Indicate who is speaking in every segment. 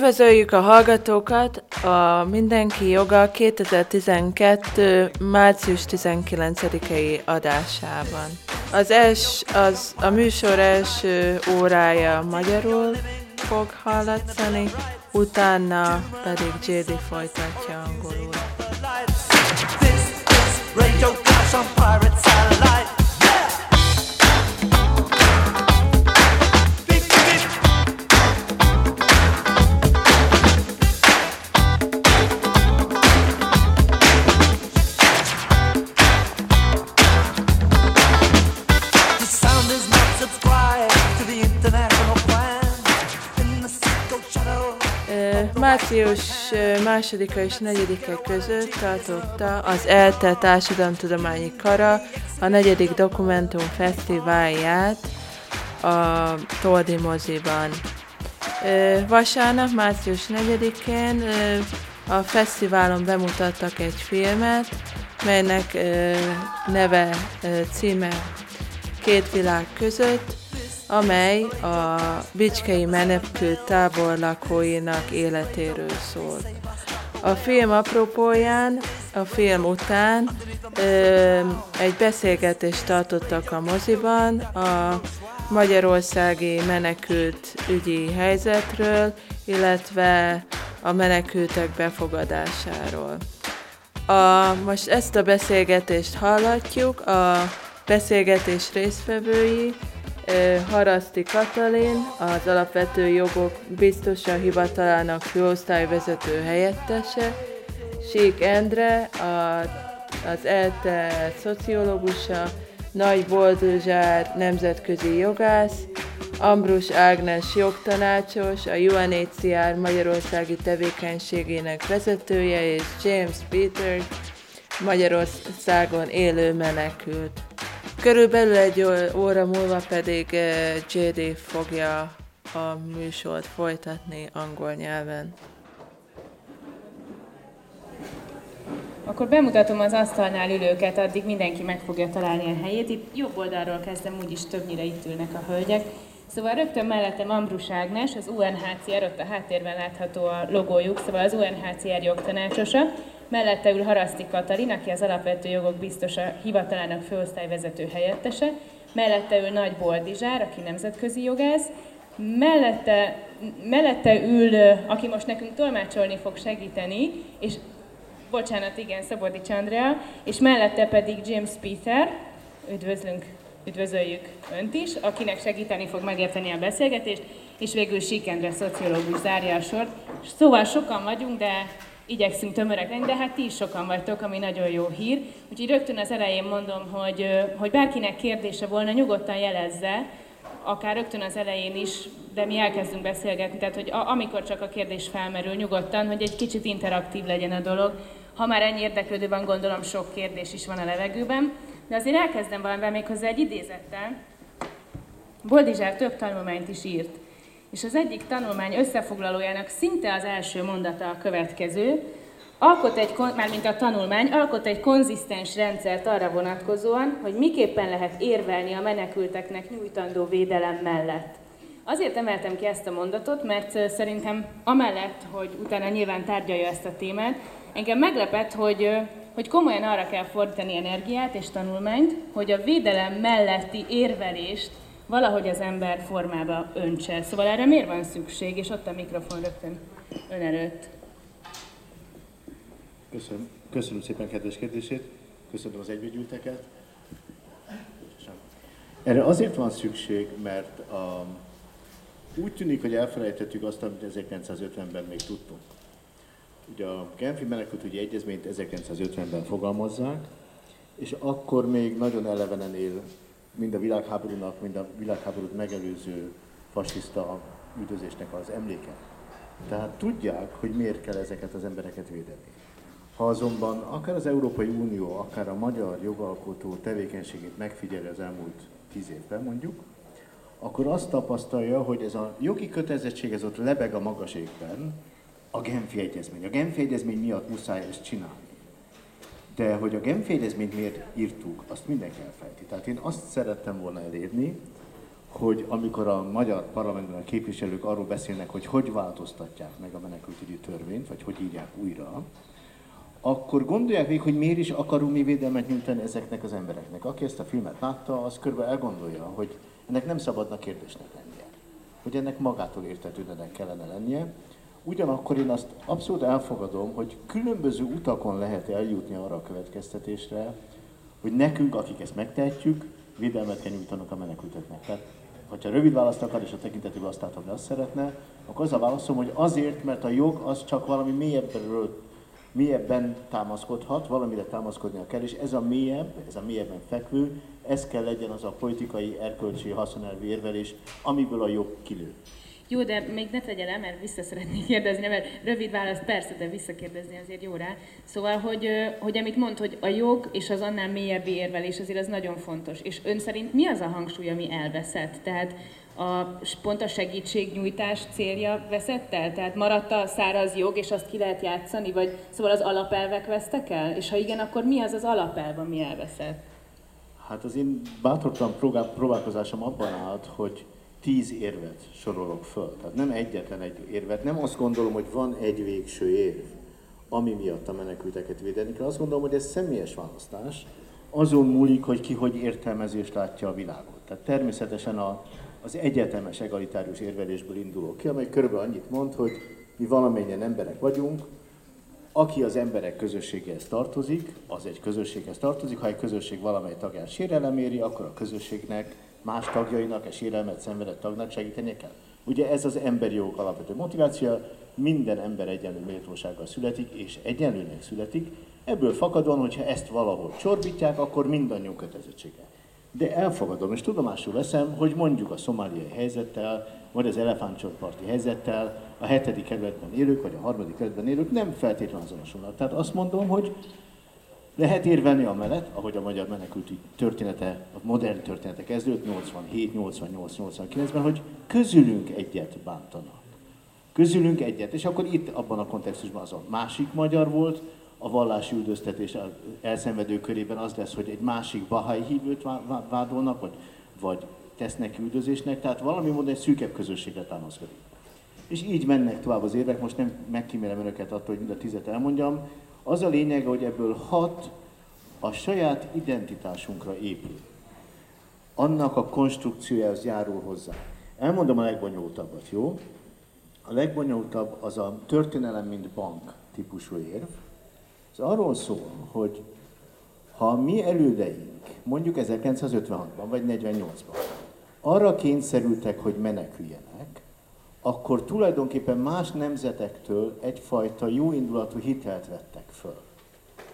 Speaker 1: Üdvözöljük a hallgatókat a Mindenki Joga 2012. március 19-i adásában. Az, es, az a műsor első órája magyarul fog hallatszani, utána pedig JD folytatja angolul. This is Radio Clash. Március másodika és negyedike között tartotta az ELTE Társadalomtudományi Kara a negyedik dokumentum fesztiválját a Toldi moziban. Vasárnap, március 4-én a fesztiválon bemutattak egy filmet, melynek neve, címe Két világ között, amely a Bicskei menekült tábor lakóinak életéről szól. A film apropóján, a film után ö, egy beszélgetést tartottak a moziban a magyarországi menekült ügyi helyzetről, illetve a menekültek befogadásáról. A, most ezt a beszélgetést hallatjuk, a beszélgetés résztvevői Haraszti Katalin, az alapvető jogok biztosa hivatalának főosztályvezető helyettese, Sík Endre, a, az ELTE szociológusa, Nagy Boldozsár nemzetközi jogász, Ambrus Ágnes jogtanácsos, a UNHCR Magyarországi tevékenységének vezetője, és James Peter, Magyarországon élő menekült. Körülbelül egy óra múlva pedig eh, JD fogja a műsort folytatni angol nyelven.
Speaker 2: Akkor bemutatom az asztalnál ülőket, addig mindenki meg fogja találni a helyét. Itt jobb oldalról kezdem, úgyis többnyire itt ülnek a hölgyek. Szóval rögtön mellettem Ambrus Ágnes, az UNHCR, ott a háttérben látható a logójuk, szóval az UNHCR jogtanácsosa. Mellette ül Haraszti Katalin, aki az alapvető jogok biztosa hivatalának főosztályvezető helyettese. Mellette ül Nagy Boldizsár, aki nemzetközi jogász. Mellette, mellette ül, aki most nekünk tolmácsolni fog segíteni, és bocsánat, igen, Szaboldi Csandrea, és mellette pedig James Peter, üdvözlünk, üdvözöljük Önt is, akinek segíteni fog megérteni a beszélgetést, és végül Sikendre szociológus zárja a sort. Szóval sokan vagyunk, de igyekszünk tömörek lenni, de hát ti is sokan vagytok, ami nagyon jó hír. Úgyhogy rögtön az elején mondom, hogy, hogy bárkinek kérdése volna, nyugodtan jelezze, akár rögtön az elején is, de mi elkezdünk beszélgetni, tehát hogy a, amikor csak a kérdés felmerül, nyugodtan, hogy egy kicsit interaktív legyen a dolog. Ha már ennyi érdeklődő van, gondolom sok kérdés is van a levegőben, de azért elkezdem valamivel méghozzá egy idézettel. Boldizsár több tanulmányt is írt. És az egyik tanulmány összefoglalójának szinte az első mondata a következő, alkot egy, mármint a tanulmány, alkot egy konzisztens rendszert arra vonatkozóan, hogy miképpen lehet érvelni a menekülteknek nyújtandó védelem mellett. Azért emeltem ki ezt a mondatot, mert szerintem amellett, hogy utána nyilván tárgyalja ezt a témát, engem meglepett, hogy, hogy komolyan arra kell fordítani energiát és tanulmányt, hogy a védelem melletti érvelést valahogy az ember formába öntse. Szóval erre miért van szükség, és ott a mikrofon rögtön ön előtt.
Speaker 3: Köszönöm, köszönöm szépen kedves kérdését, köszönöm az egybegyűlteket. Erre azért van szükség, mert a, úgy tűnik, hogy elfelejtettük azt, amit 1950-ben még tudtunk. Ugye a Genfi menekültügyi egyezményt 1950-ben fogalmazzák, és akkor még nagyon elevenen él mind a világháborúnak, mind a világháborút megelőző fasiszta üldözésnek az emléke. Tehát tudják, hogy miért kell ezeket az embereket védeni. Ha azonban akár az Európai Unió, akár a magyar jogalkotó tevékenységét megfigyeli az elmúlt tíz évben mondjuk, akkor azt tapasztalja, hogy ez a jogi kötelezettség ez ott lebeg a magas égben, a Genfi Egyezmény. A Genfi Egyezmény miatt muszáj ezt csinálni. De hogy a Genfi Egyezményt miért írtuk, azt mindenki elfejti. Tehát én azt szerettem volna elérni, hogy amikor a magyar parlamentben a képviselők arról beszélnek, hogy hogy változtatják meg a menekültügyi törvényt, vagy hogy írják újra, akkor gondolják végig, hogy miért is akarunk mi védelmet nyújtani ezeknek az embereknek. Aki ezt a filmet látta, az körülbelül elgondolja, hogy ennek nem szabadna kérdésnek lennie. Hogy ennek magától értetődőnek kellene lennie. Ugyanakkor én azt abszolút elfogadom, hogy különböző utakon lehet eljutni arra a következtetésre, hogy nekünk, akik ezt megtehetjük, védelmet kell nyújtanunk a menekülteknek. Tehát, hogyha rövid választ akar, és a tekintetében azt látom, hogy azt szeretne, akkor az a válaszom, hogy azért, mert a jog az csak valami mélyebbről mélyebben támaszkodhat, valamire támaszkodnia kell, és ez a mélyebb, ez a mélyebben fekvő, ez kell legyen az a politikai, erkölcsi, haszonelvű érvelés, amiből a jog kilő.
Speaker 2: Jó, de még ne tegye le, mert vissza szeretnék kérdezni, mert rövid választ persze, de visszakérdezni azért jó rá. Szóval, hogy, hogy amit mond, hogy a jog és az annál mélyebbi érvelés azért az nagyon fontos. És ön szerint mi az a hangsúly, ami elveszett? Tehát a, pont a segítségnyújtás célja veszett el? Tehát maradt a száraz jog, és azt ki lehet játszani? Vagy szóval az alapelvek vesztek el? És ha igen, akkor mi az az alapelv, ami elveszett?
Speaker 3: Hát az én bátortalan próbálkozásom abban állt, hogy tíz érvet sorolok föl. Tehát nem egyetlen egy érvet. Nem azt gondolom, hogy van egy végső érv, ami miatt a menekülteket védeni kell. Azt gondolom, hogy ez személyes választás. Azon múlik, hogy ki hogy értelmezést látja a világot. Tehát természetesen a, az egyetemes egalitárius érvelésből indulok ki, amely körülbelül annyit mond, hogy mi valamennyien emberek vagyunk, aki az emberek közösséghez tartozik, az egy közösséghez tartozik, ha egy közösség valamely tagját sérelem éri, akkor a közösségnek más tagjainak, és sérelmet szenvedett tagnak segítenie kell. Ugye ez az emberi jogok alapvető motiváció, minden ember egyenlő méltósággal születik, és egyenlőnek születik. Ebből fakadóan, hogyha ezt valahol csorbítják, akkor mindannyiunk kötelezettsége. De elfogadom, és tudomásul veszem, hogy mondjuk a szomáliai helyzettel, vagy az elefántcsontparti helyzettel, a hetedik kerületben élők, vagy a harmadik kerületben élők nem feltétlenül azonosulnak. Tehát azt mondom, hogy lehet érvelni amellett, ahogy a magyar menekülti története, a modern története kezdődött 87, 88, 89-ben, hogy közülünk egyet bántanak. Közülünk egyet. És akkor itt abban a kontextusban az a másik magyar volt, a vallási üldöztetés elszenvedő körében az lesz, hogy egy másik bahai hívőt vádolnak, vagy, vagy tesznek üldözésnek, tehát valami módon egy szűkebb közösségre támaszkodik. És így mennek tovább az évek, most nem megkímélem önöket attól, hogy mind a tizet elmondjam, az a lényeg, hogy ebből hat a saját identitásunkra épül. Annak a konstrukciójához járul hozzá. Elmondom a legbonyolultabbat, jó? A legbonyolultabb az a történelem, mint bank típusú érv. Ez arról szól, hogy ha mi elődeink, mondjuk 1956-ban vagy 48-ban arra kényszerültek, hogy meneküljenek, akkor tulajdonképpen más nemzetektől egyfajta jóindulatú hitelt vettek föl.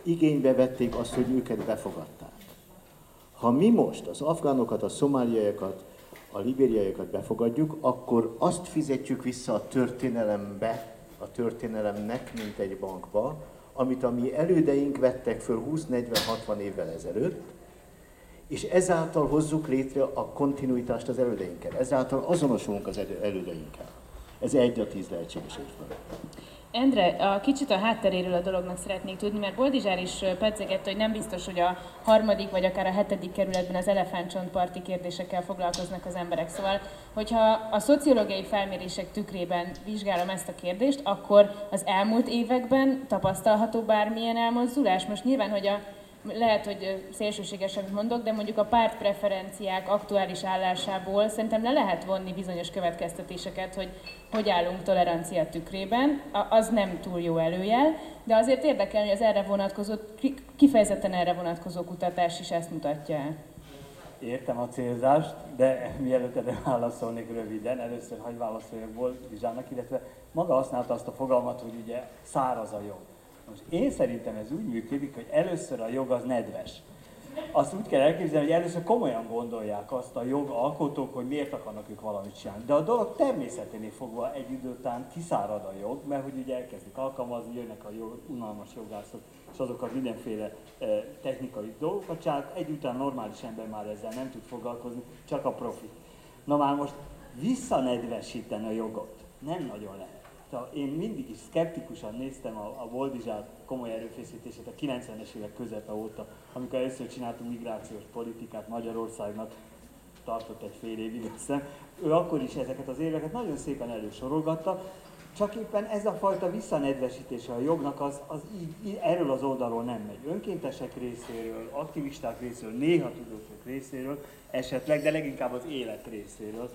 Speaker 3: Igénybe vették azt, hogy őket befogadták. Ha mi most az afgánokat, a szomáliaiakat, a libériaiakat befogadjuk, akkor azt fizetjük vissza a történelembe, a történelemnek, mint egy bankba, amit a mi elődeink vettek föl 20-40-60 évvel ezelőtt, és ezáltal hozzuk létre a kontinuitást az elődeinkkel. Ezáltal azonosulunk az elődeinkkel. Ez egy a tíz lehetséges évben.
Speaker 2: Endre, a kicsit a hátteréről a dolognak szeretnék tudni, mert Boldizsár is pedzegette, hogy nem biztos, hogy a harmadik vagy akár a hetedik kerületben az elefántcsontparti kérdésekkel foglalkoznak az emberek. Szóval, hogyha a szociológiai felmérések tükrében vizsgálom ezt a kérdést, akkor az elmúlt években tapasztalható bármilyen elmozdulás? Most nyilván, hogy a lehet, hogy szélsőséges, amit mondok, de mondjuk a párt preferenciák aktuális állásából szerintem le lehet vonni bizonyos következtetéseket, hogy hogy állunk tolerancia tükrében, az nem túl jó előjel, de azért érdekel, hogy az erre vonatkozó, kifejezetten erre vonatkozó kutatás is ezt mutatja el.
Speaker 4: Értem a célzást, de mielőtt erre válaszolnék röviden, először hagyj válaszoljak Boldizsának, illetve maga használta azt a fogalmat, hogy ugye száraz a jog. Most én szerintem ez úgy működik, hogy először a jog az nedves azt úgy kell elképzelni, hogy először komolyan gondolják azt a jogalkotók, hogy miért akarnak ők valamit csinálni. De a dolog természeténél fogva egy idő után kiszárad a jog, mert hogy ugye elkezdik alkalmazni, jönnek a jog, unalmas jogászok, és azokat mindenféle e, technikai dolgokat csinálnak, egy után normális ember már ezzel nem tud foglalkozni, csak a profit. Na már most visszanedvesíteni a jogot nem nagyon lehet. Tehát én mindig is szkeptikusan néztem a, a Boldizsát komoly erőfeszítését a 90-es évek közepe óta, amikor először csináltunk migrációs politikát Magyarországnak, tartott egy fél évig, hiszem. Ő akkor is ezeket az éveket nagyon szépen elősorolgatta, csak éppen ez a fajta visszanedvesítése a jognak az, az így, így, erről az oldalról nem megy. Önkéntesek részéről, aktivisták részéről, néha tudósok részéről, esetleg, de leginkább az élet részéről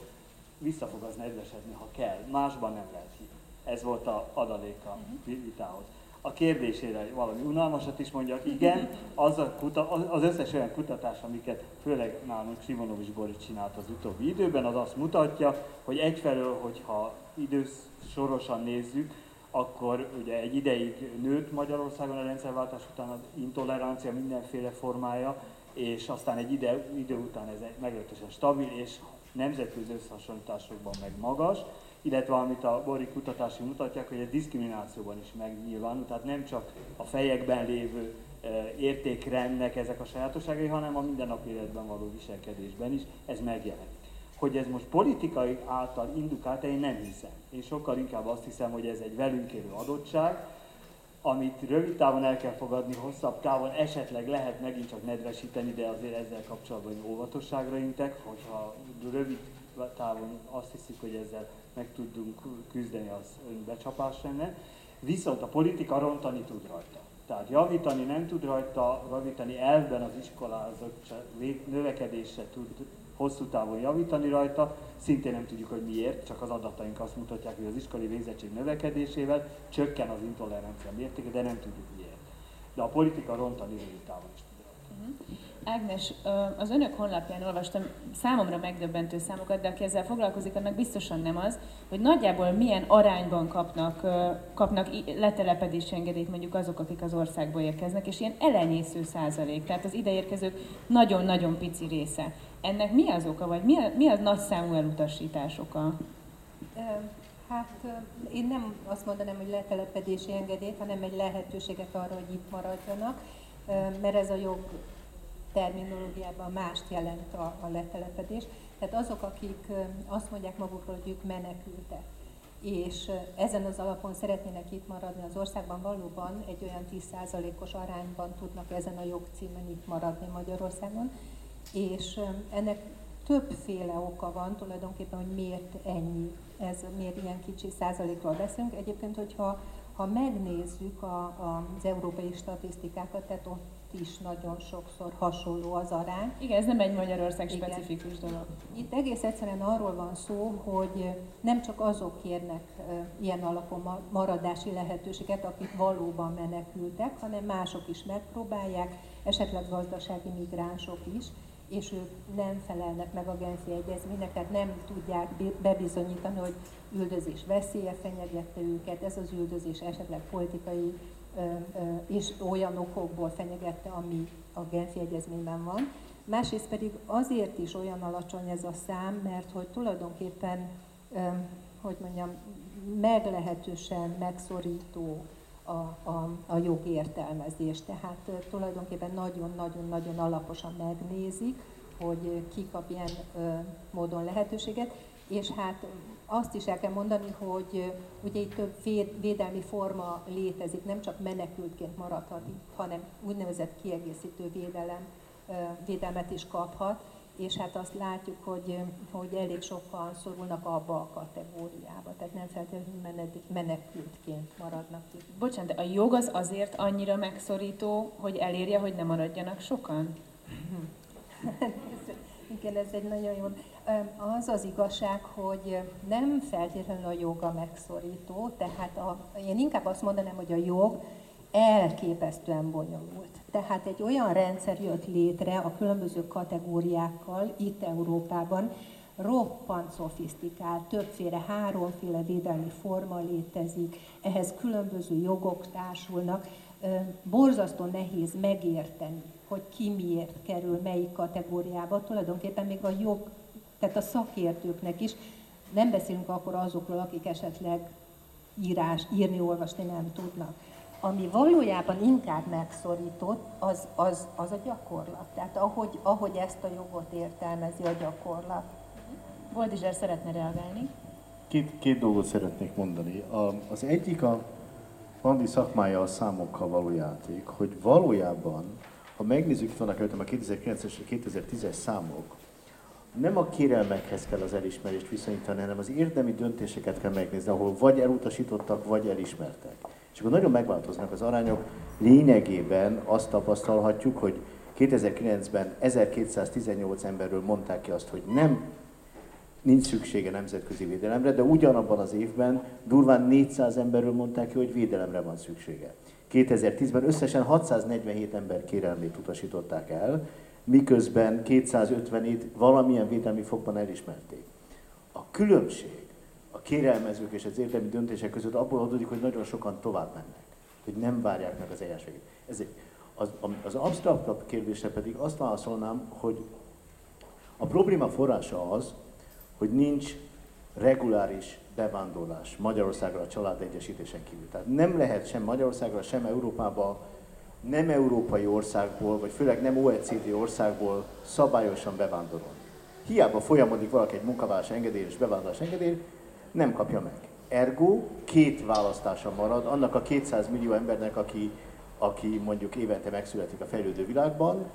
Speaker 4: vissza fog az nedvesedni, ha kell. Másban nem lehet hívni. Ez volt a adaléka vitához. A kérdésére valami unalmasat is mondjak, igen, az, a kuta, az összes olyan kutatás, amiket főleg nálunk Simonovics Boris csinált az utóbbi időben, az azt mutatja, hogy egyfelől, hogyha idősorosan nézzük, akkor ugye egy ideig nőtt Magyarországon a rendszerváltás után az intolerancia mindenféle formája, és aztán egy ide, idő után ez meglehetősen stabil, és nemzetközi összehasonlításokban meg magas illetve amit a Bori kutatási mutatják, hogy a diszkriminációban is megnyilvánul, tehát nem csak a fejekben lévő e, értékrendnek ezek a sajátosságai, hanem a mindennapi életben való viselkedésben is ez megjelenik. Hogy ez most politikai által indukált, én nem hiszem. Én sokkal inkább azt hiszem, hogy ez egy velünk élő adottság, amit rövid távon el kell fogadni, hosszabb távon esetleg lehet megint csak nedvesíteni, de azért ezzel kapcsolatban óvatosságra intek, hogyha rövid távon azt hiszik, hogy ezzel meg tudunk küzdeni, az önbecsapás lenne. Viszont a politika rontani tud rajta. Tehát javítani nem tud rajta, javítani elvben az iskolázott növekedésre tud hosszú távon javítani rajta, szintén nem tudjuk, hogy miért, csak az adataink azt mutatják, hogy az iskolai végzettség növekedésével csökken az intolerancia mértéke, de nem tudjuk miért. De a politika rontani rövid távon is tud rajta.
Speaker 2: Ágnes, az önök honlapján olvastam számomra megdöbbentő számokat, de aki ezzel foglalkozik, annak biztosan nem az, hogy nagyjából milyen arányban kapnak, kapnak letelepedési engedélyt mondjuk azok, akik az országból érkeznek, és ilyen elenyésző százalék, tehát az ideérkezők nagyon-nagyon pici része. Ennek mi az oka, vagy mi, a, mi az nagy számú elutasítás oka?
Speaker 5: Hát én nem azt mondanám, hogy letelepedési engedélyt, hanem egy lehetőséget arra, hogy itt maradjanak, mert ez a jog terminológiában mást jelent a, a letelepedés. Tehát azok, akik azt mondják magukról, hogy ők menekültek, és ezen az alapon szeretnének itt maradni az országban, valóban egy olyan 10%-os arányban tudnak ezen a jogcímen itt maradni Magyarországon, és ennek többféle oka van tulajdonképpen, hogy miért ennyi, ez miért ilyen kicsi százalékról beszélünk. Egyébként, hogyha ha megnézzük a, a, az európai statisztikákat, tehát ott is nagyon sokszor hasonló az arány.
Speaker 2: Igen, ez nem egy Magyarország specifikus dolog.
Speaker 5: Itt egész egyszerűen arról van szó, hogy nem csak azok kérnek ilyen alapon maradási lehetőséget, akik valóban menekültek, hanem mások is megpróbálják, esetleg gazdasági migránsok is, és ők nem felelnek meg a Genfi Egyezménynek, tehát nem tudják bebizonyítani, hogy üldözés veszélye fenyegette őket, ez az üldözés esetleg politikai és olyan okokból fenyegette, ami a Genfi Egyezményben van. Másrészt pedig azért is olyan alacsony ez a szám, mert hogy tulajdonképpen, hogy mondjam, meglehetősen megszorító a, a, a jogértelmezés. Tehát tulajdonképpen nagyon-nagyon-nagyon alaposan megnézik, hogy ki kap ilyen módon lehetőséget, és hát azt is el kell mondani, hogy ugye itt több védelmi forma létezik, nem csak menekültként maradhat itt, hanem úgynevezett kiegészítő védelem, védelmet is kaphat, és hát azt látjuk, hogy, hogy elég sokan szorulnak abba a kategóriába, tehát nem feltétlenül menekültként maradnak itt.
Speaker 2: Bocsánat, de a jog az azért annyira megszorító, hogy elérje, hogy ne maradjanak sokan?
Speaker 5: Igen, ez egy nagyon jó. Az az igazság, hogy nem feltétlenül a joga megszorító, tehát a, én inkább azt mondanám, hogy a jog elképesztően bonyolult. Tehát egy olyan rendszer jött létre a különböző kategóriákkal itt Európában, roppant szofisztikált, többféle, háromféle védelmi forma létezik, ehhez különböző jogok társulnak, borzasztó nehéz megérteni, hogy ki miért kerül melyik kategóriába, tulajdonképpen még a jog, tehát a szakértőknek is, nem beszélünk akkor azokról, akik esetleg írás, írni, olvasni nem tudnak. Ami valójában inkább megszorított, az, az, az a gyakorlat. Tehát ahogy, ahogy ezt a jogot értelmezi a gyakorlat.
Speaker 2: Boldizser szeretne reagálni.
Speaker 3: Két, két dolgot szeretnék mondani. A, az egyik a Andi szakmája a számokkal való játék, hogy valójában, ha megnézzük, itt vannak előttem a 2009-es 2010-es számok, nem a kérelmekhez kell az elismerést viszonyítani, hanem az érdemi döntéseket kell megnézni, ahol vagy elutasítottak, vagy elismertek. És akkor nagyon megváltoznak az arányok. Lényegében azt tapasztalhatjuk, hogy 2009-ben 1218 emberről mondták ki azt, hogy nem nincs szüksége nemzetközi védelemre, de ugyanabban az évben durván 400 emberről mondták ki, hogy védelemre van szüksége. 2010-ben összesen 647 ember kérelmét utasították el, miközben 257 valamilyen védelmi fogban elismerték. A különbség a kérelmezők és az érdemi döntések között abból adódik, hogy nagyon sokan tovább mennek, hogy nem várják meg az eljárás végét. Ezért az, az absztraktabb kérdésre pedig azt válaszolnám, hogy a probléma forrása az, hogy nincs reguláris bevándorlás Magyarországra a családegyesítésen kívül. Tehát nem lehet sem Magyarországra, sem Európába nem európai országból, vagy főleg nem OECD országból szabályosan bevándorolni. Hiába folyamodik valaki egy munkavállalás engedély és bevándorlás engedély, nem kapja meg. Ergo két választása marad annak a 200 millió embernek, aki, aki mondjuk évente megszületik a fejlődő világban,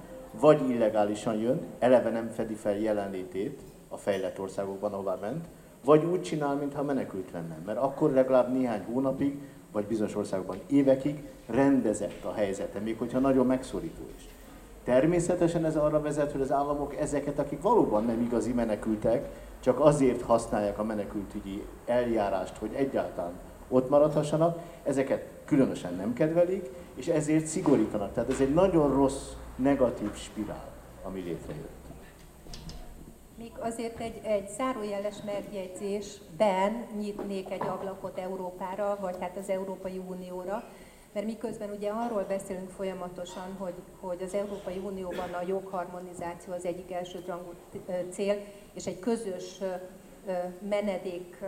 Speaker 3: vagy illegálisan jön, eleve nem fedi fel jelenlétét a fejlett országokban, ahová ment, vagy úgy csinál, mintha menekült lenne. Mert akkor legalább néhány hónapig, vagy bizonyos országokban évekig rendezett a helyzete, még hogyha nagyon megszorító is. Természetesen ez arra vezet, hogy az államok ezeket, akik valóban nem igazi menekültek, csak azért használják a menekültügyi eljárást, hogy egyáltalán ott maradhassanak, ezeket különösen nem kedvelik, és ezért szigorítanak. Tehát ez egy nagyon rossz, negatív spirál, ami létrejött.
Speaker 5: Még azért egy, egy zárójeles megjegyzésben nyitnék egy ablakot Európára, vagy hát az Európai Unióra, mert miközben ugye arról beszélünk folyamatosan, hogy, hogy az Európai Unióban a jogharmonizáció az egyik elsőrangú cél, és egy közös menedék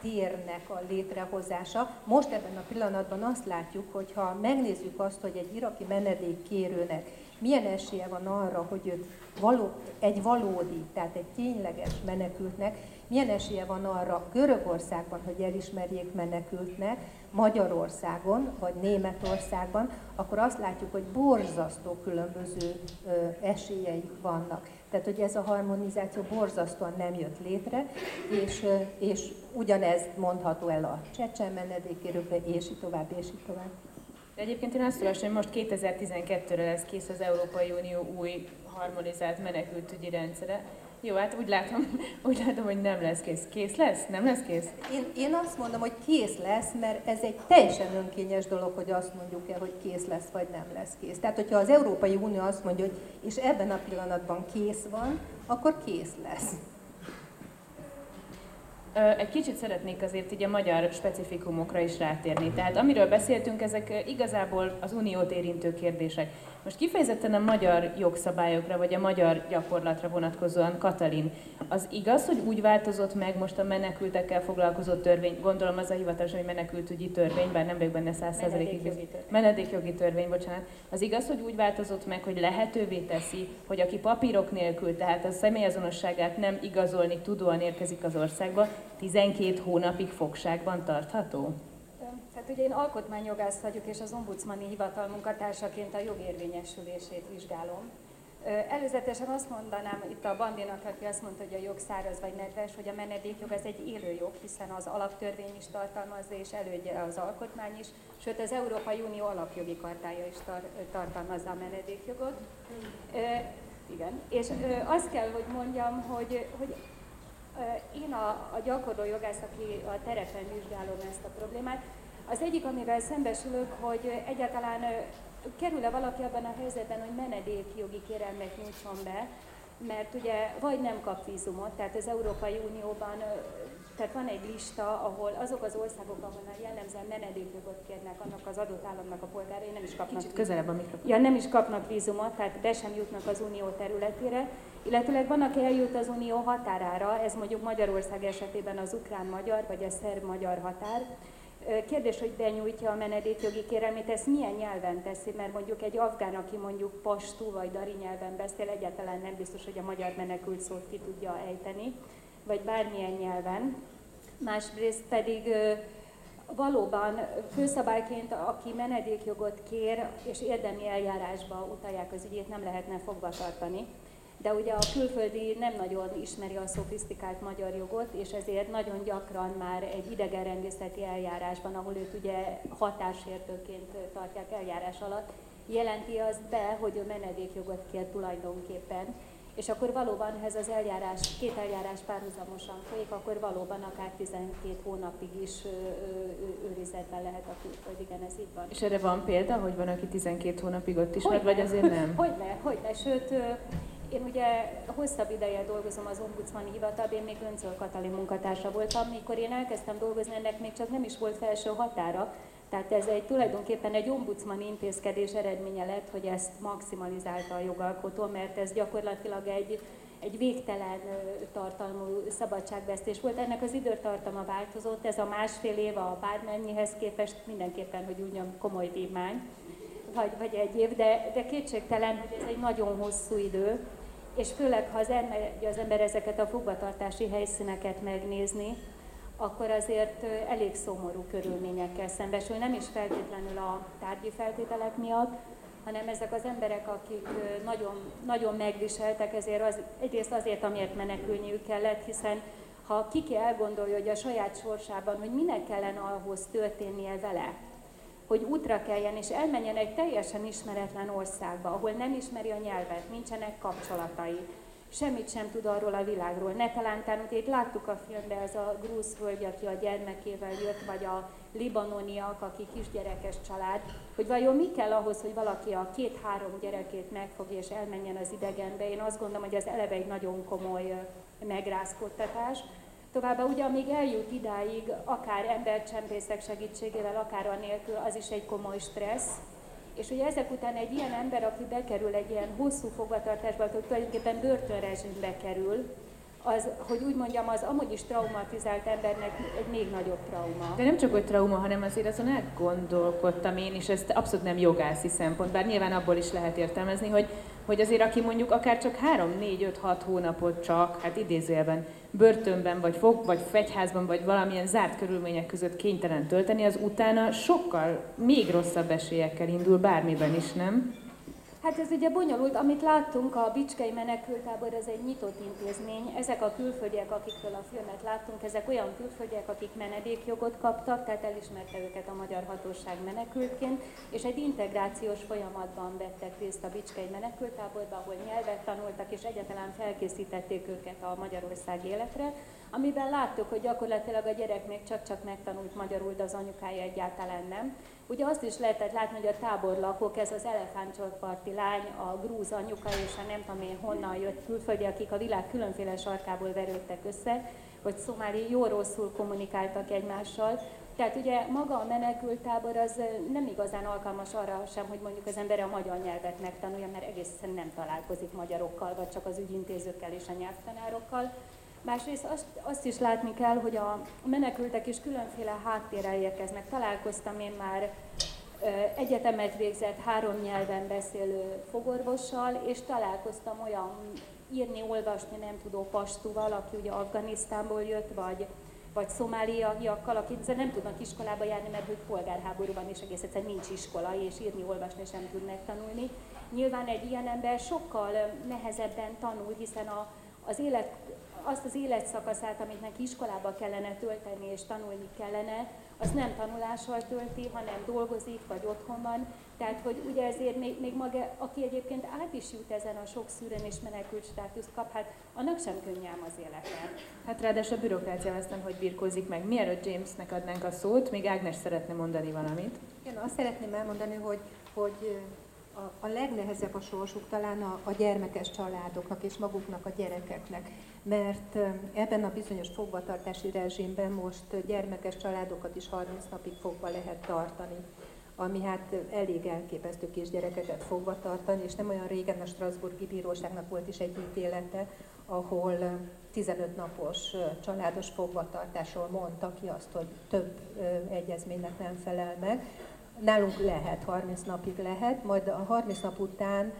Speaker 5: térnek a létrehozása. Most ebben a pillanatban azt látjuk, hogy ha megnézzük azt, hogy egy iraki menedékkérőnek milyen esélye van arra, hogy őt való, egy valódi, tehát egy tényleges menekültnek, milyen esélye van arra Görögországban, hogy elismerjék menekültnek, Magyarországon vagy Németországban, akkor azt látjuk, hogy borzasztó különböző ö, esélyei vannak. Tehát, hogy ez a harmonizáció borzasztóan nem jött létre, és, és ugyanez mondható el a csecsen menedékérőkre, és így tovább, és így tovább.
Speaker 2: De egyébként én azt olvasom, hogy most 2012-re lesz kész az Európai Unió új harmonizált menekültügyi rendszere. Jó, hát úgy látom, úgy látom, hogy nem lesz kész. Kész lesz? Nem lesz kész?
Speaker 5: Én, én azt mondom, hogy kész lesz, mert ez egy teljesen önkényes dolog, hogy azt mondjuk el, hogy kész lesz, vagy nem lesz kész. Tehát, hogyha az Európai Unió azt mondja, hogy és ebben a pillanatban kész van, akkor kész lesz.
Speaker 2: Egy kicsit szeretnék azért így a magyar specifikumokra is rátérni. Tehát amiről beszéltünk, ezek igazából az uniót érintő kérdések. Most kifejezetten a magyar jogszabályokra, vagy a magyar gyakorlatra vonatkozóan, Katalin, az igaz, hogy úgy változott meg most a menekültekkel foglalkozó törvény, gondolom az a hivatalos, hogy menekültügyi törvény, bár nem vagyok benne százszerzelékig. Menedékjogi törvény, bocsánat. Az igaz, hogy úgy változott meg, hogy lehetővé teszi, hogy aki papírok nélkül, tehát a személyazonosságát nem igazolni tudóan érkezik az országba, 12 hónapig fogságban tartható?
Speaker 6: Tehát ugye én alkotmányjogász vagyok, és az ombudsmani hivatal munkatársaként a jogérvényesülését vizsgálom. Előzetesen azt mondanám itt a Bandinak, aki azt mondta, hogy a jog száraz vagy nedves, hogy a menedékjog az egy élő jog, hiszen az alaptörvény is tartalmazza, és elődje az alkotmány is, sőt az Európai Unió alapjogi kartája is tar- tartalmazza a menedékjogot. igen, és azt kell, hogy mondjam, hogy, hogy én a, a gyakorló jogász, aki a terepen vizsgálom ezt a problémát, Az egyik, amivel szembesülök, hogy egyáltalán kerül-e valaki abban a helyzetben, hogy menedékjogi kérelmet nyújtson be, mert ugye vagy nem kap vízumot, tehát az Európai Unióban tehát van egy lista, ahol azok az országok, ahol jellemzően menedékjogot kérnek annak az adott államnak a polgárai, nem is kapnak
Speaker 2: Kicsit közelebb a mikrofon.
Speaker 6: Ja, nem is kapnak vízumot, tehát be sem jutnak az unió területére. Illetőleg van, aki eljut az unió határára, ez mondjuk Magyarország esetében az ukrán-magyar vagy a szerb-magyar határ, Kérdés, hogy benyújtja a menedékjogi kérelmét, ezt milyen nyelven teszi, mert mondjuk egy afgán, aki mondjuk pastú vagy dari nyelven beszél, egyáltalán nem biztos, hogy a magyar menekült szót ki tudja ejteni, vagy bármilyen nyelven. Másrészt pedig valóban főszabályként, aki menedékjogot kér és érdemi eljárásba utalják az ügyét, nem lehetne fogva tartani de ugye a külföldi nem nagyon ismeri a szofisztikált magyar jogot, és ezért nagyon gyakran már egy idegenrendészeti eljárásban, ahol őt ugye határsértőként tartják eljárás alatt, jelenti azt be, hogy a menedékjogot kér tulajdonképpen, és akkor valóban ez az eljárás, két eljárás párhuzamosan folyik, akkor valóban akár 12 hónapig is őrizetben lehet a külföld, igen, ez így van.
Speaker 2: És erre van példa, hogy van, aki 12 hónapig ott is vagy azért nem?
Speaker 6: Hogyne, hogyne, sőt, én ugye hosszabb ideje dolgozom az ombudsmani hivatalban, én még Öncöl Katalin munkatársa voltam, mikor én elkezdtem dolgozni, ennek még csak nem is volt felső határa, tehát ez egy tulajdonképpen egy ombudsmani intézkedés eredménye lett, hogy ezt maximalizálta a jogalkotó, mert ez gyakorlatilag egy, egy végtelen tartalmú szabadságvesztés volt. Ennek az időtartama változott, ez a másfél év a bármennyihez képest mindenképpen, hogy úgy komoly vívmány, vagy, vagy egy év, de, de kétségtelen, hogy ez egy nagyon hosszú idő, és főleg, ha az ember, az ember ezeket a fogvatartási helyszíneket megnézni, akkor azért elég szomorú körülményekkel szembesül, nem is feltétlenül a tárgyi feltételek miatt, hanem ezek az emberek, akik nagyon, nagyon megviseltek, ezért az, egyrészt azért, amiért menekülniük kellett, hiszen ha kiki elgondolja, hogy a saját sorsában, hogy minek kellene ahhoz történnie vele, hogy útra keljen és elmenjen egy teljesen ismeretlen országba, ahol nem ismeri a nyelvet, nincsenek kapcsolatai, semmit sem tud arról a világról. Ne talántán, itt láttuk a filmben, ez a grúz hölgy, aki a gyermekével jött, vagy a libanoniak, aki kisgyerekes család, hogy vajon mi kell ahhoz, hogy valaki a két-három gyerekét megfogja és elmenjen az idegenbe. Én azt gondolom, hogy ez eleve egy nagyon komoly megrázkodtatás. Továbbá ugye, amíg eljut idáig, akár embercsempészek segítségével, akár anélkül, az is egy komoly stressz. És ugye ezek után egy ilyen ember, aki bekerül egy ilyen hosszú fogvatartásba, hogy tulajdonképpen börtönrezsimbe kerül, az, hogy úgy mondjam, az amúgy is traumatizált embernek egy még nagyobb trauma.
Speaker 2: De nem csak hogy trauma, hanem azért azon elgondolkodtam én, és ez abszolút nem jogászi szempont, bár nyilván abból is lehet értelmezni, hogy, hogy azért aki mondjuk akár csak 3, 4, 5, 6 hónapot csak, hát idézőjelben börtönben, vagy fog, vagy fegyházban, vagy valamilyen zárt körülmények között kénytelen tölteni, az utána sokkal még rosszabb esélyekkel indul bármiben is, nem?
Speaker 6: Hát ez ugye bonyolult, amit láttunk, a Bicskei menekültábor, ez egy nyitott intézmény. Ezek a külföldiek, akikről a filmet láttunk, ezek olyan külföldiek, akik menedékjogot kaptak, tehát elismerte őket a magyar hatóság menekültként, és egy integrációs folyamatban vettek részt a Bicskei menekültáborban, ahol nyelvet tanultak, és egyáltalán felkészítették őket a Magyarország életre, amiben láttuk, hogy gyakorlatilag a gyerek még csak-csak megtanult magyarul, de az anyukája egyáltalán nem. Ugye azt is lehetett látni, hogy a táborlakók, ez az elefántcsontparti lány, a grúz anyuka és a nem tudom én honnan jött külföldi, akik a világ különféle sarkából verődtek össze, vagy szomáli jó rosszul kommunikáltak egymással. Tehát ugye maga a menekültábor az nem igazán alkalmas arra sem, hogy mondjuk az ember a magyar nyelvet megtanulja, mert egészen nem találkozik magyarokkal, vagy csak az ügyintézőkkel és a nyelvtanárokkal. Másrészt azt, azt is látni kell, hogy a menekültek is különféle háttérrel érkeznek. Találkoztam én már egyetemet végzett, három nyelven beszélő fogorvossal, és találkoztam olyan írni, olvasni nem tudó pastúval, aki ugye Afganisztánból jött, vagy, vagy szomáliaiakkal, akik nem tudnak iskolába járni, mert hogy polgárháború van, és egész egyszerűen nincs iskola, és írni, olvasni sem tud megtanulni. Nyilván egy ilyen ember sokkal nehezebben tanul, hiszen a, az élet azt az életszakaszát, amit neki iskolába kellene tölteni és tanulni kellene,
Speaker 7: az nem tanulással tölti, hanem dolgozik, vagy otthon van. Tehát, hogy ugye ezért még, még maga, aki egyébként át is jut ezen a sok szűrőn és menekült státuszt kap, hát annak sem könnyelm az élete.
Speaker 2: Hát ráadásul a bürokrácia aztán, hogy birkózik meg. Mielőtt Jamesnek adnánk a szót, még Ágnes szeretne mondani valamit.
Speaker 5: Én azt szeretném elmondani, hogy, hogy a, a legnehezebb a sorsuk talán a, a gyermekes családoknak és maguknak a gyerekeknek, mert ebben a bizonyos fogvatartási rezsimben most gyermekes családokat is 30 napig fogva lehet tartani ami hát elég elképesztő kisgyerekeket fogva tartani, és nem olyan régen a Strasburgi Bíróságnak volt is egy ítélete, ahol 15 napos családos fogvatartásról mondta ki azt, hogy több egyezménynek nem felel meg. Nálunk lehet, 30 napig lehet, majd a 30 nap után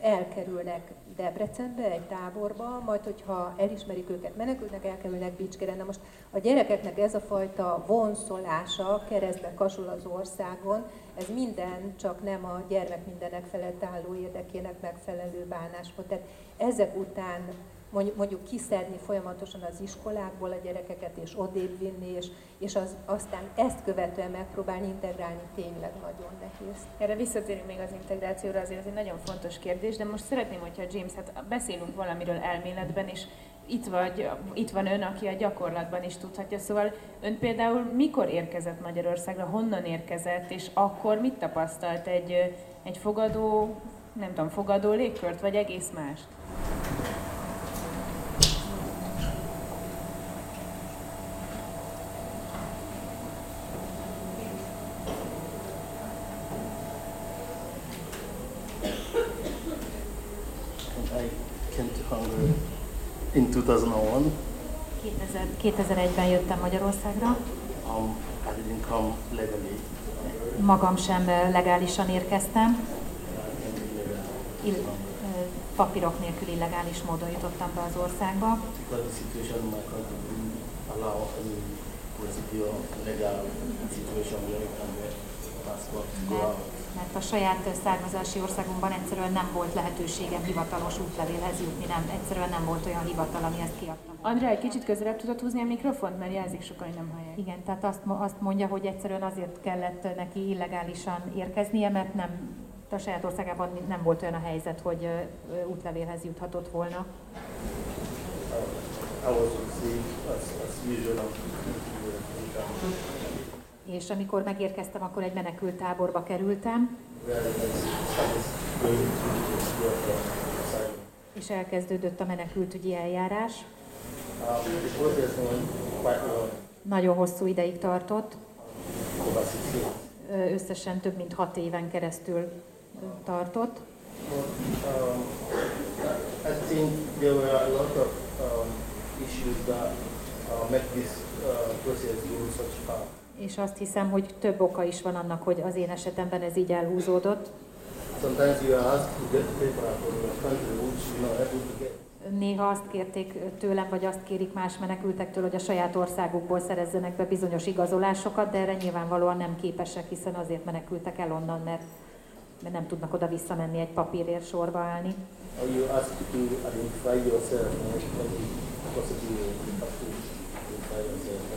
Speaker 5: elkerülnek Debrecenbe, egy táborba, majd hogyha elismerik őket menekülnek, elkerülnek Bicskére. Na most a gyerekeknek ez a fajta vonszolása keresztbe kasul az országon, ez minden, csak nem a gyermek mindenek felett álló érdekének megfelelő bánásmód. Tehát ezek után mondjuk kiszedni folyamatosan az iskolákból a gyerekeket, és odébb vinni, és, és az, aztán ezt követően megpróbálni integrálni tényleg nagyon nehéz.
Speaker 2: Erre visszatérünk még az integrációra, azért ez egy nagyon fontos kérdés, de most szeretném, hogyha James, hát beszélünk valamiről elméletben, és itt, vagy, itt van ön, aki a gyakorlatban is tudhatja. Szóval ön például mikor érkezett Magyarországra, honnan érkezett, és akkor mit tapasztalt egy, egy fogadó, nem tudom, fogadó légkört, vagy egész mást?
Speaker 8: In 2001.
Speaker 7: 2001-ben jöttem Magyarországra.
Speaker 8: Um, I didn't come legally.
Speaker 7: Magam sem legálisan érkeztem. Il- papírok nélkül illegális módon jutottam be az országba.
Speaker 8: Legal situation where you can get passport to go out
Speaker 7: mert a saját származási országunkban egyszerűen nem volt lehetőségem hivatalos útlevélhez jutni, nem, egyszerűen nem volt olyan hivatal, ami ezt kiadta.
Speaker 2: Andrá, egy kicsit közelebb tudod húzni a mikrofont, mert jelzik sokan, hogy nem hallják.
Speaker 7: Igen, tehát azt, azt mondja, hogy egyszerűen azért kellett neki illegálisan érkeznie, mert nem a saját országában nem volt olyan a helyzet, hogy útlevélhez juthatott volna.
Speaker 8: I was as, as usual
Speaker 7: és amikor megérkeztem, akkor egy menekült táborba kerültem. És elkezdődött a menekültügyi eljárás. Nagyon hosszú ideig tartott. Összesen több mint hat éven keresztül tartott.
Speaker 8: I think there were a lot of issues that uh, make this uh, process go such far
Speaker 7: és azt hiszem, hogy több oka is van annak, hogy az én esetemben ez így elhúzódott. Néha azt kérték tőlem, vagy azt kérik más menekültektől, hogy a saját országukból szerezzenek be bizonyos igazolásokat, de erre nyilvánvalóan nem képesek, hiszen azért menekültek el onnan, mert, mert nem tudnak oda visszamenni egy papírért sorba állni.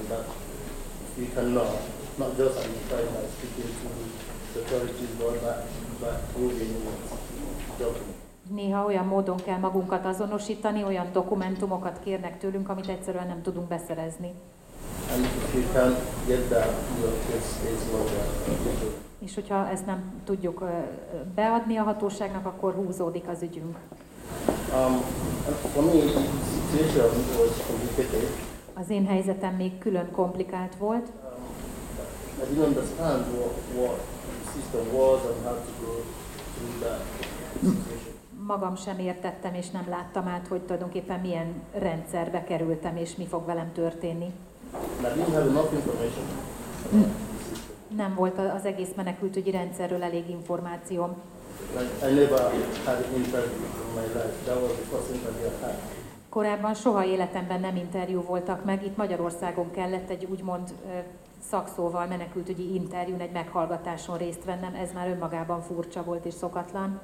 Speaker 7: yourself, we cannot, not just identify by speaking to the authorities, but by, by proving documents. Néha olyan módon kell magunkat azonosítani, olyan dokumentumokat kérnek tőlünk, amit egyszerűen nem tudunk beszerezni. És hogyha ezt nem tudjuk beadni a hatóságnak, akkor húzódik az ügyünk. Um, for me, the situation was complicated. Az én helyzetem még külön komplikált volt. Magam sem értettem és nem láttam át, hogy tulajdonképpen milyen rendszerbe kerültem és mi fog velem történni. Nem volt az egész menekültügyi rendszerről elég információm. I never had interview in my life. That was the first interview I had. Korábban soha életemben nem interjú voltak meg, itt Magyarországon kellett egy úgymond szakszóval menekültügyi interjún, egy meghallgatáson részt vennem, ez már önmagában furcsa volt és szokatlan.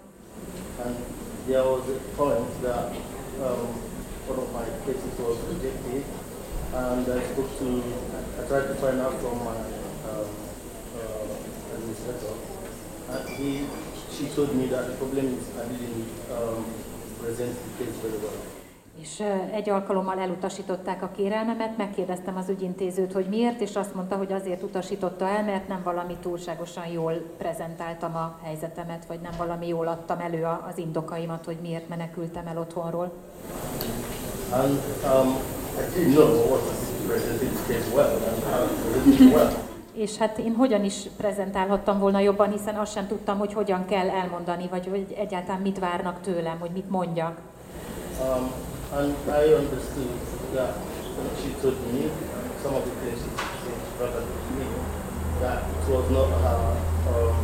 Speaker 8: she told me that the problem is I didn't um, present the case very well.
Speaker 7: És egy alkalommal elutasították a kérelmemet, megkérdeztem az ügyintézőt, hogy miért, és azt mondta, hogy azért utasította el, mert nem valami túlságosan jól prezentáltam a helyzetemet, vagy nem valami jól adtam elő az indokaimat, hogy miért menekültem el otthonról.
Speaker 8: And um, I know what the well and well.
Speaker 7: És hát én hogyan is prezentálhattam volna jobban, hiszen azt sem tudtam, hogy hogyan kell elmondani, vagy hogy egyáltalán mit várnak tőlem, hogy mit mondjak.
Speaker 8: Um, and I understood that she told me some of the things she said rather to me that it was not her, um,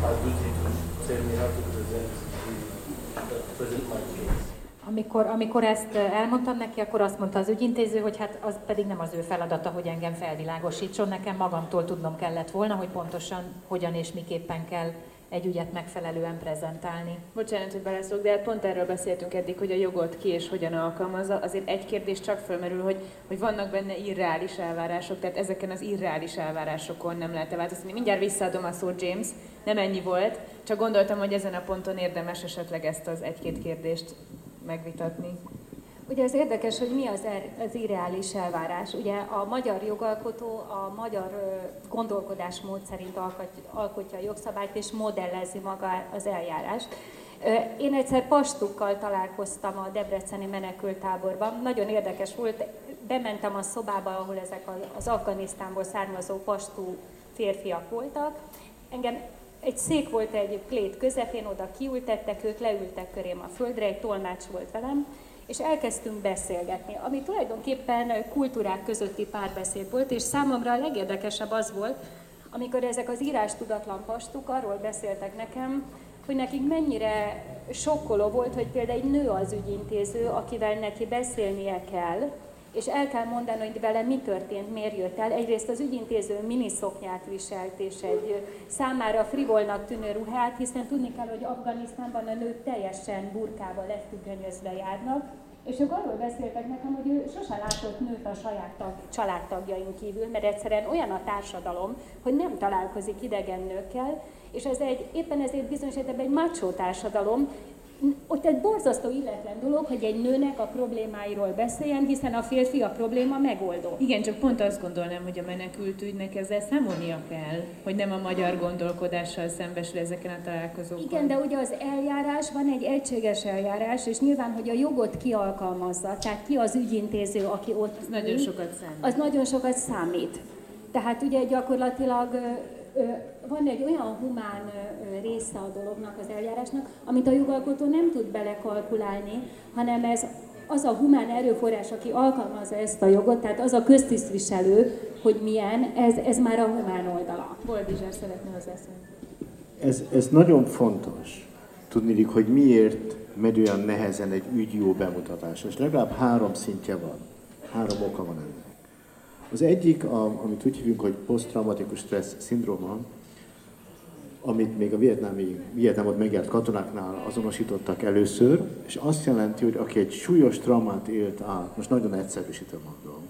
Speaker 8: her duty to tell me how to present the, uh, present my case.
Speaker 7: Amikor, amikor ezt elmondtam neki, akkor azt mondta az ügyintéző, hogy hát az pedig nem az ő feladata, hogy engem felvilágosítson, nekem magamtól tudnom kellett volna, hogy pontosan hogyan és miképpen kell egy ügyet megfelelően prezentálni.
Speaker 2: Bocsánat, hogy beleszólok, de hát pont erről beszéltünk eddig, hogy a jogot ki és hogyan alkalmazza. Azért egy kérdés csak fölmerül, hogy, hogy vannak benne irreális elvárások, tehát ezeken az irreális elvárásokon nem lehet-e változtatni. Mindjárt visszaadom a szót, James, nem ennyi volt, csak gondoltam, hogy ezen a ponton érdemes esetleg ezt az egy-két kérdést megvitatni.
Speaker 6: Ugye az érdekes, hogy mi az, er, az irreális elvárás. Ugye a magyar jogalkotó a magyar gondolkodásmód szerint alkot, alkotja a jogszabályt és modellezi maga az eljárást. Én egyszer pastukkal találkoztam a Debreceni menekültáborban. Nagyon érdekes volt, bementem a szobába, ahol ezek az Afganisztánból származó pastú férfiak voltak. Engem egy szék volt egy plét közepén, oda kiültettek, ők leültek körém a földre, egy tolmács volt velem, és elkezdtünk beszélgetni, ami tulajdonképpen kultúrák közötti párbeszéd volt, és számomra a legérdekesebb az volt, amikor ezek az írás tudatlan pastuk arról beszéltek nekem, hogy nekik mennyire sokkoló volt, hogy például egy nő az ügyintéző, akivel neki beszélnie kell, és el kell mondani, hogy vele mi történt, miért jött el. Egyrészt az ügyintéző miniszoknyát viselt, és egy számára frivolnak tűnő ruhát, hiszen tudni kell, hogy Afganisztánban a nők teljesen burkával lefüggönyözve járnak, és ők arról beszéltek nekem, hogy ő sose látott nőt a saját tag, családtagjain kívül, mert egyszerűen olyan a társadalom, hogy nem találkozik idegen nőkkel, és ez egy, éppen ezért bizonyos egy macsó társadalom, ott egy borzasztó illetlen dolog, hogy egy nőnek a problémáiról beszéljen, hiszen a férfi a probléma megoldó.
Speaker 2: Igen, csak pont azt gondolnám, hogy a menekült ügynek ezzel számolnia kell, hogy nem a magyar gondolkodással szembesül ezeken a találkozókon.
Speaker 6: Igen, de ugye az eljárás, van egy egységes eljárás, és nyilván, hogy a jogot ki alkalmazza, tehát ki az ügyintéző, aki ott
Speaker 2: Ez nagyon sokat számít.
Speaker 6: az nagyon sokat számít. Tehát ugye gyakorlatilag ö, ö, van egy olyan humán része a dolognak, az eljárásnak, amit a jogalkotó nem tud belekalkulálni, hanem ez az a humán erőforrás, aki alkalmazza ezt a jogot, tehát az a köztisztviselő, hogy milyen, ez, ez már a humán oldala.
Speaker 2: Boldizsár szeretne hozzászólni.
Speaker 3: Ez, ez nagyon fontos, tudni, hogy miért megy olyan nehezen egy ügy jó bemutatása. És legalább három szintje van, három oka van ennek. Az egyik, a, amit úgy hívunk, hogy posztraumatikus stressz szindróma, amit még a vietnámi, Vietnámot megjárt katonáknál azonosítottak először, és azt jelenti, hogy aki egy súlyos traumát élt át, most nagyon egyszerűsítve mondom,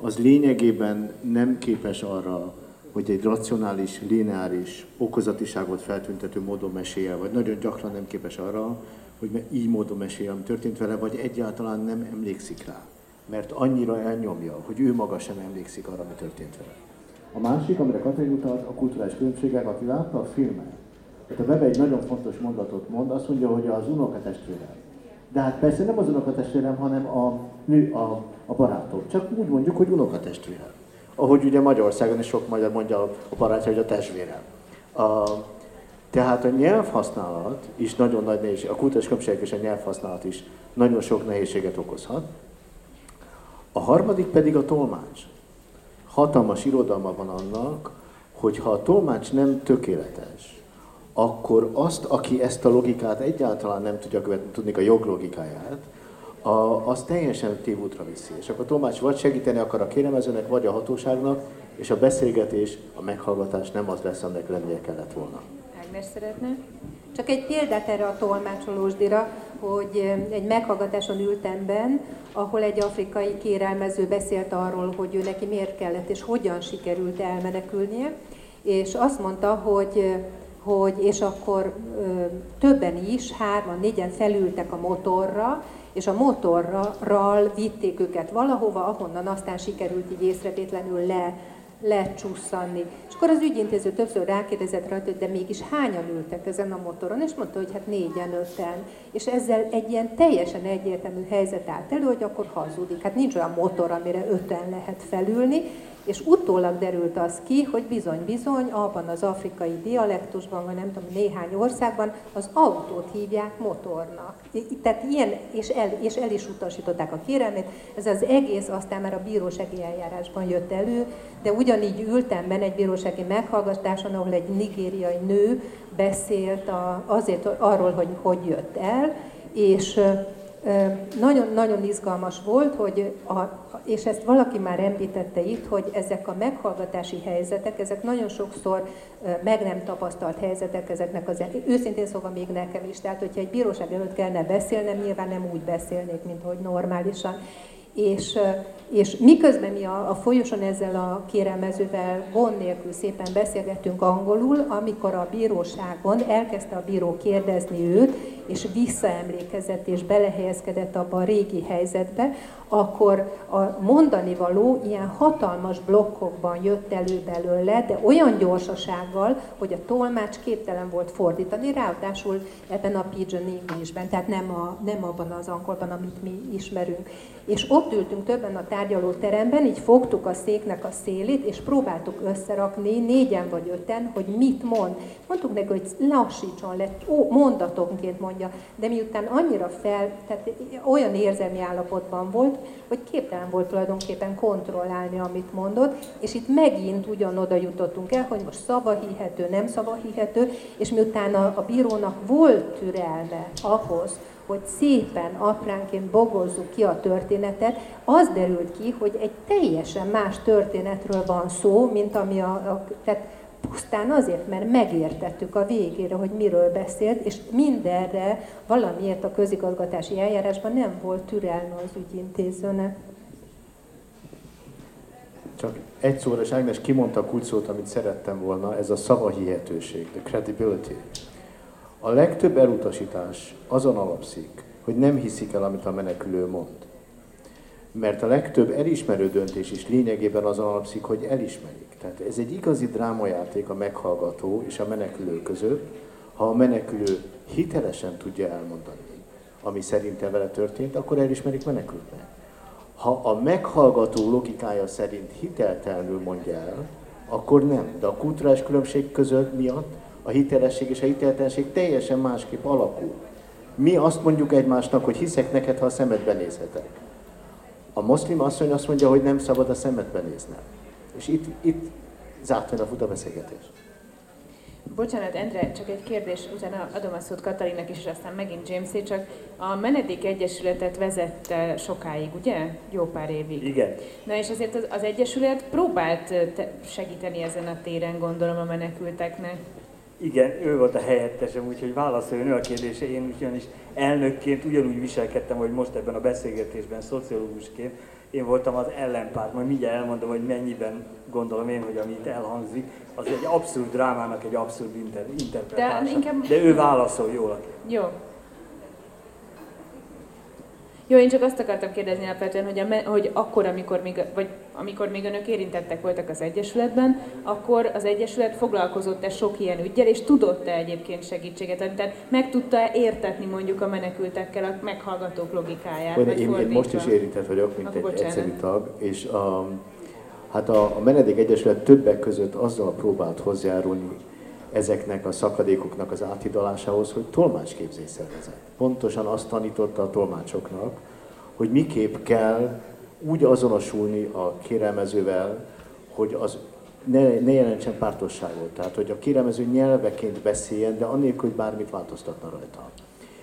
Speaker 3: az lényegében nem képes arra, hogy egy racionális, lineáris, okozatiságot feltüntető módon mesélje, vagy nagyon gyakran nem képes arra, hogy így módon mesélje, ami történt vele, vagy egyáltalán nem emlékszik rá. Mert annyira elnyomja, hogy ő maga sem emlékszik arra, ami történt vele. A másik, amire Katalin utalt, a kulturális különbségek, aki látta a filmet, tehát a Bebe egy nagyon fontos mondatot mond, azt mondja, hogy az unokatestvérem. De hát persze nem az unokatestvérem, hanem a nő, a, a barátom. Csak úgy mondjuk, hogy unokatestvérem. Ahogy ugye Magyarországon is sok magyar mondja a barátja, hogy a testvérem. A, tehát a nyelvhasználat is nagyon nagy nehézség, a kultúrás különbségek és a nyelvhasználat is nagyon sok nehézséget okozhat. A harmadik pedig a tolmács. Hatalmas irodalma van annak, hogy ha a tolmács nem tökéletes, akkor azt, aki ezt a logikát egyáltalán nem tudja követni, tudni a jog logikáját, a, az teljesen tévútra viszi. És akkor a tolmács vagy segíteni akar a kérelmezőnek, vagy a hatóságnak, és a beszélgetés, a meghallgatás nem az lesz, aminek lennie kellett volna.
Speaker 2: Ágnes szeretne?
Speaker 5: Csak egy példát erre a tolmácsolósdira. Hogy egy meghallgatáson ültem benn, ahol egy afrikai kérelmező beszélt arról, hogy ő neki miért kellett és hogyan sikerült elmenekülnie, és azt mondta, hogy hogy és akkor ö, többen is, hárman, négyen felültek a motorra, és a motorral vitték őket valahova, ahonnan aztán sikerült így észrevétlenül le, lecsusszanni. És akkor az ügyintéző többször rákérdezett rajta, hogy de mégis hányan ültek ezen a motoron, és mondta, hogy hát négyen, öten. És ezzel egy ilyen teljesen egyértelmű helyzet állt elő, hogy akkor hazudik. Hát nincs olyan motor, amire öten lehet felülni, és utólag derült az ki, hogy bizony-bizony abban az afrikai dialektusban, vagy nem tudom, néhány országban az autót hívják motornak. Tehát ilyen, és el, és el is utasították a kérelmét, ez az egész aztán már a bírósági eljárásban jött elő, de ugyanígy ültem benne egy bírósági meghallgatáson, ahol egy nigériai nő beszélt a, azért arról, hogy hogy jött el, és nagyon-nagyon izgalmas volt, hogy a, és ezt valaki már említette itt, hogy ezek a meghallgatási helyzetek, ezek nagyon sokszor meg nem tapasztalt helyzetek, ezeknek az, őszintén szóval még nekem is, tehát hogyha egy bíróság előtt kellene beszélnem, nyilván nem úgy beszélnék, mint hogy normálisan. És, és miközben mi a, a folyoson ezzel a kérelmezővel gond nélkül szépen beszélgettünk angolul, amikor a bíróságon elkezdte a bíró kérdezni őt, és visszaemlékezett és belehelyezkedett abba a régi helyzetbe, akkor a mondani való ilyen hatalmas blokkokban jött elő belőle, de olyan gyorsasággal, hogy a tolmács képtelen volt fordítani, ráadásul ebben a Pigeon Englishben, tehát nem, a, nem abban az angolban, amit mi ismerünk. És ott ültünk többen a tárgyalóteremben, így fogtuk a széknek a szélét, és próbáltuk összerakni négyen vagy öten, hogy mit mond. Mondtuk neki, hogy lassítson le, ó, mondatonként mondja, de miután annyira fel, tehát olyan érzelmi állapotban volt, hogy képtelen volt tulajdonképpen kontrollálni, amit mondott, és itt megint ugyanoda jutottunk el, hogy most szavahihető, nem szavahihető, és miután a, a bírónak volt türelme ahhoz, hogy szépen apránként bogozzuk ki a történetet, az derült ki, hogy egy teljesen más történetről van szó, mint ami a, a tehát pusztán azért, mert megértettük a végére, hogy miről beszélt, és mindenre valamiért a közigazgatási eljárásban nem volt türelme az ügyintézőnek.
Speaker 3: Csak egy szóra, és Ágnes kimondta a kulcsszót, amit szerettem volna, ez a szavahihetőség, the credibility. A legtöbb elutasítás azon alapszik, hogy nem hiszik el, amit a menekülő mond. Mert a legtöbb elismerő döntés is lényegében azon alapszik, hogy elismerik. Tehát ez egy igazi drámajáték a meghallgató és a menekülő között, ha a menekülő hitelesen tudja elmondani, ami szerinte vele történt, akkor elismerik menekültnek. Ha a meghallgató logikája szerint hiteltelenül mondja el, akkor nem. De a kulturális különbség között miatt a hitelesség és a hiteltelenség teljesen másképp alakul. Mi azt mondjuk egymásnak, hogy hiszek neked, ha a szemedbe nézhetek. A moszlim asszony azt mondja, hogy nem szabad a szemedbe néznem. És itt, itt zártan fut a beszélgetés.
Speaker 2: Bocsánat, Endre, csak egy kérdés, utána adom a szót Katalinnak is, és aztán megint Jamesé, csak a Menedék Egyesületet vezette sokáig, ugye? Jó pár évig.
Speaker 4: Igen.
Speaker 2: Na és azért az, az Egyesület próbált segíteni ezen a téren, gondolom, a menekülteknek.
Speaker 4: Igen, ő volt a helyettesem, úgyhogy válaszoljon ő a kérdése. Én ugyanis elnökként ugyanúgy viselkedtem, hogy most ebben a beszélgetésben, szociológusként. Én voltam az ellenpárt, majd mindjárt elmondom, hogy mennyiben gondolom én, hogy amit elhangzik, az egy abszurd drámának egy abszurd inter- interpretálása. De, inkább... De ő válaszol jól.
Speaker 2: Jó, jó, én csak azt akartam kérdezni alapvetően, hogy, a, hogy akkor, amikor még, vagy amikor még önök érintettek voltak az Egyesületben, akkor az Egyesület foglalkozott-e sok ilyen ügyel, és tudott-e egyébként segítséget adni? Tehát meg tudta-e értetni mondjuk a menekültekkel a meghallgatók logikáját?
Speaker 3: Vagy én, én most is érintett vagyok, mint akkor egy bocsánat. egyszerű tag, és a, hát a, a Menedék Egyesület többek között azzal próbált hozzájárulni ezeknek a szakadékoknak az áthidalásához, hogy tolmácsképzés szervezett. Pontosan azt tanította a tolmácsoknak, hogy miképp kell úgy azonosulni a kérelmezővel, hogy az ne, ne jelentsen pártosságot. Tehát, hogy a kérelmező nyelveként beszéljen, de annélkül, hogy bármit változtatna rajta.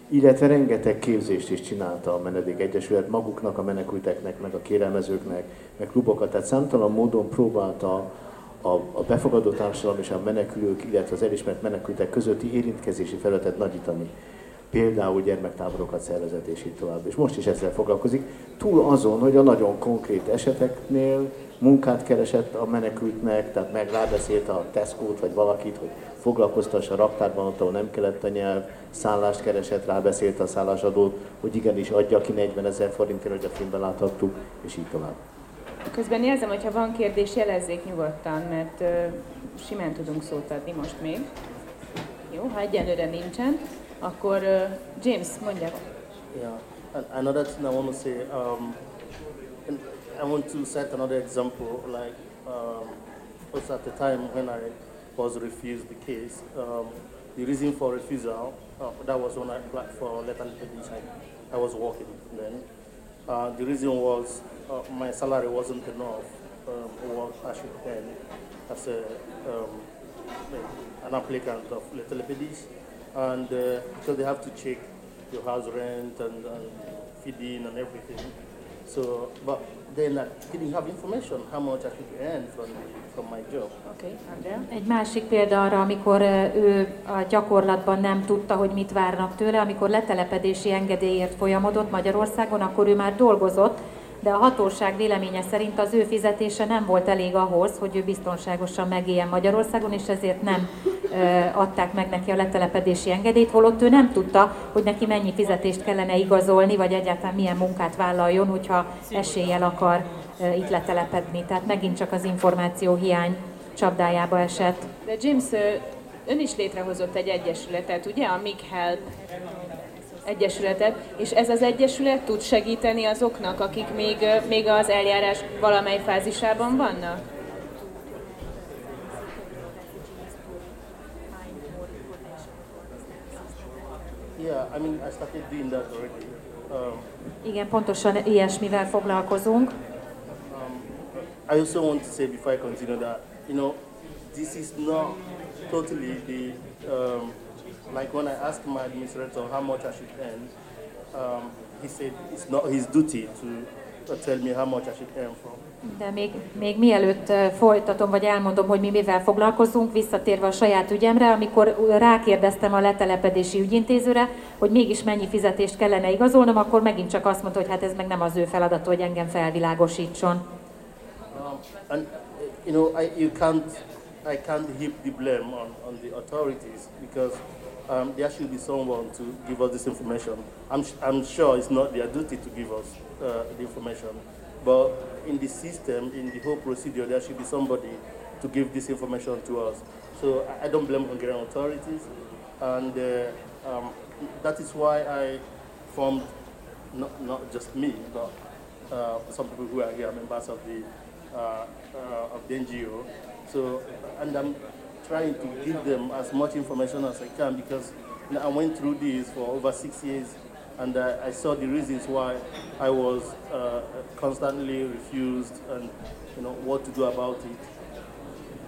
Speaker 3: Illetve rengeteg képzést is csinálta a Menedék Egyesület maguknak, a menekülteknek, meg a kérelmezőknek, meg klubokat. Tehát számtalan módon próbálta a, a befogadó társadalom és a menekülők, illetve az elismert menekültek közötti érintkezési felületet nagyítani. Például gyermektáborokat szervezett, és így tovább. És most is ezzel foglalkozik. Túl azon, hogy a nagyon konkrét eseteknél munkát keresett a menekültnek, tehát meg a tesco vagy valakit, hogy foglalkoztassa a raktárban, ott, ahol nem kellett a nyelv, szállást keresett, rábeszélt a szállásadót, hogy igenis adja ki 40 ezer forintért, hogy a filmben láthattuk, és így tovább.
Speaker 2: Közben érzem, hogyha van kérdés, jelezzék nyugodtan, mert uh, simán tudunk szót adni most még. Jó, ha egyenlőre nincsen, akkor uh, James, mondja.
Speaker 8: Yeah, another thing I want to say, um, I want to set another example, like um, also at the time when I was refused the case, um, the reason for refusal, uh, that was when I applied for letter petition. I was working then. Uh, the reason was uh, my salary wasn't enough um, what I should earn as a, um, an applicant of Letelepedis. And uh, because they have to check your house rent and, and feeding and everything. So, but then I didn't have information how much I could earn from, from my job.
Speaker 2: Okay, Andrea?
Speaker 7: Egy másik példa arra, amikor ő a gyakorlatban nem tudta, hogy mit várnak tőle, amikor letelepedési engedélyért folyamodott Magyarországon, akkor ő már dolgozott, de a hatóság véleménye szerint az ő fizetése nem volt elég ahhoz, hogy ő biztonságosan megéljen Magyarországon, és ezért nem adták meg neki a letelepedési engedélyt, holott ő nem tudta, hogy neki mennyi fizetést kellene igazolni, vagy egyáltalán milyen munkát vállaljon, hogyha eséllyel akar itt letelepedni. Tehát megint csak az információ hiány csapdájába esett.
Speaker 2: De James, ön is létrehozott egy egyesületet, ugye? A Mig Help egyesületet, és ez az egyesület tud segíteni azoknak, akik még, még az eljárás valamely fázisában vannak?
Speaker 8: Yeah, I mean, I started doing that already. Um,
Speaker 7: Igen, pontosan ilyesmivel foglalkozunk.
Speaker 8: Um, I also want to say before I continue that, you know, this is not totally the um, Like when I asked my administrator how much I should earn, um, he said it's not his duty to tell me how much I should earn from.
Speaker 7: De még, még mielőtt folytatom, vagy elmondom, hogy mi mivel foglalkozunk, visszatérve a saját ügyemre, amikor rákérdeztem a letelepedési ügyintézőre, hogy mégis mennyi fizetést kellene igazolnom, akkor megint csak azt mondta, hogy hát ez meg nem az ő feladat, hogy engem felvilágosítson.
Speaker 8: Um, and, you know, I, you can't, I can't heap the blame on, on the authorities because um, there should be someone to give us this information. I'm, I'm sure it's not their duty to give us uh, the information, but in the system, in the whole procedure, there should be somebody to give this information to us. So I, I don't blame Hungarian authorities, and uh, um, that is why I formed, not, not just me, but uh, some people who are here, members of the, uh, uh, of the NGO. So, and I'm trying to give them as much information as I can because you know, I went through this for over six years and uh, I saw the reasons why I was uh, constantly refused and you know, what to do about it.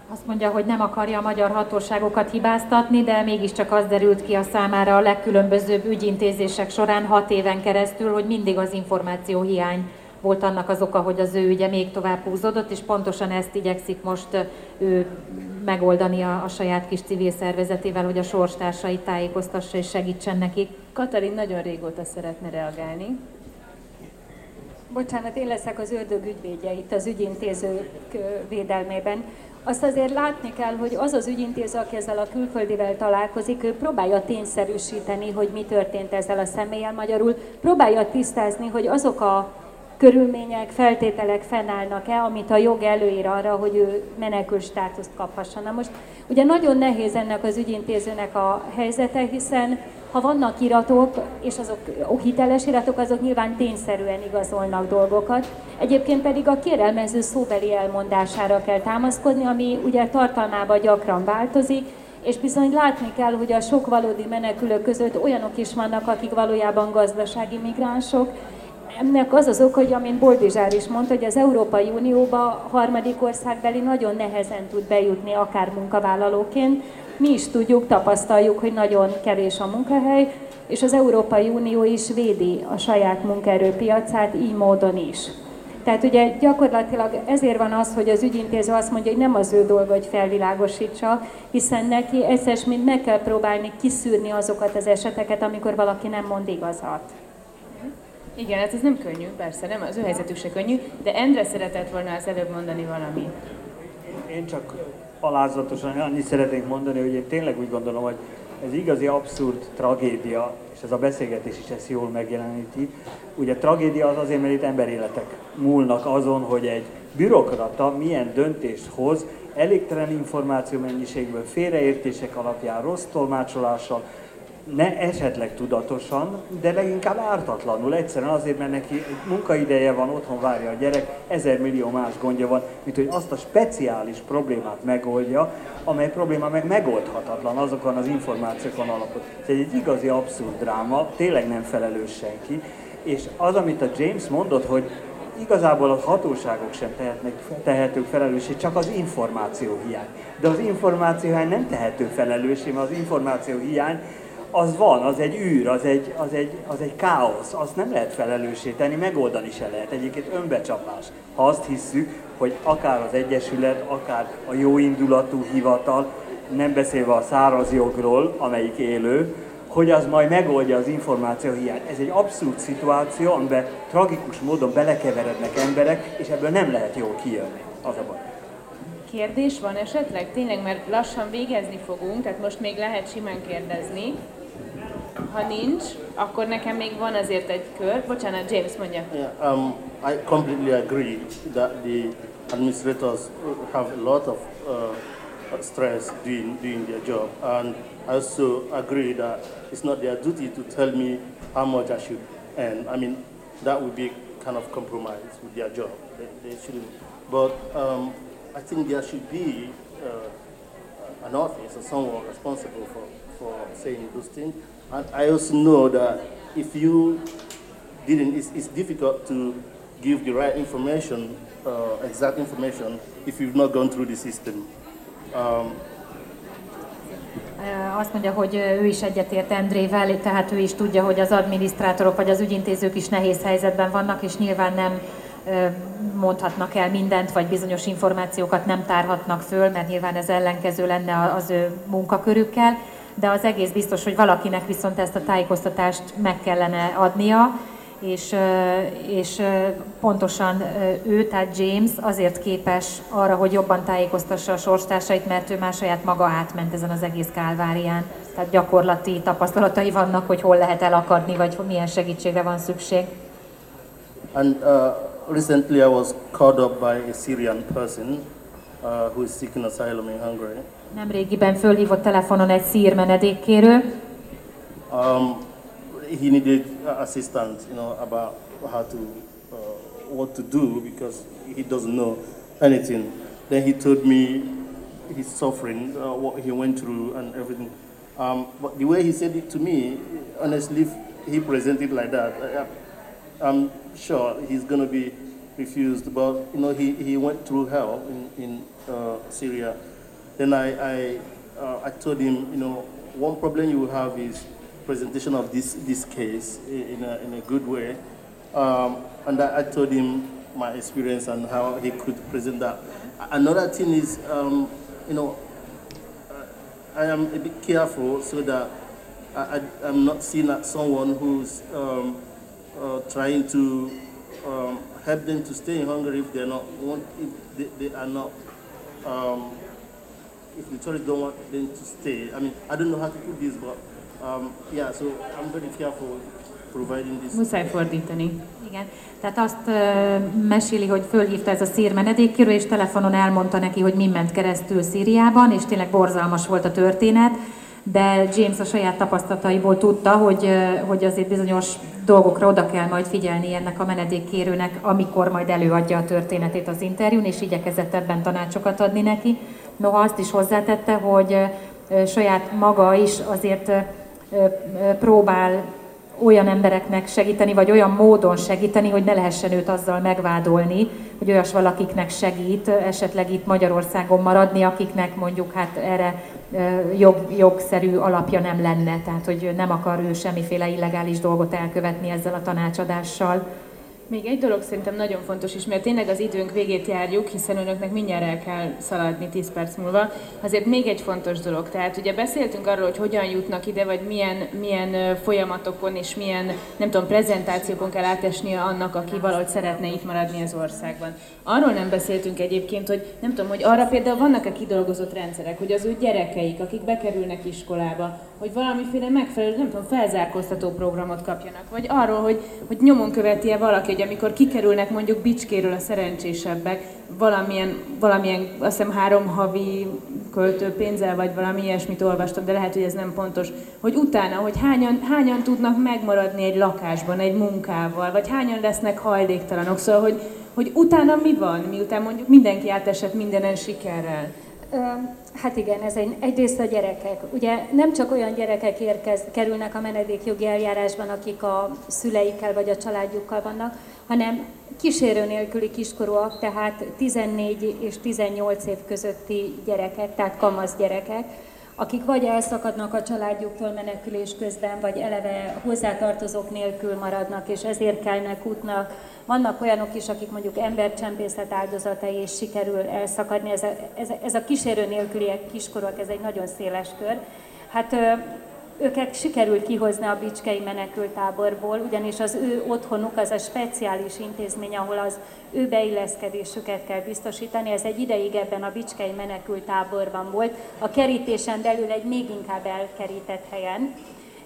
Speaker 7: Azt mondja, hogy nem akarja a magyar hatóságokat hibáztatni, de mégiscsak az derült ki a számára a legkülönbözőbb ügyintézések során hat éven keresztül, hogy mindig az információ hiány volt annak az oka, hogy az ő ügye még tovább húzódott, és pontosan ezt igyekszik most ő megoldani a, a saját kis civil szervezetével, hogy a sorstársait tájékoztassa és segítsen nekik.
Speaker 2: Katalin nagyon régóta szeretne reagálni.
Speaker 6: Bocsánat, én leszek az ördög ügyvédje itt az ügyintézők védelmében. Azt azért látni kell, hogy az az ügyintéző, aki ezzel a külföldivel találkozik, ő próbálja tényszerűsíteni, hogy mi történt ezzel a személlyel magyarul, próbálja tisztázni, hogy azok a körülmények, feltételek fennállnak-e, amit a jog előír arra, hogy ő menekül státuszt kaphasson. Na most ugye nagyon nehéz ennek az ügyintézőnek a helyzete, hiszen ha vannak iratok, és azok hiteles iratok, azok nyilván tényszerűen igazolnak dolgokat. Egyébként pedig a kérelmező szóbeli elmondására kell támaszkodni, ami ugye tartalmában gyakran változik, és bizony látni kell, hogy a sok valódi menekülők között olyanok is vannak, akik valójában gazdasági migránsok, ennek az az ok, hogy amint Boldizsár is mondta, hogy az Európai Unióba harmadik országbeli nagyon nehezen tud bejutni akár munkavállalóként. Mi is tudjuk, tapasztaljuk, hogy nagyon kevés a munkahely, és az Európai Unió is védi a saját munkaerőpiacát így módon is. Tehát ugye gyakorlatilag ezért van az, hogy az ügyintéző azt mondja, hogy nem az ő dolga, hogy felvilágosítsa, hiszen neki egyszer mint meg kell próbálni kiszűrni azokat az eseteket, amikor valaki nem mond igazat.
Speaker 2: Igen, hát ez nem könnyű, persze, nem, az ő helyzetük se könnyű, de Endre szeretett volna az előbb mondani valamit.
Speaker 4: Én csak alázatosan annyit szeretnék mondani, hogy én tényleg úgy gondolom, hogy ez igazi abszurd tragédia, és ez a beszélgetés is ezt jól megjeleníti. Ugye tragédia az azért, mert itt emberéletek múlnak azon, hogy egy bürokrata milyen döntést hoz, elégtelen információ mennyiségből, félreértések alapján, rossz tolmácsolással, ne esetleg tudatosan, de leginkább ártatlanul, egyszerűen azért, mert neki munkaideje van, otthon várja a gyerek, ezer millió más gondja van, mint hogy azt a speciális problémát megoldja, amely probléma meg megoldhatatlan azokon az információkon alapot. Ez egy igazi abszurd dráma, tényleg nem felelős senki, és az, amit a James mondott, hogy igazából a hatóságok sem tehetnek, tehetők felelőssé, csak az információ hiány. De az információ hiány nem tehető felelőssé, mert az információ hiány az van, az egy űr, az egy, az egy, az egy káosz, azt nem lehet felelőssé tenni, megoldani se lehet. Egyébként önbecsapás. Ha azt hisszük, hogy akár az Egyesület, akár a jóindulatú hivatal, nem beszélve a száraz jogról, amelyik élő, hogy az majd megoldja az információ hiány. Ez egy abszurd szituáció, amiben tragikus módon belekeverednek emberek, és ebből nem lehet jól kijönni. Az a baj.
Speaker 2: Kérdés van esetleg? Tényleg, mert lassan végezni fogunk, tehát most még lehet simán kérdezni. Ha nincs, akkor nekem még van azért egy kör. Bocsánat, James mondja.
Speaker 8: Yeah, um, I completely agree that the administrators have a lot of uh, stress doing, doing their job. And I also agree that it's not their duty to tell me how much I should earn. I mean, that would be kind of compromise with their job. They, they shouldn't. But um, I think there should be uh, an office or someone responsible for, for saying those things. And I also know that if you didn't, it's, it's difficult to give the right information, uh, exact information, if you've not gone through the system. Um,
Speaker 7: azt mondja, hogy ő is egyetért Endrével, tehát ő is tudja, hogy az adminisztrátorok vagy az ügyintézők is nehéz helyzetben vannak, és nyilván nem mondhatnak el mindent, vagy bizonyos információkat nem tárhatnak föl, mert nyilván ez ellenkező lenne az ő munkakörükkel de az egész biztos, hogy valakinek viszont ezt a tájékoztatást meg kellene adnia, és, és pontosan ő, tehát James azért képes arra, hogy jobban tájékoztassa a sorstársait, mert ő már saját maga átment ezen az egész kálvárián. Tehát gyakorlati tapasztalatai vannak, hogy hol lehet elakadni, vagy milyen segítségre van szükség.
Speaker 8: And uh, recently I was called up by a Syrian person uh, who is seeking asylum in Hungary.
Speaker 7: Nemrégiben fölhívott telefonon egy szír menedékkérő.
Speaker 8: Um, he needed assistance, you know, about how to, uh, what to do because he doesn't know anything. Then he told me his suffering, uh, what he went through and everything. Um, but the way he said it to me, honestly, he presented like that, I, I'm sure he's going to be refused. But, you know, he, he went through hell in, in uh, Syria. Then I, I, uh, I told him, you know, one problem you will have is presentation of this, this case in a, in a good way. Um, and I, I, told him my experience and how he could present that. Another thing is, um, you know, I am a bit careful so that I, am not seen as someone who's um, uh, trying to um, help them to stay in Hungary if they're not, if they, they are not um, if the tourists don't want them to stay. I mean, I don't know how to put this, but um, yeah, so I'm very careful providing this.
Speaker 2: Muszáj fordítani.
Speaker 7: Igen, tehát azt uh, meséli, hogy fölhívta ez a szír menedékkérő, és telefonon elmondta neki, hogy mi ment keresztül Szíriában, és tényleg borzalmas volt a történet, de James a saját tapasztalataiból tudta, hogy, hogy azért bizonyos dolgokra oda kell majd figyelni ennek a menedékkérőnek, amikor majd előadja a történetét az interjún, és igyekezett ebben tanácsokat adni neki. Noha azt is hozzátette, hogy saját maga is azért próbál olyan embereknek segíteni, vagy olyan módon segíteni, hogy ne lehessen őt azzal megvádolni, hogy olyas valakiknek segít, esetleg itt Magyarországon maradni, akiknek mondjuk hát erre jog, jogszerű alapja nem lenne, tehát hogy nem akar ő semmiféle illegális dolgot elkövetni ezzel a tanácsadással.
Speaker 2: Még egy dolog szerintem nagyon fontos is, mert tényleg az időnk végét járjuk, hiszen önöknek mindjárt el kell szaladni 10 perc múlva. Azért még egy fontos dolog, tehát ugye beszéltünk arról, hogy hogyan jutnak ide, vagy milyen, milyen folyamatokon és milyen, nem tudom, prezentációkon kell átesnie annak, aki valahogy szeretne itt maradni az országban. Arról nem beszéltünk egyébként, hogy nem tudom, hogy arra például vannak-e kidolgozott rendszerek, hogy az ő gyerekeik, akik bekerülnek iskolába, hogy valamiféle megfelelő, nem tudom, felzárkóztató programot kapjanak, vagy arról, hogy, hogy nyomon követi-e valaki, hogy amikor kikerülnek mondjuk Bicskéről a szerencsésebbek, valamilyen, valamilyen azt hiszem három havi költőpénzzel, vagy valami ilyesmit olvastam, de lehet, hogy ez nem pontos, hogy utána, hogy hányan, hányan tudnak megmaradni egy lakásban, egy munkával, vagy hányan lesznek hajléktalanok, szóval, hogy, hogy utána mi van, miután mondjuk mindenki átesett mindenen sikerrel.
Speaker 6: Hát igen, ez egy, egyrészt a gyerekek. Ugye nem csak olyan gyerekek érkez, kerülnek a menedékjogi eljárásban, akik a szüleikkel vagy a családjukkal vannak, hanem kísérő nélküli kiskorúak, tehát 14 és 18 év közötti gyerekek, tehát kamasz gyerekek, akik vagy elszakadnak a családjuktól menekülés közben, vagy eleve hozzátartozók nélkül maradnak, és ezért kelnek útnak. Vannak olyanok is, akik mondjuk embercsempészet áldozatai, és sikerül elszakadni. Ez a, ez, a kísérő nélküliek, kiskorúak, ez egy nagyon széles kör. Hát őket sikerült kihozni a Bicskei menekültáborból, ugyanis az ő otthonuk az a speciális intézmény, ahol az ő beilleszkedésüket kell biztosítani. Ez egy ideig ebben a Bicskei menekültáborban volt, a kerítésen belül egy még inkább elkerített helyen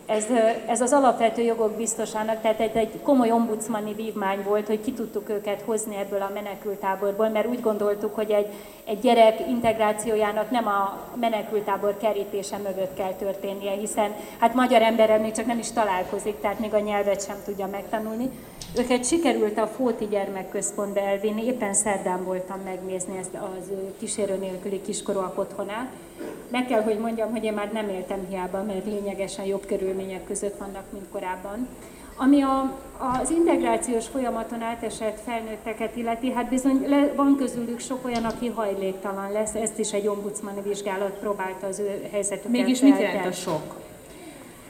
Speaker 6: ez, ez az alapvető jogok biztosának, tehát egy, egy komoly ombudsmani vívmány volt, hogy ki tudtuk őket hozni ebből a menekültáborból, mert úgy gondoltuk, hogy egy, egy gyerek integrációjának nem a menekültábor kerítése mögött kell történnie, hiszen hát magyar emberrel még csak nem is találkozik, tehát még a nyelvet sem tudja megtanulni. Őket sikerült a Fóti Gyermekközpontba elvinni, éppen szerdán voltam megnézni ezt az kísérő nélküli kiskorúak otthonát. Meg kell, hogy mondjam, hogy én már nem éltem hiába, mert lényegesen jobb körülmények között vannak, mint korábban. Ami a, az integrációs folyamaton átesett felnőtteket illeti, hát bizony le, van közülük sok olyan, aki hajléktalan lesz, ezt is egy ombudsmani vizsgálat próbálta az ő helyzetüket
Speaker 2: Mégis mit jelent a sok?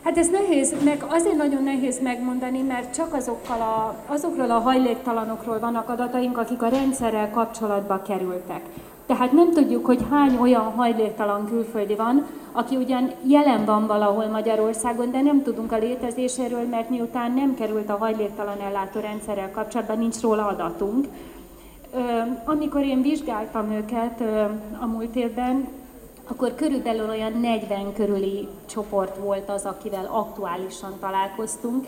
Speaker 6: Hát ez nehéz, meg azért nagyon nehéz megmondani, mert csak azokkal a, azokról a hajléktalanokról vannak adataink, akik a rendszerrel kapcsolatba kerültek. Tehát nem tudjuk, hogy hány olyan hajléktalan külföldi van, aki ugyan jelen van valahol Magyarországon, de nem tudunk a létezéséről, mert miután nem került a hajléktalan ellátórendszerrel kapcsolatban, nincs róla adatunk. Amikor én vizsgáltam őket a múlt évben, akkor körülbelül olyan 40 körüli csoport volt az, akivel aktuálisan találkoztunk,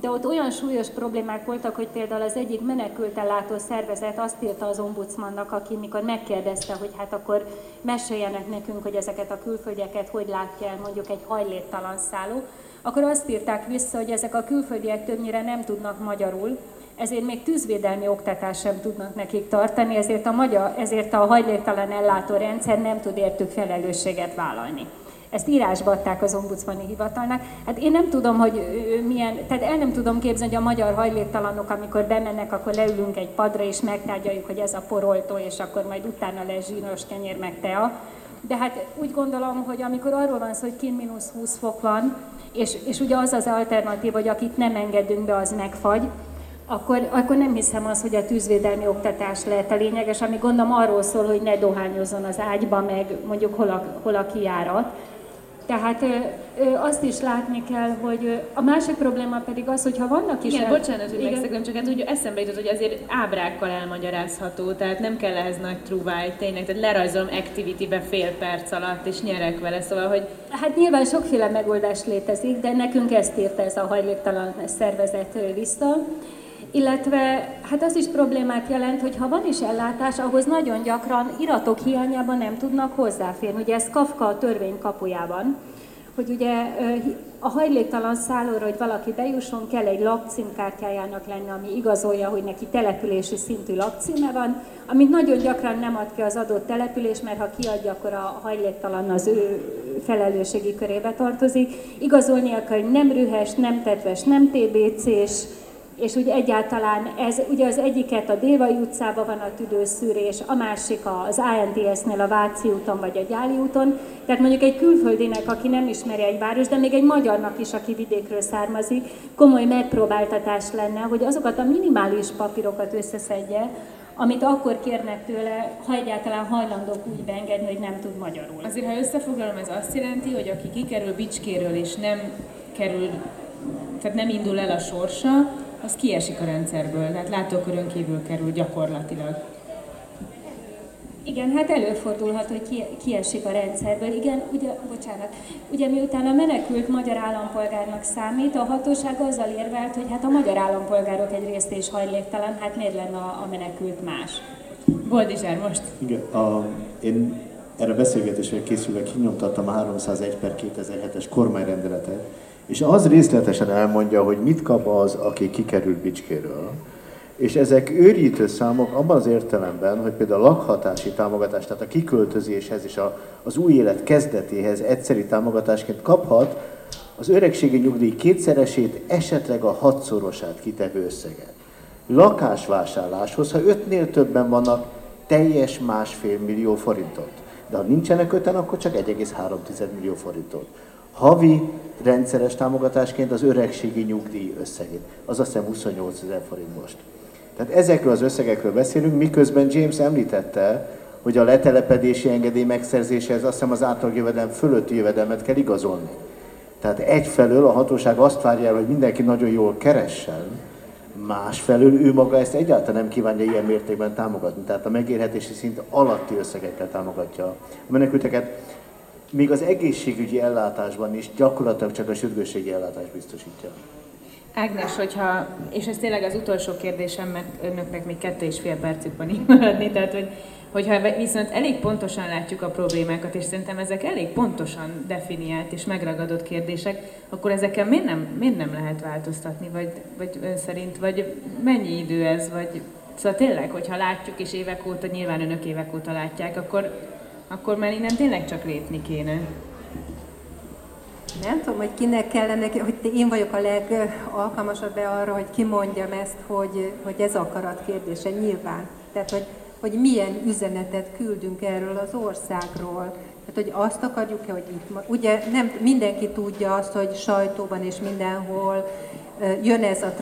Speaker 6: de ott olyan súlyos problémák voltak, hogy például az egyik menekültellátó szervezet azt írta az ombudsmannak, aki mikor megkérdezte, hogy hát akkor meséljenek nekünk, hogy ezeket a külföldieket hogy látja el mondjuk egy hajléktalan szálló, akkor azt írták vissza, hogy ezek a külföldiek többnyire nem tudnak magyarul, ezért még tűzvédelmi oktatást sem tudnak nekik tartani, ezért a, magyar, ezért a hajléktalan ellátó rendszer nem tud értük felelősséget vállalni. Ezt írásba adták az ombudsmani hivatalnak. Hát én nem tudom, hogy milyen, tehát el nem tudom képzelni, hogy a magyar hajléktalanok, amikor bemennek, akkor leülünk egy padra és megtárgyaljuk, hogy ez a poroltó, és akkor majd utána lesz zsíros kenyér meg tea. De hát úgy gondolom, hogy amikor arról van szó, hogy kint mínusz 20 fok van, és, és ugye az az alternatív, hogy akit nem engedünk be, az megfagy, akkor, akkor nem hiszem az, hogy a tűzvédelmi oktatás lehet a lényeges, ami gondolom arról szól, hogy ne dohányozzon az ágyba, meg mondjuk hol a, hol a kiárat. Tehát azt is látni kell, hogy a másik probléma pedig az, hogy ha vannak is...
Speaker 2: Igen, el... bocsánat, hogy megszegem, csak hát úgy eszembe jutott, hogy azért ábrákkal elmagyarázható, tehát nem kell ehhez nagy truváj, tényleg, tehát lerajzolom activity-be fél perc alatt, és nyerek vele, szóval, hogy...
Speaker 6: Hát nyilván sokféle megoldás létezik, de nekünk ezt írta ez a hajléktalan szervezet vissza illetve hát az is problémát jelent, hogy ha van is ellátás, ahhoz nagyon gyakran iratok hiányában nem tudnak hozzáférni. Ugye ez Kafka a törvény kapujában, hogy ugye a hajléktalan szállóra, hogy valaki bejusson, kell egy lakcímkártyájának lenni, ami igazolja, hogy neki települési szintű lakcíme van, amit nagyon gyakran nem ad ki az adott település, mert ha kiadja, akkor a hajléktalan az ő felelősségi körébe tartozik. Igazolnia kell, hogy nem rühes, nem tetves, nem TBC-s, és úgy egyáltalán ez, ugye az egyiket a Dévai utcában van a tüdőszűrés, a másik az ANTS-nél a Váci úton vagy a Gyáli úton, tehát mondjuk egy külföldinek, aki nem ismeri egy város, de még egy magyarnak is, aki vidékről származik, komoly megpróbáltatás lenne, hogy azokat a minimális papírokat összeszedje, amit akkor kérnek tőle, ha egyáltalán hajlandók úgy beengedni, hogy nem tud magyarul.
Speaker 2: Azért, ha összefoglalom, ez azt jelenti, hogy aki kikerül Bicskéről és nem kerül, tehát nem indul el a sorsa, az kiesik a rendszerből, tehát látókörön kívül kerül gyakorlatilag.
Speaker 6: Igen, hát előfordulhat, hogy ki, kiesik a rendszerből. Igen, ugye, bocsánat, ugye miután a menekült magyar állampolgárnak számít, a hatóság azzal érvelt, hogy hát a magyar állampolgárok egy részt is hajléktalan, hát miért lenne a, a menekült más?
Speaker 2: Boldizsár most.
Speaker 3: Igen, a, én erre beszélgetésre készülve kinyomtattam a 301 per 2007-es kormányrendeletet, és az részletesen elmondja, hogy mit kap az, aki kikerül Bicskéről. És ezek őrítő számok abban az értelemben, hogy például a lakhatási támogatás, tehát a kiköltözéshez és a, az új élet kezdetéhez egyszeri támogatásként kaphat az öregségi nyugdíj kétszeresét, esetleg a hatszorosát kitevő összeget. Lakásvásárláshoz, ha ötnél többen vannak, teljes másfél millió forintot. De ha nincsenek öten, akkor csak 1,3 millió forintot havi rendszeres támogatásként az öregségi nyugdíj összegét. Az azt hiszem 28 ezer forint most. Tehát ezekről az összegekről beszélünk, miközben James említette, hogy a letelepedési engedély megszerzéséhez azt hiszem az átlagjövedelem fölötti jövedelmet kell igazolni. Tehát egyfelől a hatóság azt várja el, hogy mindenki nagyon jól keressen, másfelől ő maga ezt egyáltalán nem kívánja ilyen mértékben támogatni. Tehát a megérhetési szint alatti összegekkel támogatja a menekülteket még az egészségügyi ellátásban is gyakorlatilag csak a sürgősségi ellátást biztosítja.
Speaker 2: Ágnes, hogyha, és ez tényleg az utolsó kérdésem, mert önöknek még kettő és fél percük van így maradni, tehát hogy, hogyha viszont elég pontosan látjuk a problémákat, és szerintem ezek elég pontosan definiált és megragadott kérdések, akkor ezeken miért nem, miért nem lehet változtatni, vagy, vagy ön szerint, vagy mennyi idő ez, vagy Szóval tényleg, hogyha látjuk, és évek óta, nyilván önök évek óta látják, akkor akkor már innen tényleg csak lépni kéne.
Speaker 5: Nem tudom, hogy kinek kellene, hogy én vagyok a legalkalmasabb arra, hogy kimondjam ezt, hogy, hogy ez akarat kérdése nyilván. Tehát, hogy, hogy milyen üzenetet küldünk erről az országról. Tehát, hogy azt akarjuk-e, hogy itt, ugye nem mindenki tudja azt, hogy sajtóban és mindenhol jön ez a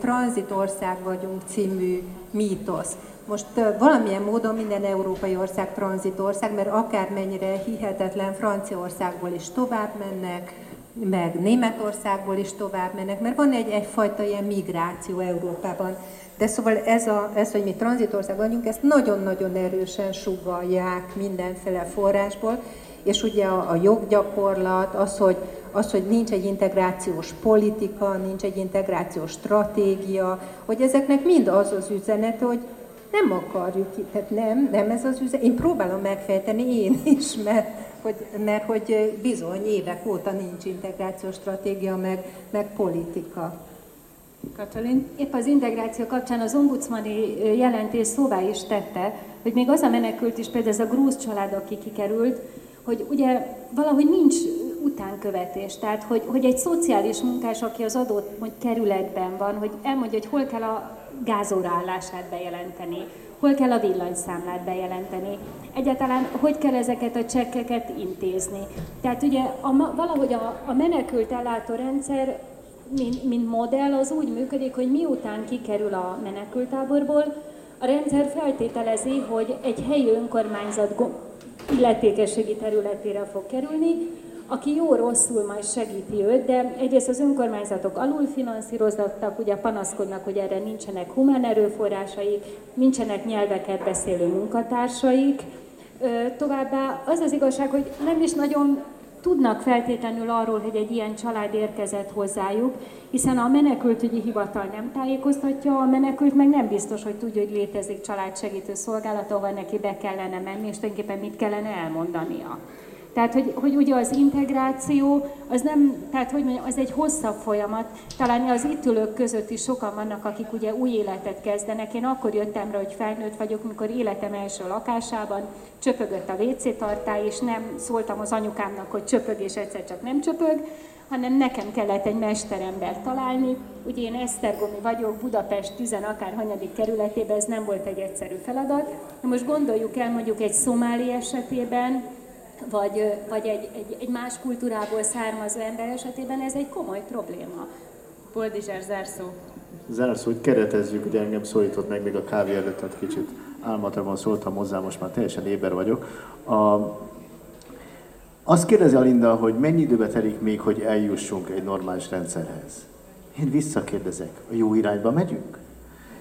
Speaker 5: tranzit ország vagyunk című mítosz. Most valamilyen módon minden európai ország tranzitország, mert akármennyire hihetetlen Franciaországból is tovább mennek, meg Németországból is tovább mennek, mert van egy, egyfajta ilyen migráció Európában. De szóval ez, a, ez hogy mi tranzitország vagyunk, ezt nagyon-nagyon erősen sugalják mindenféle forrásból, és ugye a, a joggyakorlat, az hogy, az, hogy nincs egy integrációs politika, nincs egy integrációs stratégia, hogy ezeknek mind az az üzenete, hogy nem akarjuk, tehát nem, nem ez az üzenet. Én próbálom megfejteni én is, mert hogy, mert hogy bizony évek óta nincs integrációs stratégia, meg, meg politika.
Speaker 2: Katalin?
Speaker 6: Épp az integráció kapcsán az ombudsmani jelentés szóvá is tette, hogy még az a menekült is, például ez a grúz család, aki kikerült, hogy ugye valahogy nincs utánkövetés. Tehát, hogy, hogy egy szociális munkás, aki az adott hogy kerületben van, hogy elmondja, hogy hol kell a gázóraállását bejelenteni, hol kell a villanyszámlát bejelenteni, egyáltalán hogy kell ezeket a csekkeket intézni. Tehát ugye a, valahogy a, a menekült ellátórendszer, mint, mint modell, az úgy működik, hogy miután kikerül a menekültáborból, a rendszer feltételezi, hogy egy helyi önkormányzat illetékességi területére fog kerülni, aki jó-rosszul majd segíti őt, de egyrészt az önkormányzatok alulfinanszírozottak, ugye panaszkodnak, hogy erre nincsenek humán erőforrásaik, nincsenek nyelveket beszélő munkatársaik. Továbbá az az igazság, hogy nem is nagyon tudnak feltétlenül arról, hogy egy ilyen család érkezett hozzájuk, hiszen a menekültügyi hivatal nem tájékoztatja, a menekült meg nem biztos, hogy tudja, hogy létezik családsegítő szolgálat, ahol neki be kellene menni, és tulajdonképpen mit kellene elmondania. Tehát, hogy, hogy ugye az integráció, az nem, tehát hogy mondjam, az egy hosszabb folyamat. Talán az itt ülők között is sokan vannak, akik ugye új életet kezdenek. Én akkor jöttem rá, hogy felnőtt vagyok, mikor életem első lakásában csöpögött a WC tartály, és nem szóltam az anyukámnak, hogy csöpög, és egyszer csak nem csöpög, hanem nekem kellett egy mesterembert találni. Ugye én Esztergomi vagyok, Budapest 10 akár hanyadik kerületében, ez nem volt egy egyszerű feladat. Na most gondoljuk el mondjuk egy szomáli esetében, vagy, vagy egy, egy, egy más kultúrából származó ember esetében ez egy komoly probléma.
Speaker 2: Boldizsár zárszó.
Speaker 3: Zárszó, hogy keretezzük, ugye engem szólított meg még a kávé előtt, tehát kicsit álmatában szóltam hozzá, most már teljesen éber vagyok. A, azt kérdezi Alinda, hogy mennyi időbe telik még, hogy eljussunk egy normális rendszerhez. Én visszakérdezek, a jó irányba megyünk?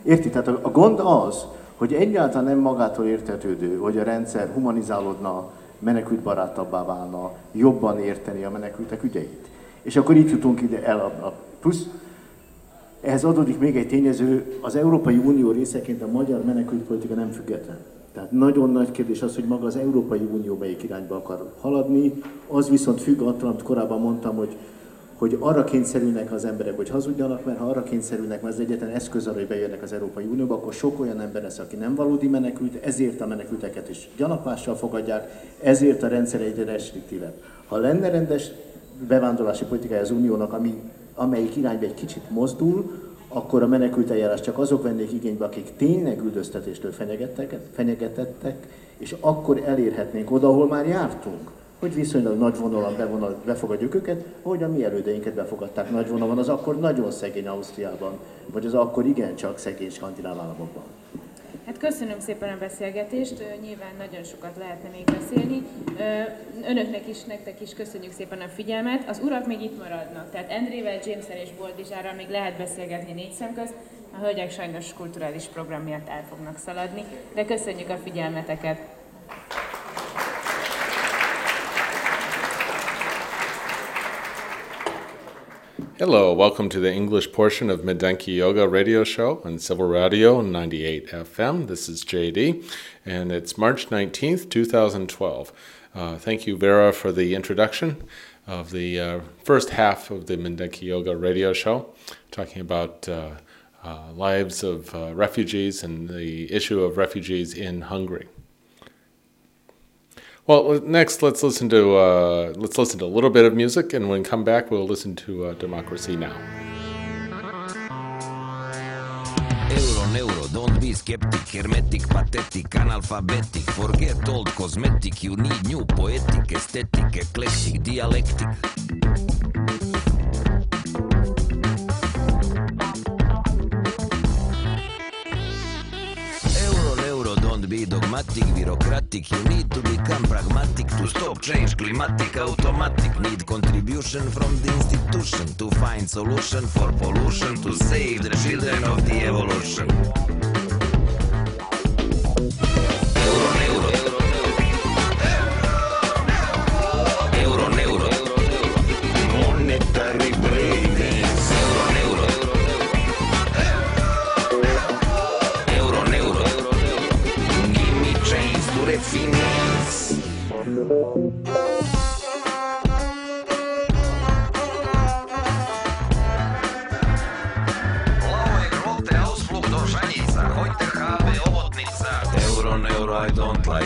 Speaker 3: Érti? Tehát a, a gond az, hogy egyáltalán nem magától értetődő, hogy a rendszer humanizálódna, menekültbarátabbá válna, jobban érteni a menekültek ügyeit. És akkor itt jutunk ide el a, a plusz. Ehhez adódik még egy tényező, az Európai Unió részeként a magyar menekültpolitika nem független. Tehát nagyon nagy kérdés az, hogy maga az Európai Unió melyik irányba akar haladni, az viszont függ attól, amit korábban mondtam, hogy hogy arra kényszerülnek az emberek, hogy hazudjanak, mert ha arra kényszerülnek, mert az egyetlen eszköz arra, hogy bejönnek az Európai Unióba, akkor sok olyan ember lesz, aki nem valódi menekült, ezért a menekülteket is gyanakvással fogadják, ezért a rendszer egyre restriktívebb. Ha lenne rendes bevándorlási politikája az Uniónak, ami, amelyik irányba egy kicsit mozdul, akkor a menekült eljárás csak azok vennék igénybe, akik tényleg üldöztetéstől fenyegetettek, és akkor elérhetnénk oda, ahol már jártunk hogy viszonylag nagy vonalon bevonal, befogadjuk őket, ahogy a mi elődeinket befogadták nagy vonalon az akkor nagyon szegény Ausztriában, vagy az akkor igencsak szegény skandináv államokban.
Speaker 2: Hát köszönöm szépen a beszélgetést, nyilván nagyon sokat lehetne még beszélni. Önöknek is, nektek is köszönjük szépen a figyelmet. Az urak még itt maradnak, tehát Endrével, Jamesel és Boldizsárral még lehet beszélgetni négy szem közt. A hölgyek sajnos kulturális program miatt el fognak szaladni, de köszönjük a figyelmeteket!
Speaker 9: Hello, welcome to the English portion of Medenki Yoga radio show on Civil Radio 98 FM. This is JD, and it's March 19th, 2012. Uh, thank you, Vera, for the introduction of the uh, first half of the Medenki Yoga radio show, talking about uh, uh lives of uh, refugees and the issue of refugees in Hungary. Well, next let's listen to uh, let's listen to a little bit of music, and when we come back, we'll listen to uh, Democracy Now.
Speaker 10: Euro, don't be skeptic, hermetic, pathetic, analphabetic. Forget old cosmetic, you need new poetic, aesthetic, eclectic, dialectic. Dogmatic, bureaucratic. You need to become pragmatic to stop change, climatic, automatic. Need contribution from the institution to find solution for pollution to save the children of the evolution.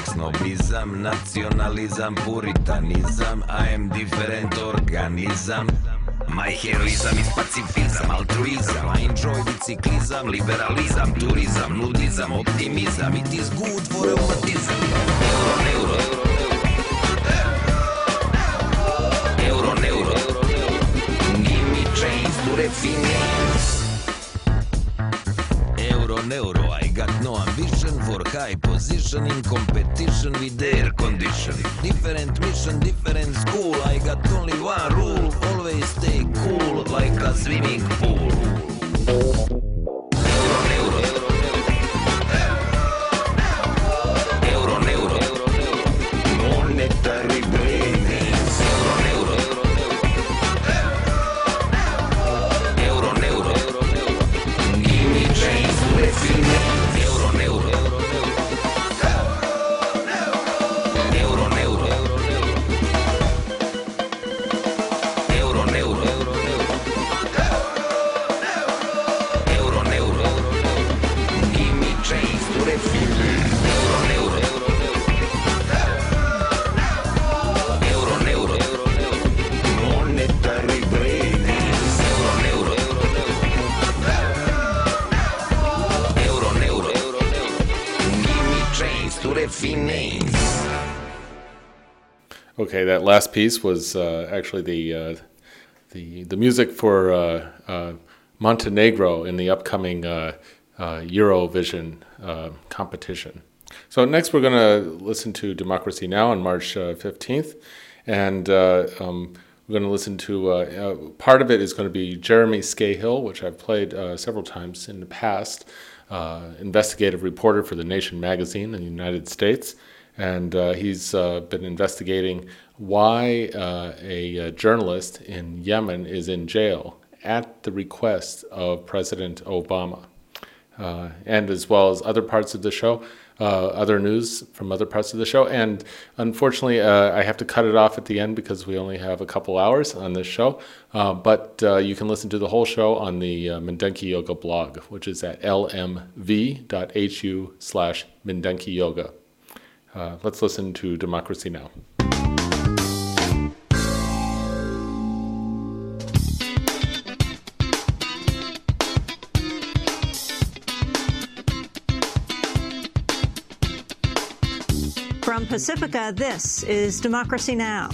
Speaker 10: Snobism, nationalism, puritanism. I am different organism. My heroism is pacifism, altruism. I enjoy biciclism, liberalism, tourism, nudism, optimism. It is good for rheumatism. Euro, euro, euro. Euro, euro. Give me chains to refinance. Euro, euro. Got no ambition for high position in competition with air condition. Different mission, different school. I got only one rule: always stay cool like a swimming pool.
Speaker 9: Okay, that last piece was uh, actually the, uh, the the music for uh, uh Montenegro in the upcoming uh, uh, Eurovision competition. So next, we're going to listen to Democracy Now! on March fifteenth, and um, we're going to listen to part of it is going to be Jeremy Scahill, which I've played several times in the past, investigative reporter for The Nation magazine in the United States and uh, he's uh, been investigating why uh, a, a, journalist in Yemen is in jail at the request of President Obama, uh, and as well as other parts of the show. Uh, other news from other parts of the show, and unfortunately, uh, I have to cut it off at the end because we only have a couple hours on this show. but you can listen to the whole show on the Mindenki Yoga blog, which is at lmv.hu/slash Mindenki Yoga. Uh, let's listen to Democracy Now!
Speaker 11: From Pacifica, this is Democracy Now!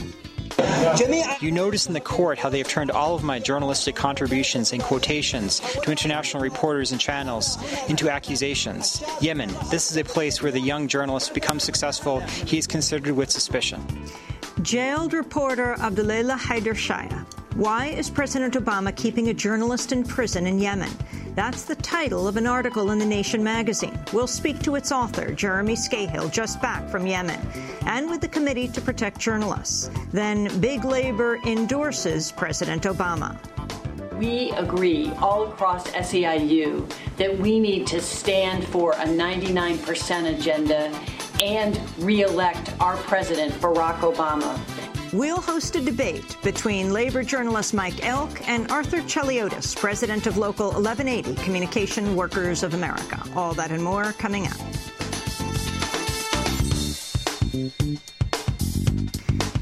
Speaker 12: Jimmy, you notice in the court how they have turned all of my journalistic contributions and quotations to international reporters and channels into accusations. Yemen, this is a place where the young journalist becomes successful. He is considered with suspicion.
Speaker 11: Jailed reporter Abdullah Haider Shaya. Why is President Obama keeping a journalist in prison in Yemen? That's the title of an article in The Nation magazine. We'll speak to its author, Jeremy Scahill, just back from Yemen, and with the Committee to Protect Journalists. Then Big Labor endorses President Obama.
Speaker 13: We agree all across SEIU that we need to stand for a 99% agenda and reelect our president, Barack Obama.
Speaker 11: We'll host a debate between labor journalist Mike Elk and Arthur Cheliotis, president of Local 1180 Communication Workers of America. All that and more coming up.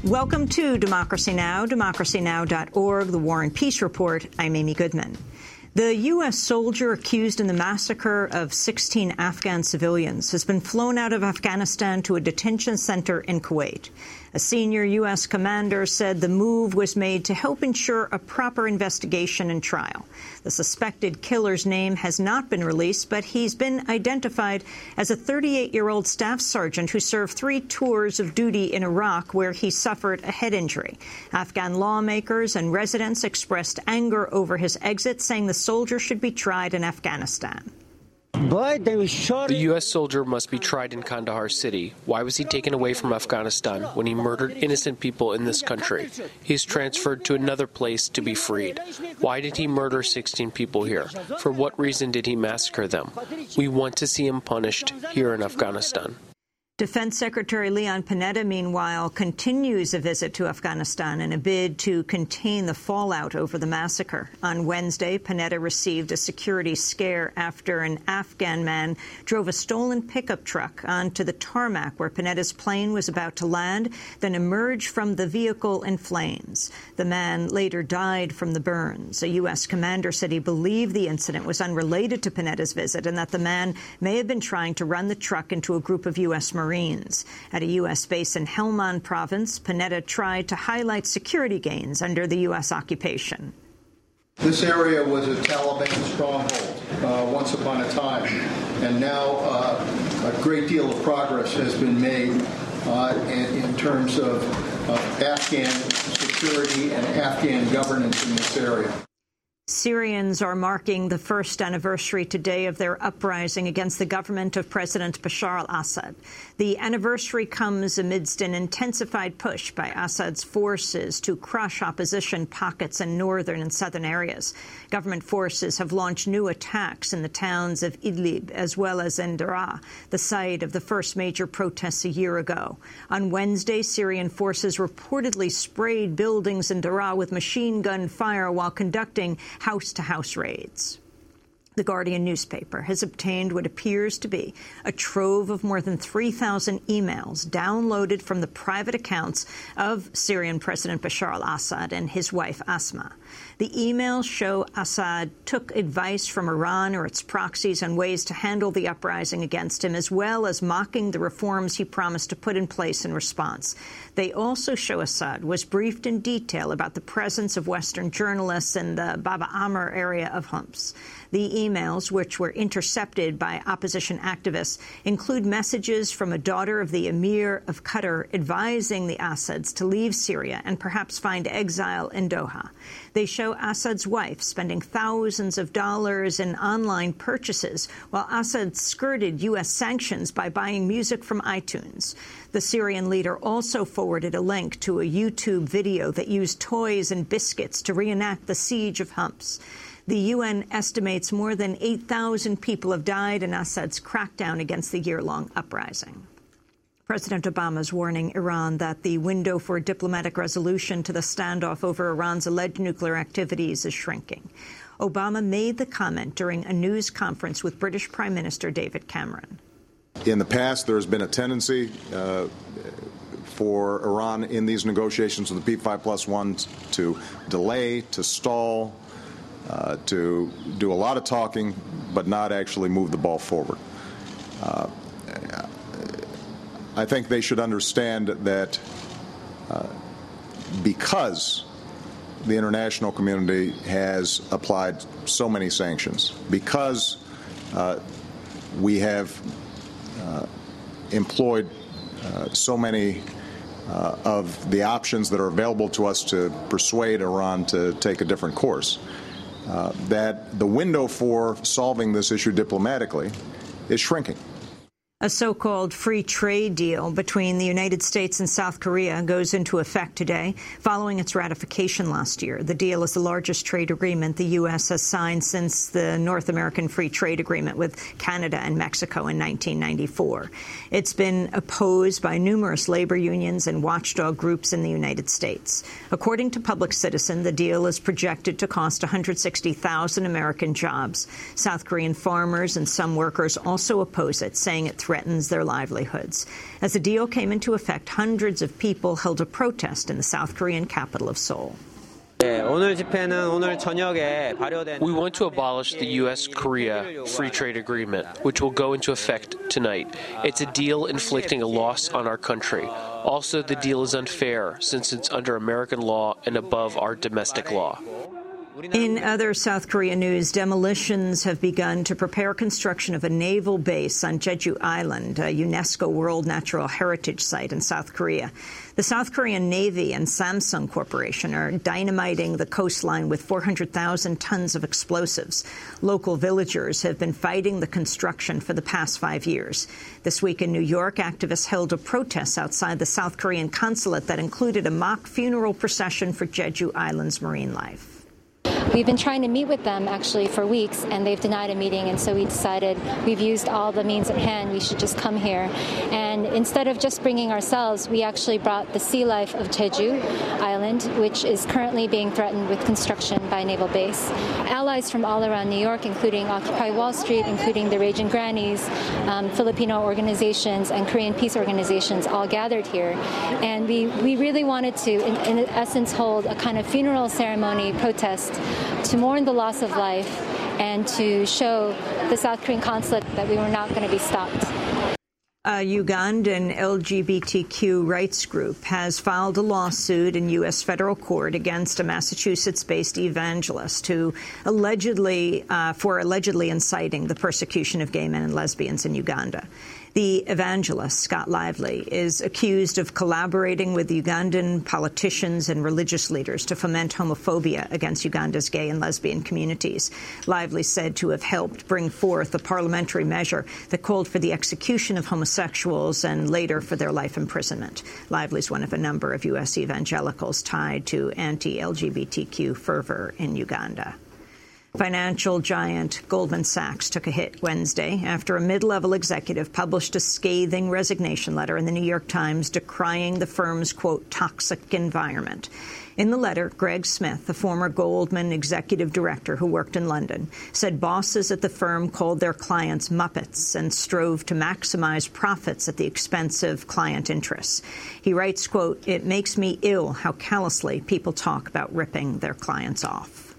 Speaker 11: Welcome to Democracy Now!, democracynow.org, the War and Peace Report. I'm Amy Goodman. The U.S. soldier accused in the massacre of 16 Afghan civilians has been flown out of Afghanistan to a detention center in Kuwait. A senior U.S. commander said the move was made to help ensure a proper investigation and trial. The suspected killer's name has not been released, but he's been identified as a 38-year-old staff sergeant who served three tours of duty in Iraq where he suffered a head injury. Afghan lawmakers and residents expressed anger over his exit, saying the soldier should be tried in Afghanistan.
Speaker 14: The U.S. soldier must be tried in Kandahar City. Why was he taken away from Afghanistan when he murdered innocent people in this country? He's transferred to another place to be freed. Why did he murder 16 people here? For what reason did he massacre them? We want to see him punished here in Afghanistan.
Speaker 11: Defense Secretary Leon Panetta, meanwhile, continues a visit to Afghanistan in a bid to contain the fallout over the massacre. On Wednesday, Panetta received a security scare after an Afghan man drove a stolen pickup truck onto the tarmac where Panetta's plane was about to land, then emerged from the vehicle in flames. The man later died from the burns. A U.S. commander said he believed the incident was unrelated to Panetta's visit and that the man may have been trying to run the truck into a group of U.S. Marines At a U.S. base in Helmand province, Panetta tried to highlight security gains under the U.S. occupation.
Speaker 15: This area was a Taliban stronghold uh, once upon a time, and now uh, a great deal of progress has been made uh, in, in, terms of Afghan security and Afghan governance in this area.
Speaker 11: Syrians are marking the first anniversary today of their uprising against the government of President Bashar al-Assad. The anniversary comes amidst an intensified push by Assad's forces to crush opposition pockets in northern and southern areas. Government forces have launched new attacks in the towns of Idlib as well as in Daraa, the site of the first major protests a year ago. On Wednesday, Syrian forces reportedly sprayed buildings in Daraa with machine gun fire while conducting house to house raids. The Guardian newspaper has obtained what appears to be a trove of more than 3,000 emails downloaded from the private accounts of Syrian President Bashar al-Assad and his wife Asma. The emails show Assad took advice from Iran or its proxies on ways to handle the uprising against him, as well as mocking the reforms he promised to put in place in response. They also show Assad was briefed in detail about the presence of Western journalists in the Baba Amr area of Homs. The emails, which were intercepted by opposition activists, include messages from a daughter of the Emir of Qatar advising the Assads to leave Syria and perhaps find exile in Doha. They show Assad's wife spending thousands of dollars in online purchases, while Assad skirted U.S. sanctions by buying music from iTunes. The Syrian leader also forwarded a link to a YouTube video that used toys and biscuits to reenact the siege of Homs. The UN estimates more than 8,000 people have died in Assad's crackdown against the year-long uprising. President Obama is warning Iran that the window for diplomatic resolution to the standoff over Iran's alleged nuclear activities is shrinking. Obama made the comment during a news conference with British Prime Minister David Cameron.
Speaker 16: In the past, there has been a tendency uh, for Iran in these negotiations with the P5 plus one to delay, to stall, uh, to do a lot of talking, but not actually move the ball forward. Uh, I think they should understand that uh, because the international community has applied so many sanctions, because uh, we have uh, employed so many of the options that are available to us to persuade Iran to take a different course, Uh, that the window for solving this issue diplomatically is shrinking.
Speaker 11: A so-called free trade deal between the United States and South Korea goes into effect today, following its ratification last year. The deal is the largest trade agreement the U.S. has signed since the North American Free Trade Agreement with Canada and Mexico in 1994. It's been opposed by numerous labor unions and watchdog groups in the United States. According to Public Citizen, the deal is projected to cost 160,000 American jobs. South Korean farmers and some workers also oppose it, saying it threatens their livelihoods. As the deal came into effect, hundreds of people held a protest in the South Korean capital of Seoul.
Speaker 14: We want to abolish the U.S. Korea Free Trade Agreement, which will go into effect tonight. It's a deal inflicting a loss on our country. Also, the deal is unfair since it's under American law and above our domestic law.
Speaker 11: In other South Korea news, demolitions have begun to prepare construction of a naval base on Jeju Island, a UNESCO World Natural Heritage Site in South Korea. The South Korean Navy and Samsung Corporation are dynamiting the coastline with 400,000 tons of explosives. Local villagers have been fighting the construction for the past five years. This week in New York, activists held a protest outside the South Korean consulate that included a mock funeral procession for Jeju Island's marine life.
Speaker 17: We've been trying to meet with them actually for weeks, and they've denied a meeting. And so we decided we've used all the means at hand. We should just come here. And instead of just bringing ourselves, we actually brought the sea life of Jeju Island, which is currently being threatened with construction by a naval base. Allies from all around New York, including Occupy Wall Street, including the Raging Grannies, um, Filipino organizations, and Korean peace organizations, all gathered here. And we, we really wanted to, in, in essence, hold a kind of funeral ceremony protest to mourn the loss of life and to show the South Korean consulate that we were not going to be stopped.
Speaker 11: A Ugandan LGBTQ rights group has filed a lawsuit in U.S. federal court against a Massachusetts-based evangelist who allegedly, uh, for allegedly inciting the persecution of gay men and lesbians in Uganda. The evangelist, Scott Lively, is accused of collaborating with Ugandan politicians and religious leaders to foment homophobia against Uganda's gay and lesbian communities. Lively said to have helped bring forth a parliamentary measure that called for the execution of homosexuals and later for their life imprisonment. Lively is one of a number of U.S. evangelicals tied to anti-LGBTQ fervor in Uganda. Financial giant Goldman Sachs took a hit Wednesday after a mid level executive published a scathing resignation letter in the New York Times decrying the firm's, quote, toxic environment. In the letter, Greg Smith, the former Goldman executive director who worked in London, said bosses at the firm called their clients Muppets and strove to maximize profits at the expense of client interests. He writes, quote, It makes me ill how callously people talk about ripping their clients off.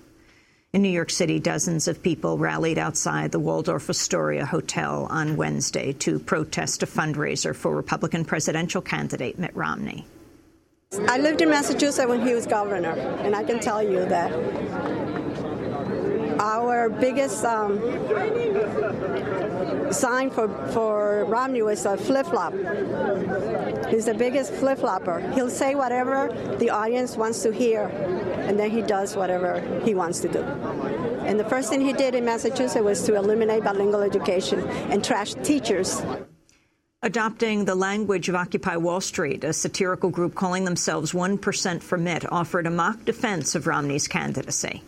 Speaker 11: In New York City, dozens of people rallied outside the Waldorf Astoria Hotel on Wednesday to protest a fundraiser for Republican presidential candidate Mitt Romney.
Speaker 18: I lived in Massachusetts when he was governor, and I can tell you that our biggest um, sign for, for Romney was a flip flop. He's the biggest flip flopper. He'll say whatever the audience wants to hear, and then he does whatever he wants to do. And the first thing he did in Massachusetts was to eliminate bilingual education and trash teachers.
Speaker 11: Adopting the language of Occupy Wall Street, a satirical group calling themselves 1% for Mitt offered a mock defense of Romney's candidacy.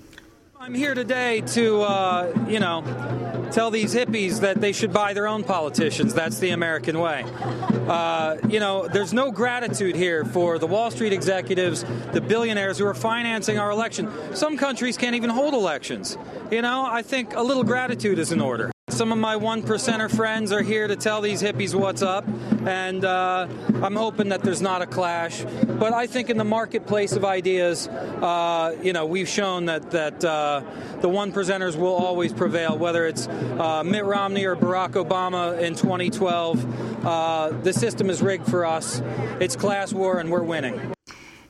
Speaker 19: I'm here today to, uh, you know, tell these hippies that they should buy their own politicians. That's the American way. Uh, you know, there's no gratitude here for the Wall Street executives, the billionaires who are financing our election. Some countries can't even hold elections. You know, I think a little gratitude is in order. Some of my one percenter friends are here to tell these hippies what's up, and uh, I'm hoping that there's not a clash. But I think in the marketplace of ideas, uh, you know, we've shown that that uh, the one percenters will always prevail, whether it's uh, Mitt Romney or Barack Obama in 2012. Uh, the system is rigged for us. It's class war, and we're winning.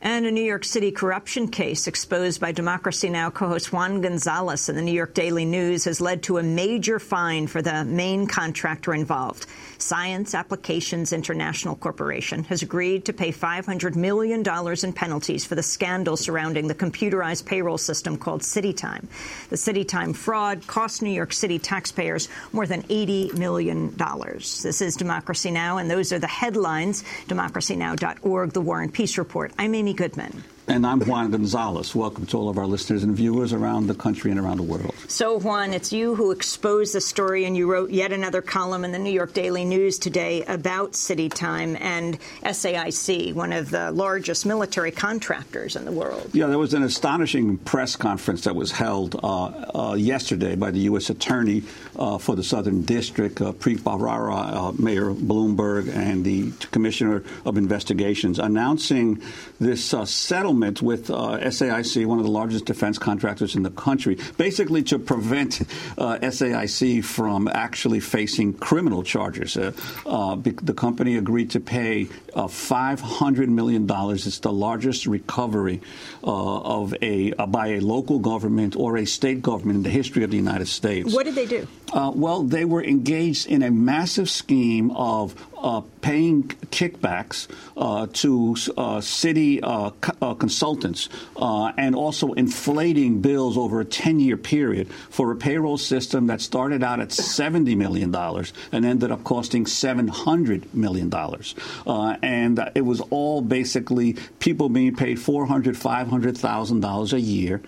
Speaker 11: And a New York City corruption case exposed by Democracy Now! co-host Juan Gonzalez in the New York Daily News has led to a major fine for the main contractor involved. Science Applications International Corporation has agreed to pay $500 million in penalties for the scandal surrounding the computerized payroll system called CityTime. The CityTime fraud cost New York City taxpayers more than $80 million. This is Democracy Now! and those are the headlines. DemocracyNow.org, The War and Peace Report. I'm Amy Goodman.
Speaker 20: And I'm Juan Gonzalez. Welcome to all of our listeners and viewers around the country and around the world.
Speaker 11: So, Juan, it's you who exposed the story, and you wrote yet another column in the New York Daily News today about City Time and SAIC, one of the largest military contractors in the world.
Speaker 20: Yeah, there was an astonishing press conference that was held uh, uh, yesterday by the U.S. Attorney uh, for the Southern District, uh, Preet Bharara, uh, Mayor Bloomberg, and the Commissioner of Investigations, announcing this uh, settlement settlement with uh, SAIC, one of the largest defense contractors in the country, basically to prevent uh, SAIC from actually facing criminal charges. Uh, uh the company agreed to pay uh, $500 million. It's the largest recovery uh, of a by a local government or a state government in the history of the United States.
Speaker 11: What did they do?
Speaker 20: well, they were engaged in a massive scheme of uh, paying kickbacks uh, to uh, city uh, uh, consultants uh, and also inflating bills over a 10 year period for a payroll system that started out at $70 million and ended up costing $700 million. and it was all basically people being paid $400,000, $500,000 a year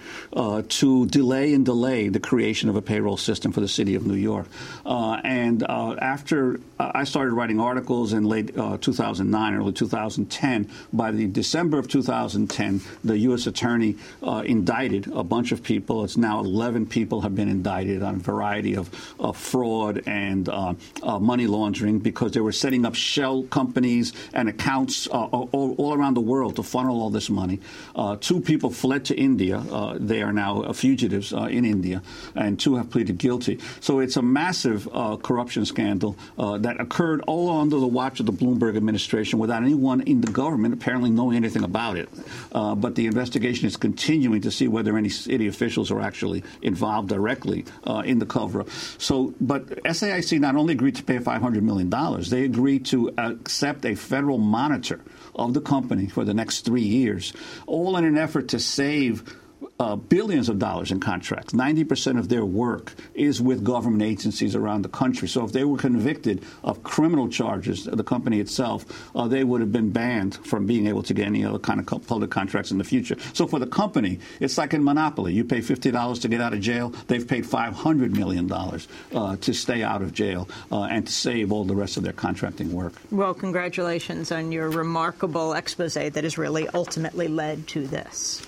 Speaker 20: to delay and delay the creation of a payroll system for the city of New York. and after I started writing articles, articles in late uh, 2009, early 2010. By the December of 2010, the U.S. Attorney uh, indicted a bunch of people. It's now 11 people have been indicted on a variety of, of fraud and uh, uh money laundering because they were setting up shell companies and accounts uh, all, all, around the world to funnel all this money. Uh, two people fled to India. they are now fugitives in India, and two have pleaded guilty. So it's a massive corruption scandal that occurred all on under the watch of the Bloomberg administration without anyone in the government apparently knowing anything about it. Uh, but the investigation is continuing to see whether any city officials are actually involved directly uh, in the cover up. So, but SAIC not only agreed to pay $500 million, they agreed to accept a federal monitor of the company for the next three years, all in an effort to save uh, billions of dollars in contracts. 90% of their work is with government agencies around the country. So if they were convicted of criminal charges, the company itself, uh, they would have been banned from being able to get any other kind of public contracts in the future. So for the company, it's like in Monopoly. You pay $50 to get out of jail. They've paid $500 million uh, to stay out of jail uh, and to save all the rest of their contracting work.
Speaker 11: Well, congratulations on your remarkable expose that has really ultimately led to this.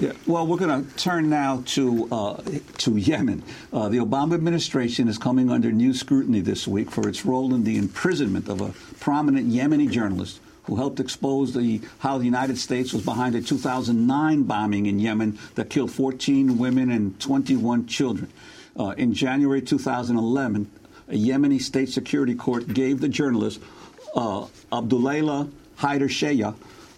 Speaker 20: Yeah, well, we're going to turn now to uh, to Yemen. Uh, the Obama administration is coming under new scrutiny this week for its role in the imprisonment of a prominent Yemeni journalist who helped expose the, how the United States was behind a 2009 bombing in Yemen that killed 14 women and 21 children. Uh, in January 2011, a Yemeni state security court gave the journalist uh, Abdullah Haider Shaya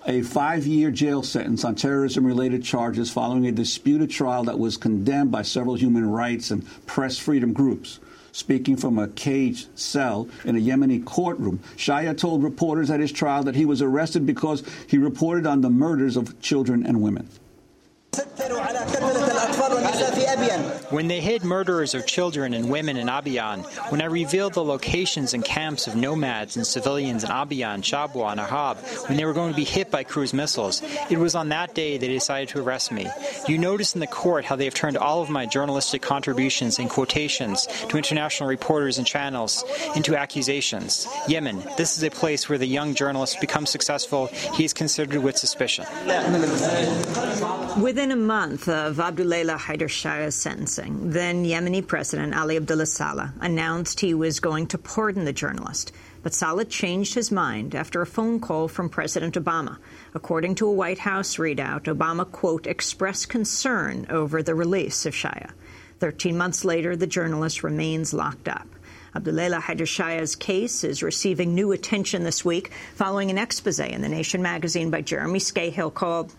Speaker 20: a five year jail sentence on terrorism related charges following a disputed trial that was condemned by several human rights and press freedom groups. Speaking from a caged cell in a Yemeni courtroom, Shaya told reporters at his trial that he was arrested because he reported on the murders of children and women.
Speaker 12: When they hid murderers of children and women in Abiyan, when I revealed the locations and camps of nomads and civilians in Abiyan, Shabwa, and Ahab, when they were going to be hit by cruise missiles, it was on that day they decided to arrest me. You notice in the court how they have turned all of my journalistic contributions and quotations to international reporters and channels into accusations. Yemen, this is a place where the young journalist becomes successful. He is considered with suspicion.
Speaker 11: Within a month of Abdullah Haider sentencing, then Yemeni President Ali Abdullah Saleh announced he was going to pardon the journalist. But Saleh changed his mind after a phone call from President Obama. According to a White House readout, Obama, quote, expressed concern over the release of Shaya. Thirteen months later, the journalist remains locked up. Abdullah Haider Shaya's case is receiving new attention this week following an expose in The Nation magazine by Jeremy Scahill called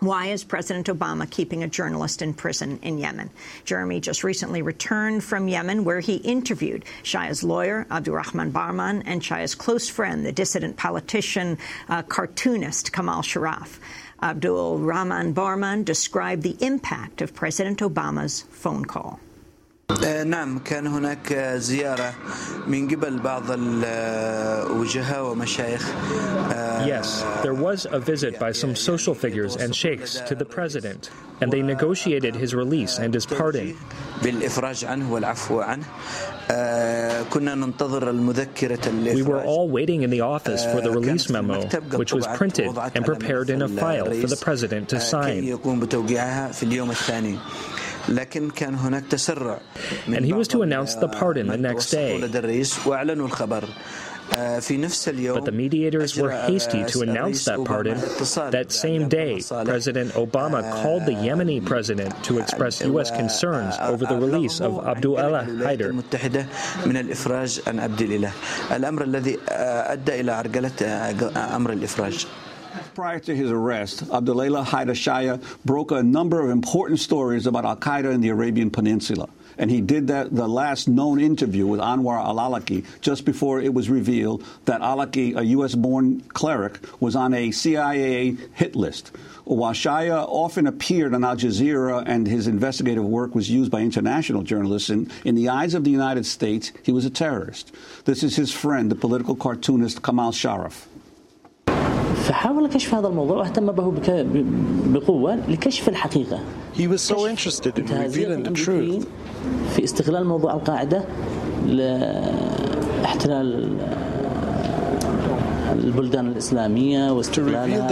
Speaker 11: why is President Obama keeping a journalist in prison in Yemen? Jeremy just recently returned from Yemen, where he interviewed Shaya's lawyer, Abdurrahman Barman, and Shaya's close friend, the dissident politician, uh, cartoonist Kamal Sharaf. Abdul Rahman Barman described the impact of President Obama's phone call.
Speaker 21: نعم كان هناك زيارة من قبل بعض الوجهاء ومشايخ
Speaker 22: Yes, there was a visit by some social figures and sheikhs to the president, and they negotiated his release and his pardon.
Speaker 21: بالإفراج عنه والعفو عنه كنا ننتظر المذكرة
Speaker 22: We were all waiting in the office for the release memo, which was printed and prepared in a file for the president to sign.
Speaker 21: يقوم بتوقيعها في اليوم الثاني لكن كان هناك تسرع
Speaker 22: And he was to announce the pardon the next day.
Speaker 21: لدى الرئيس واعلنوا الخبر في نفس اليوم
Speaker 22: But the mediators were hasty to announce that pardon. That same day, President Obama called the Yemeni president to express U.S. concerns over the release of Abdullah Haider.
Speaker 21: المتحدة من الإفراج عن عبد الإله الأمر الذي أدى إلى عرقلة أمر الإفراج
Speaker 20: Prior to his arrest, Abdullah Haider Shaya broke a number of important stories about Al Qaeda in the Arabian Peninsula. And he did that the last known interview with Anwar al Awlaki just before it was revealed that Awlaki, a U.S. born cleric, was on a CIA hit list. While Shaya often appeared on Al Jazeera and his investigative work was used by international journalists, in, in the eyes of the United States, he was a terrorist. This is his friend, the political cartoonist Kamal Sharaf.
Speaker 23: فحاول كشف هذا الموضوع واهتم به بقوة لكشف الحقيقة.
Speaker 24: He was so interested in revealing the truth.
Speaker 23: في استغلال موضوع القاعدة لاحتلال البلدان الإسلامية
Speaker 24: واستغلالها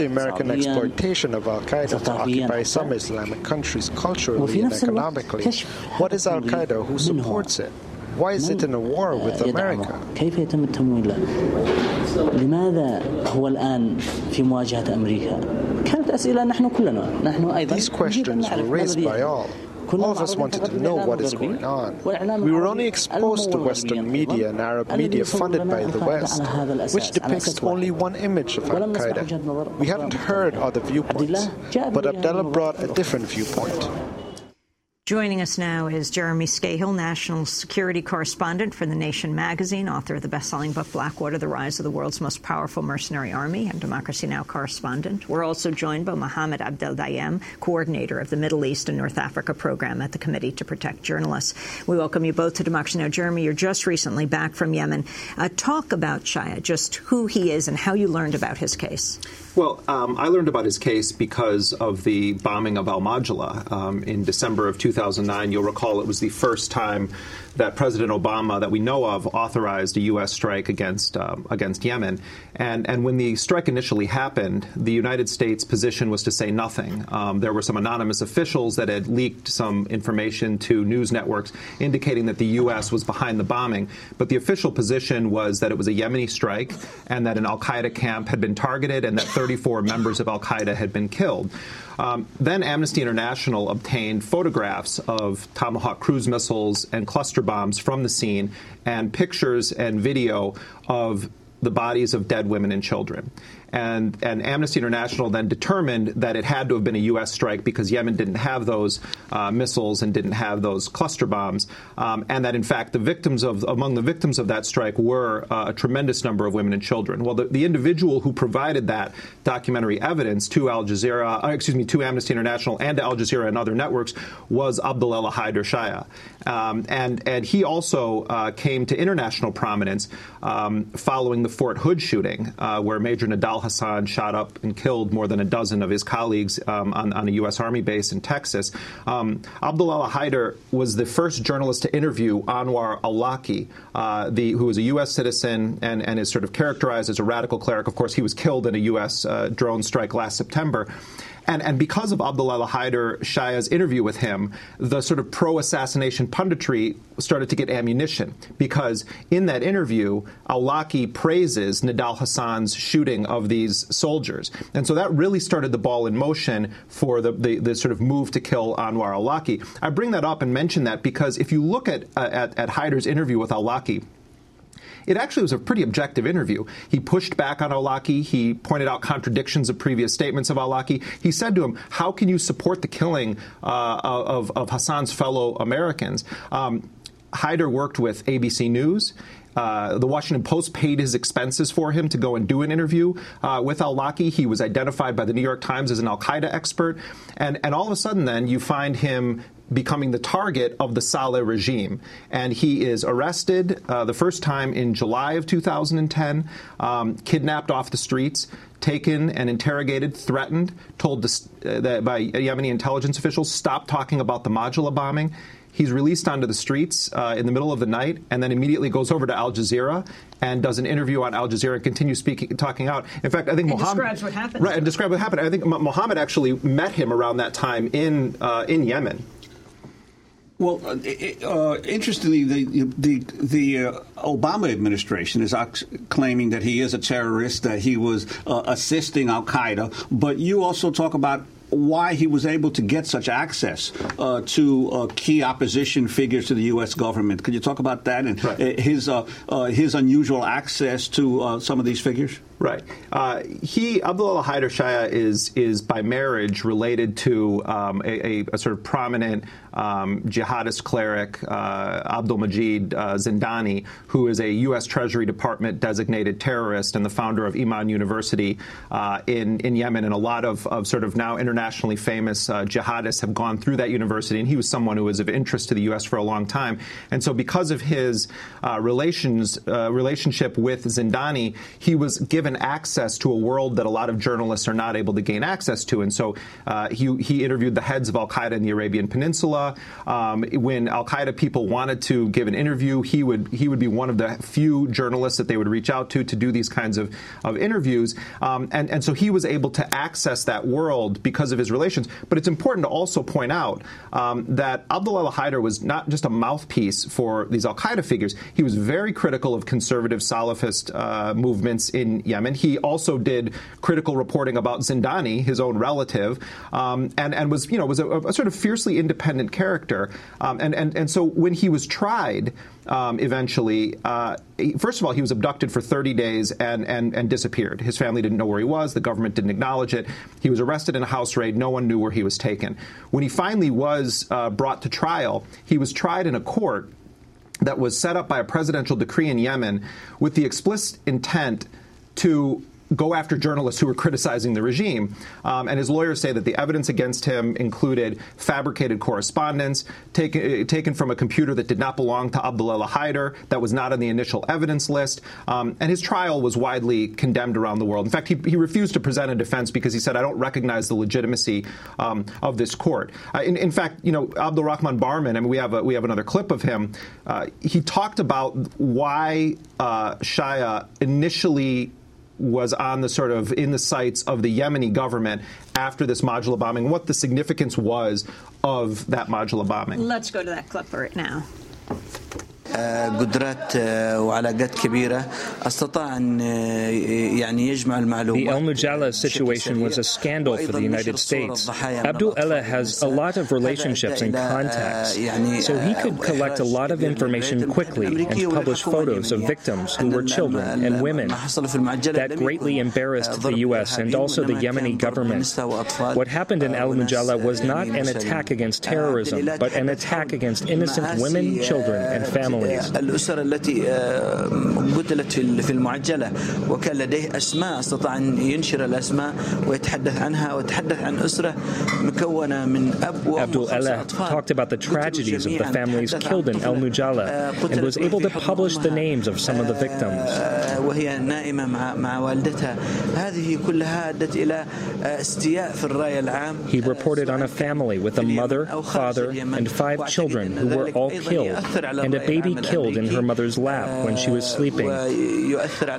Speaker 24: وفي نفس الوقت كشف what Why is it in a war with America?
Speaker 23: كيف يتم التمويل له؟ لماذا هو الآن في مواجهة أمريكا؟ كانت أسئلة نحن كلنا نحن أيضا
Speaker 24: These questions were raised by all. All of us wanted to know what is going on. We were only exposed to Western media and Arab media funded by the West, which depicts only one image of Al Qaeda. We hadn't heard other viewpoints, but Abdullah brought a different viewpoint.
Speaker 11: Joining us now is Jeremy Scahill, national security correspondent for The Nation magazine, author of the best-selling book Blackwater, The Rise of the World's Most Powerful Mercenary Army, and Democracy Now! correspondent. We're also joined by Mohammed Abdel Dayem, coordinator of the Middle East and North Africa program at the Committee to Protect Journalists. We welcome you both to Democracy Now! Jeremy, you're just recently back from Yemen. Uh, talk about Shaya, just who he is and how you learned about his case.
Speaker 25: Well, um, I learned about his case because of the bombing of Al Majala um, in December of 2009. You'll recall it was the first time that President Obama, that we know of, authorized a U.S. strike against um, against Yemen. And and when the strike initially happened, the United States position was to say nothing. Um, there were some anonymous officials that had leaked some information to news networks indicating that the U.S. was behind the bombing, but the official position was that it was a Yemeni strike and that an Al Qaeda camp had been targeted and that 34 members of Al Qaeda had been killed. Um, then Amnesty International obtained photographs of Tomahawk cruise missiles and cluster bombs from the scene and pictures and video of the bodies of dead women and children. And, and Amnesty International then determined that it had to have been a U.S. strike because Yemen didn't have those uh, missiles and didn't have those cluster bombs, um, and that in fact the victims of among the victims of that strike were uh, a tremendous number of women and children. Well, the, the individual who provided that documentary evidence to Al Jazeera, uh, excuse me, to Amnesty International and to Al Jazeera and other networks was Abdullah Haider Shaya, um, and and he also uh, came to international prominence um, following the Fort Hood shooting, uh, where Major Nidal al Hassan shot up and killed more than a dozen of his colleagues um, on, on, a U.S. Army base in Texas. Um, Abdullah Haider was the first journalist to interview Anwar Awlaki, uh, the, who was a U.S. citizen and, and is sort of characterized as a radical cleric. Of course, he was killed in a U.S. Uh, drone strike last September. And, and because of Abdullah Haider Shaya's interview with him, the sort of pro assassination punditry started to get ammunition because in that interview, Awlaki praises Nidal Hassan's shooting of these soldiers. And so that really started the ball in motion for the, the, the sort of move to kill Anwar Awlaki. I bring that up and mention that because if you look at, uh, at, at Haider's interview with Awlaki, it actually was a pretty objective interview. He pushed back on Awlaki. He pointed out contradictions of previous statements of Awlaki. He said to him, How can you support the killing uh, of, of, Hassan's fellow Americans? Um, Haider worked with ABC News. Uh, the Washington Post paid his expenses for him to go and do an interview uh, with Awlaki. He was identified by the New York Times as an Al Qaeda expert. And, and all of a sudden, then, you find him becoming the target of the Saleh regime. And he is arrested uh, the first time in July of 2010, um, kidnapped off the streets, taken and interrogated, threatened, told to, uh, by Yemeni intelligence officials, stop talking about the Majala bombing. He's released onto the streets uh, in the middle of the night and then immediately goes over to Al Jazeera and does an interview on Al Jazeera and continues speaking, talking out. In fact, I think
Speaker 11: and
Speaker 25: Mohammed
Speaker 11: describes what happened.
Speaker 25: Right, and describe what happened. I think Mohammed actually met him around that time in uh, in Yemen.
Speaker 20: Well, uh, uh, interestingly, the the the uh, Obama administration is claiming that he is a terrorist, that he was uh, assisting Al Qaeda. But you also talk about why he was able to get such access uh, to uh, key opposition figures to the U.S. government. Could you talk about that and right. his his unusual access to some of these figures?
Speaker 25: Right. Uh, he Abdullah Haider Shaya is is by marriage related to um, a, a, a, sort of prominent um, jihadist cleric, uh, Abdul Majid uh, Zindani, who is a U.S. Treasury Department designated terrorist and the founder of Iman University uh, in in Yemen. And a lot of, of sort of now internationally famous uh, jihadists have gone through that university. And he was someone who was of interest to the U.S. for a long time. And so, because of his uh, relations relationship with Zindani, he was given access to a world that a lot of journalists are not able to gain access to. And so uh, he, he interviewed the heads of Al Qaeda in the Arabian Peninsula. Um, when Al Qaeda people wanted to give an interview, he would he would be one of the few journalists that they would reach out to to do these kinds of, of interviews. Um, and, and so he was able to access that world because of his relations. But it's important to also point out um, that Abdullah Haider was not just a mouthpiece for these Al Qaeda figures. He was very critical of conservative Salafist uh, movements in Yemen. Yemen. He also did critical reporting about Zindani, his own relative, um, and and was you know was a, a, sort of fiercely independent character. Um, and and and so when he was tried um, eventually. Uh, first of all, he was abducted for 30 days and, and, and disappeared. His family didn't know where he was. The government didn't acknowledge it. He was arrested in a house raid. No one knew where he was taken. When he finally was uh, brought to trial, he was tried in a court that was set up by a presidential decree in Yemen with the explicit intent to go after journalists who were criticizing the regime. Um, and his lawyers say that the evidence against him included fabricated correspondence taken, uh, taken from a computer that did not belong to Abdullah Haider, that was not on the initial evidence list. Um, and his trial was widely condemned around the world. In fact, he, he, refused to present a defense because he said, I don't recognize the legitimacy um, of this court. Uh, in, in, fact, you know, Abdul Rahman Barman, I mean, we have, a, we have another clip of him. Uh, he talked about why uh, Shaya initially was on the sort of in the sights of the Yemeni government after this modular bombing, what the significance was of that modular bombing.
Speaker 11: Let's go to that clip right now.
Speaker 21: قدرات وعلاقات كبيرة استطاع أن يعني يجمع المعلومات.
Speaker 22: The El Mujalla situation was a scandal for the United States. Abdul Ella has a lot of relationships and contacts, so he could collect a lot of information quickly and publish photos of victims who were children and women. That greatly embarrassed the U.S. and also the Yemeni government. What happened in El Mujalla was not an attack against terrorism, but an attack against innocent women, children, and families.
Speaker 21: الأسر التي قتلت في المعجلة وكان لديه أسماء استطاع أن ينشر الأسماء ويتحدث عنها ويتحدث عن أسرة مكونة من أب وأم
Speaker 22: Abdul Ella talked about the tragedies of the families killed in El Mujalla and was able to publish the names of some of the victims.
Speaker 21: وهي نائمة مع مع والدتها هذه كلها أدت إلى استياء في الرأي العام
Speaker 22: He reported on a family with a mother, father, and five children who were all killed, and a baby killed in her mother's lap when she was sleeping.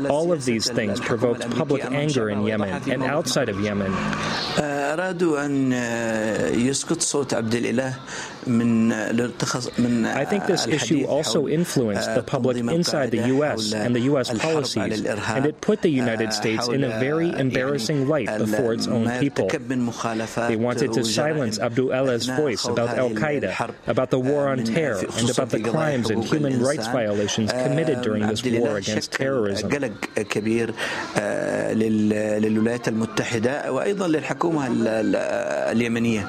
Speaker 22: All of these things provoked public anger in Yemen and outside of Yemen.
Speaker 21: أرادوا أن يسقط صوت عبد الإله
Speaker 22: I think this issue also influenced the public inside the U.S. and the U.S. policies, and it put the United States in a very embarrassing light before its own people. They wanted to silence Abdul Allah's voice about Al Qaeda, about the war on terror, and about the crimes and human rights violations committed during this war against terrorism.
Speaker 21: كبير للولايات المتحدة وأيضا للحكومة اليمنية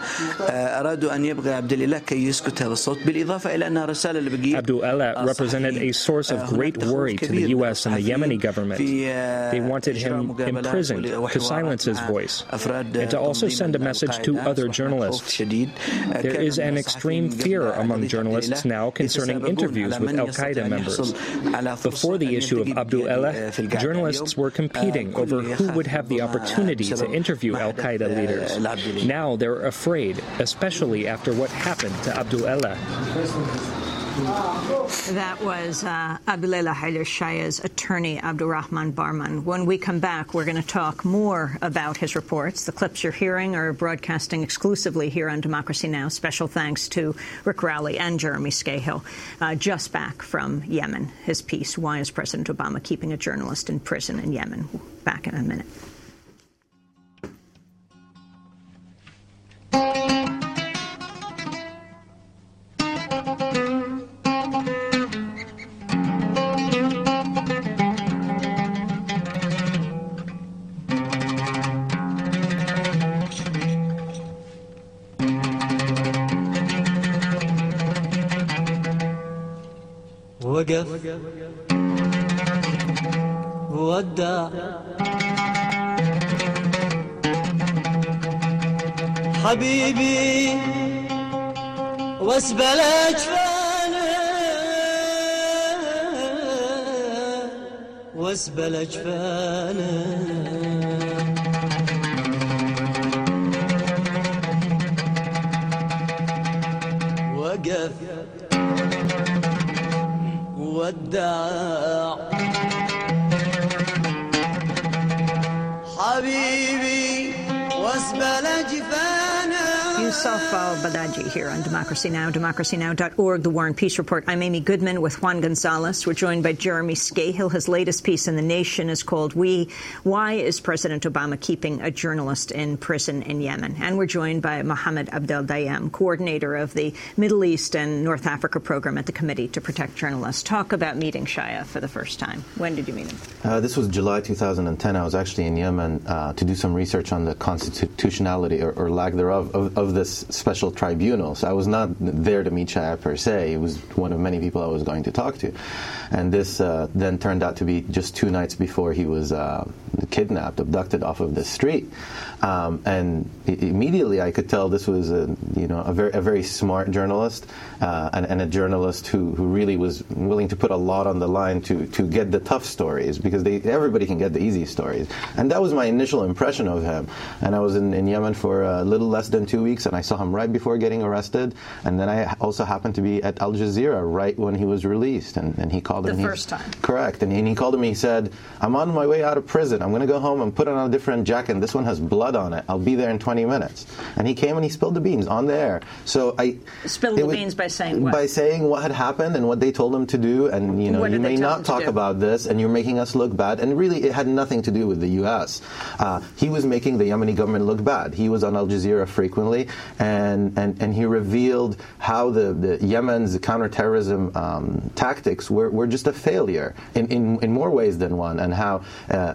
Speaker 21: أرادوا أن يبقى عبد الإله
Speaker 22: Abdul Alak represented a source of great worry to the U.S. and the Yemeni government. They wanted him imprisoned to silence his voice and to also send a message to other journalists. There is an extreme fear among journalists now concerning interviews with Al Qaeda members. Before the issue of Abdul Alak, journalists were competing over who would have the opportunity to interview Al Qaeda leaders. Now they're afraid, especially after what happened to Abdul Ella.
Speaker 11: That was uh, Abdullah Haider Shaya's attorney, Abdurrahman Barman. When we come back, we're going to talk more about his reports. The clips you're hearing are broadcasting exclusively here on Democracy Now! Special thanks to Rick Rowley and Jeremy Scahill, uh, just back from Yemen. His piece, Why is President Obama Keeping a Journalist in Prison in Yemen? Back in a minute.
Speaker 26: وقف. ودع حبيبي واسبل اجفانه واسبل اجفانه ودعا
Speaker 11: Asaf Badaji here on Democracy Now!, democracynow.org, The War and Peace Report. I'm Amy Goodman with Juan Gonzalez. We're joined by Jeremy Scahill. His latest piece in The Nation is called "We Why is President Obama Keeping a Journalist in Prison in Yemen?" And we're joined by Mohammed Abdel Dayem, coordinator of the Middle East and North Africa program at the Committee to Protect Journalists. Talk about meeting Shia for the first time. When did you meet him?
Speaker 27: Uh, this was July 2010. I was actually in Yemen uh, to do some research on the constitutionality or, or lack thereof of, of this special tribunal. So I was not there to meet Shaya per se. It was one of many people I was going to talk to. And this uh, then turned out to be just two nights before he was uh, kidnapped, abducted off of the street. Um, and immediately I could tell this was a, you know, a very, a very smart journalist uh, and, and, a journalist who, who really was willing to put a lot on the line to, to get the tough stories because they, everybody can get the easy stories. And that was my initial impression of him. And I was in, in Yemen for a little less than two weeks and I saw him right before getting arrested. And then I also happened to be at Al Jazeera right when he was released. And, and he called
Speaker 11: the
Speaker 27: him.
Speaker 11: The first time.
Speaker 27: Correct. And, and he called him. He said, "I'm on my way out of prison. I'm going to go home and put it on a different jacket. This one has blood on it. I'll be there in 20 minutes." And he came and he spilled the beans on the air. So I
Speaker 11: spilled the was, beans by saying what?
Speaker 27: By saying what had happened and what they told him to do. And you know, you may not talk about this, and you're making us look bad. And really, it had nothing to do with the U.S. Uh, he was making the Yemeni government look bad. He was on Al Jazeera frequently, and and, and he revealed how the, the Yemen's counterterrorism um, tactics were, were just a failure in, in, in more ways than one, and how uh,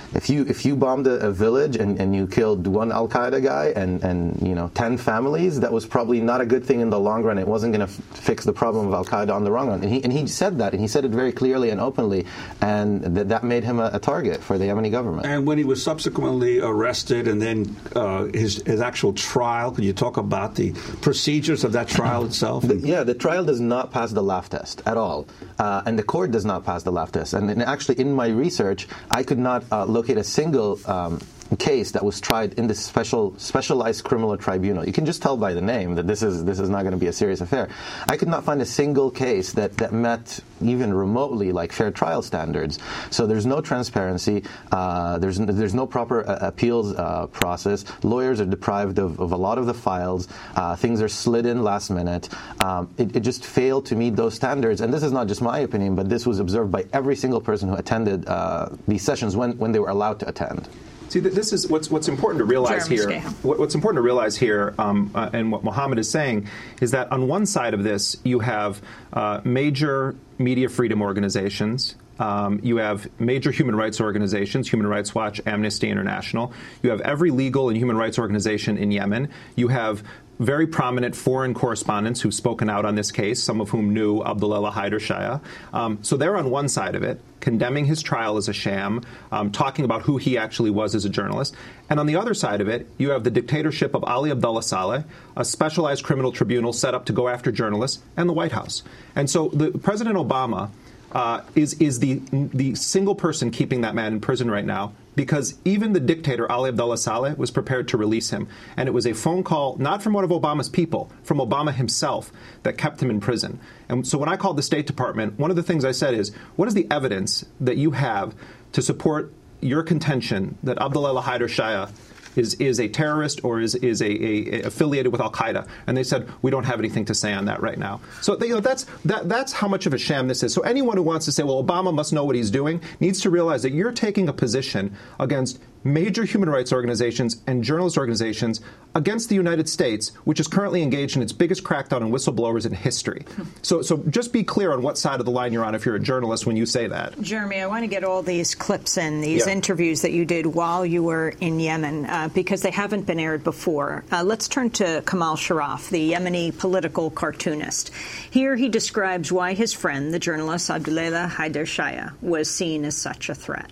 Speaker 27: if you if you bombed a, a village and, and you killed one Al Qaeda guy and, and you know ten families, that was probably not a good thing in the long run. It wasn't going to f- fix the problem of Al Qaeda on the long run. And he, and he said that, and he said it very clearly and openly, and that that made him a, a target for the Yemeni government.
Speaker 20: And when he was subsequently arrested, and then uh, his his actual trial, could you talk about the procedures of that trial itself?
Speaker 27: The, yeah, the trial does not pass the laugh test at all, uh, and the court does not pass the laugh test. And, and actually, in my research, I could not uh, look locate a single um, case that was tried in this special specialized criminal tribunal. You can just tell by the name that this is this is not going to be a serious affair. I could not find a single case that, that met even remotely like fair trial standards. So there's no transparency. Uh, there's there's no proper uh, appeals uh, process. Lawyers are deprived of, of a lot of the files. Uh, things are slid in last minute. Um, it, it, just failed to meet those standards. And this is not just my opinion, but this was observed by every single person who attended uh, these sessions when when they were allowed to attend.
Speaker 25: See, this is what's what's important to realize here. what's important to realize here, um, uh, and what Mohammed is saying, is that on one side of this, you have uh, major media freedom organizations. Um, you have major human rights organizations, Human Rights Watch, Amnesty International. You have every legal and human rights organization in Yemen. You have very prominent foreign correspondents who've spoken out on this case, some of whom knew Abdullah Haider. Um, so they're on one side of it, condemning his trial as a sham, um, talking about who he actually was as a journalist. And on the other side of it, you have the dictatorship of Ali Abdullah Saleh, a specialized criminal tribunal set up to go after journalists, and the White House. And so the, President Obama uh, is is the the single person keeping that man in prison right now because even the dictator Ali Abdullah Saleh was prepared to release him, and it was a phone call not from one of Obama's people, from Obama himself, that kept him in prison. And so when I called the State Department, one of the things I said is, "What is the evidence that you have to support your contention that Abdullah Haider Shaya is is a terrorist or is is a, a, a affiliated with Al Qaeda, and they said we don't have anything to say on that right now. So they, you know that's that that's how much of a sham this is. So anyone who wants to say, well, Obama must know what he's doing, needs to realize that you're taking a position against major human rights organizations and journalist organizations against the United States, which is currently engaged in its biggest crackdown on whistleblowers in history. So, so just be clear on what side of the line you're on if you're a journalist when you say that.
Speaker 11: Jeremy, I want to get all these clips in, these yeah. interviews that you did while you were in Yemen, uh, because they haven't been aired before. Uh, let's turn to Kamal Sharaf, the Yemeni political cartoonist. Here he describes why his friend, the journalist Abdullah Haider Shaya, was seen as such a threat.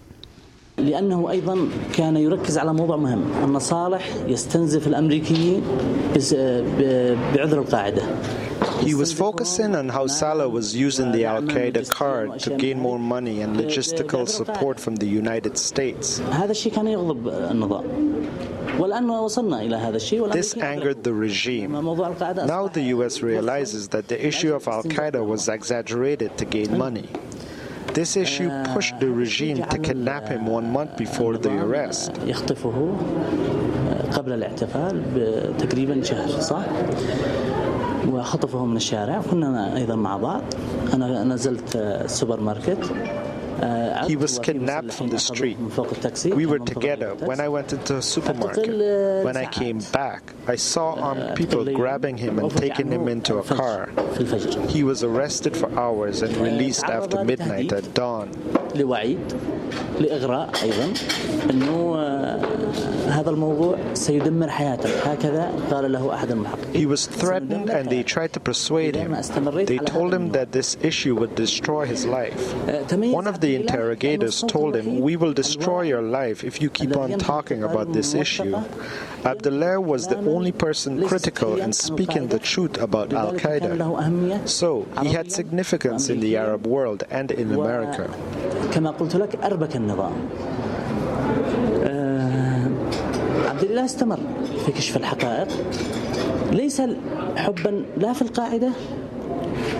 Speaker 23: لأنه أيضا كان يركز على موضوع مهم أن صالح يستنزف الأمريكيين بعذر القاعدة
Speaker 24: He was focusing on how Salah was using the Al Qaeda card to gain more money and logistical support from the United States. This angered the regime. Now the US realizes that the issue of Al Qaeda was exaggerated to gain money. This issue pushed the regime to kidnap him one month before the arrest.
Speaker 23: قبل الاعتقال بتقريبا شهر صح؟ وخطفوه من الشارع كنا أيضا مع بعض أنا نزلت السوبر ماركت
Speaker 24: He was kidnapped from the street. We were together when I went into a supermarket. When I came back, I saw armed people grabbing him and taking him into a car. He was arrested for hours and released after midnight at dawn.
Speaker 23: لإغراء أيضا أنه هذا الموضوع سيدمر حياتك هكذا قال له أحد المحققين
Speaker 24: He was threatened and they tried to persuade him. They told him that this issue would destroy his life. One of the interrogators told him, We will destroy your life if you keep on talking about this issue. Abdullah was the only person critical in speaking the truth about Al Qaeda. So he had significance in the Arab world and in America.
Speaker 23: كما قلت لك أربك النظام عبد الله استمر في كشف الحقائق ليس حبا لا في القاعدة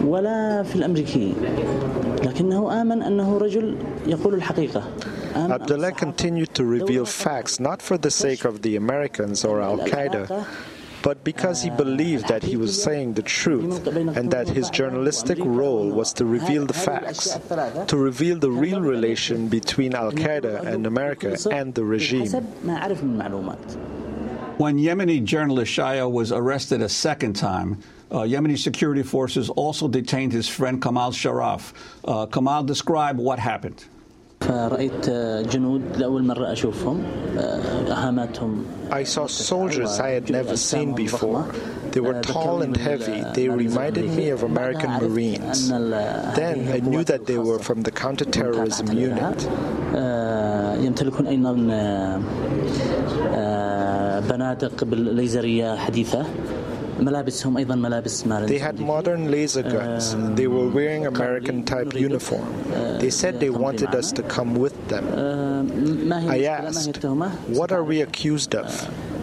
Speaker 23: ولا في الأمريكيين لكنه آمن أنه رجل يقول الحقيقة
Speaker 24: Abdullah continued to reveal facts not for the sake of the Americans or Al Qaeda, but because he believed that he was saying the truth and that his journalistic role was to reveal the facts, to reveal the real relation between Al Qaeda and America and the regime.
Speaker 20: When Yemeni journalist Shaya was arrested a second time, uh, Yemeni security forces also detained his friend Kamal Sharaf. Uh, Kamal, describe what happened.
Speaker 23: فرأيت جنود لأول مرة أشوفهم هاماتهم
Speaker 24: I saw soldiers I had never seen before. They were tall and heavy. They reminded me of American Marines. Then I knew that they were from the counterterrorism unit.
Speaker 23: يمتلكون أيضا بنادق بالليزرية حديثة ملابسهم أيضا ملابس
Speaker 24: They had modern laser guns. They were wearing American type uniform. They said they wanted us to come with them. I asked, What are we accused of?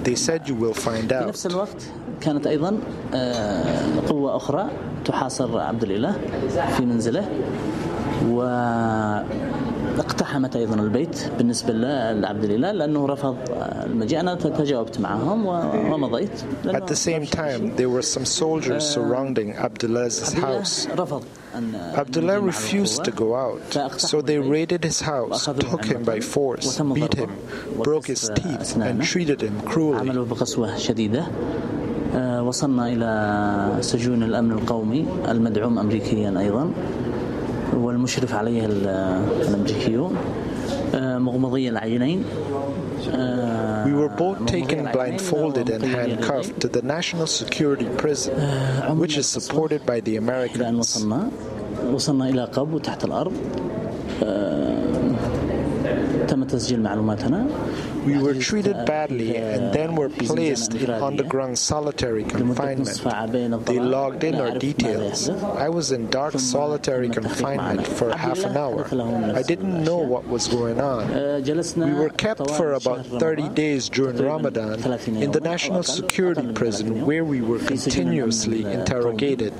Speaker 24: They said you will find out.
Speaker 23: نفس الوقت كانت أيضا قوة أخرى تحاصر عبد الإله في منزله و اقتحمت أيضا البيت بالنسبة لعبد الاله لأنه رفض المجيء أنا تجاوبت معهم ومضيت
Speaker 24: At the same time there were some soldiers surrounding Abdullah's house
Speaker 23: رفض
Speaker 24: Abdullah refused to go out, so they raided his house, took him by force, beat him, broke his teeth, and treated him cruelly.
Speaker 23: وصلنا إلى سجون الأمن القومي المدعوم أمريكيا أيضا والمشرف عليه الأمريكيون مغمضي العينين
Speaker 24: We were both taken blindfolded and handcuffed to the National Security Prison, which is supported by the Americans.
Speaker 23: وصلنا إلى قبو تحت الأرض تم تسجيل معلوماتنا
Speaker 24: We were treated badly and then were placed in underground solitary confinement. They logged in our details. I was in dark solitary confinement for half an hour. I didn't know what was going on. We were kept for about 30 days during Ramadan in the National Security Prison where we were continuously interrogated.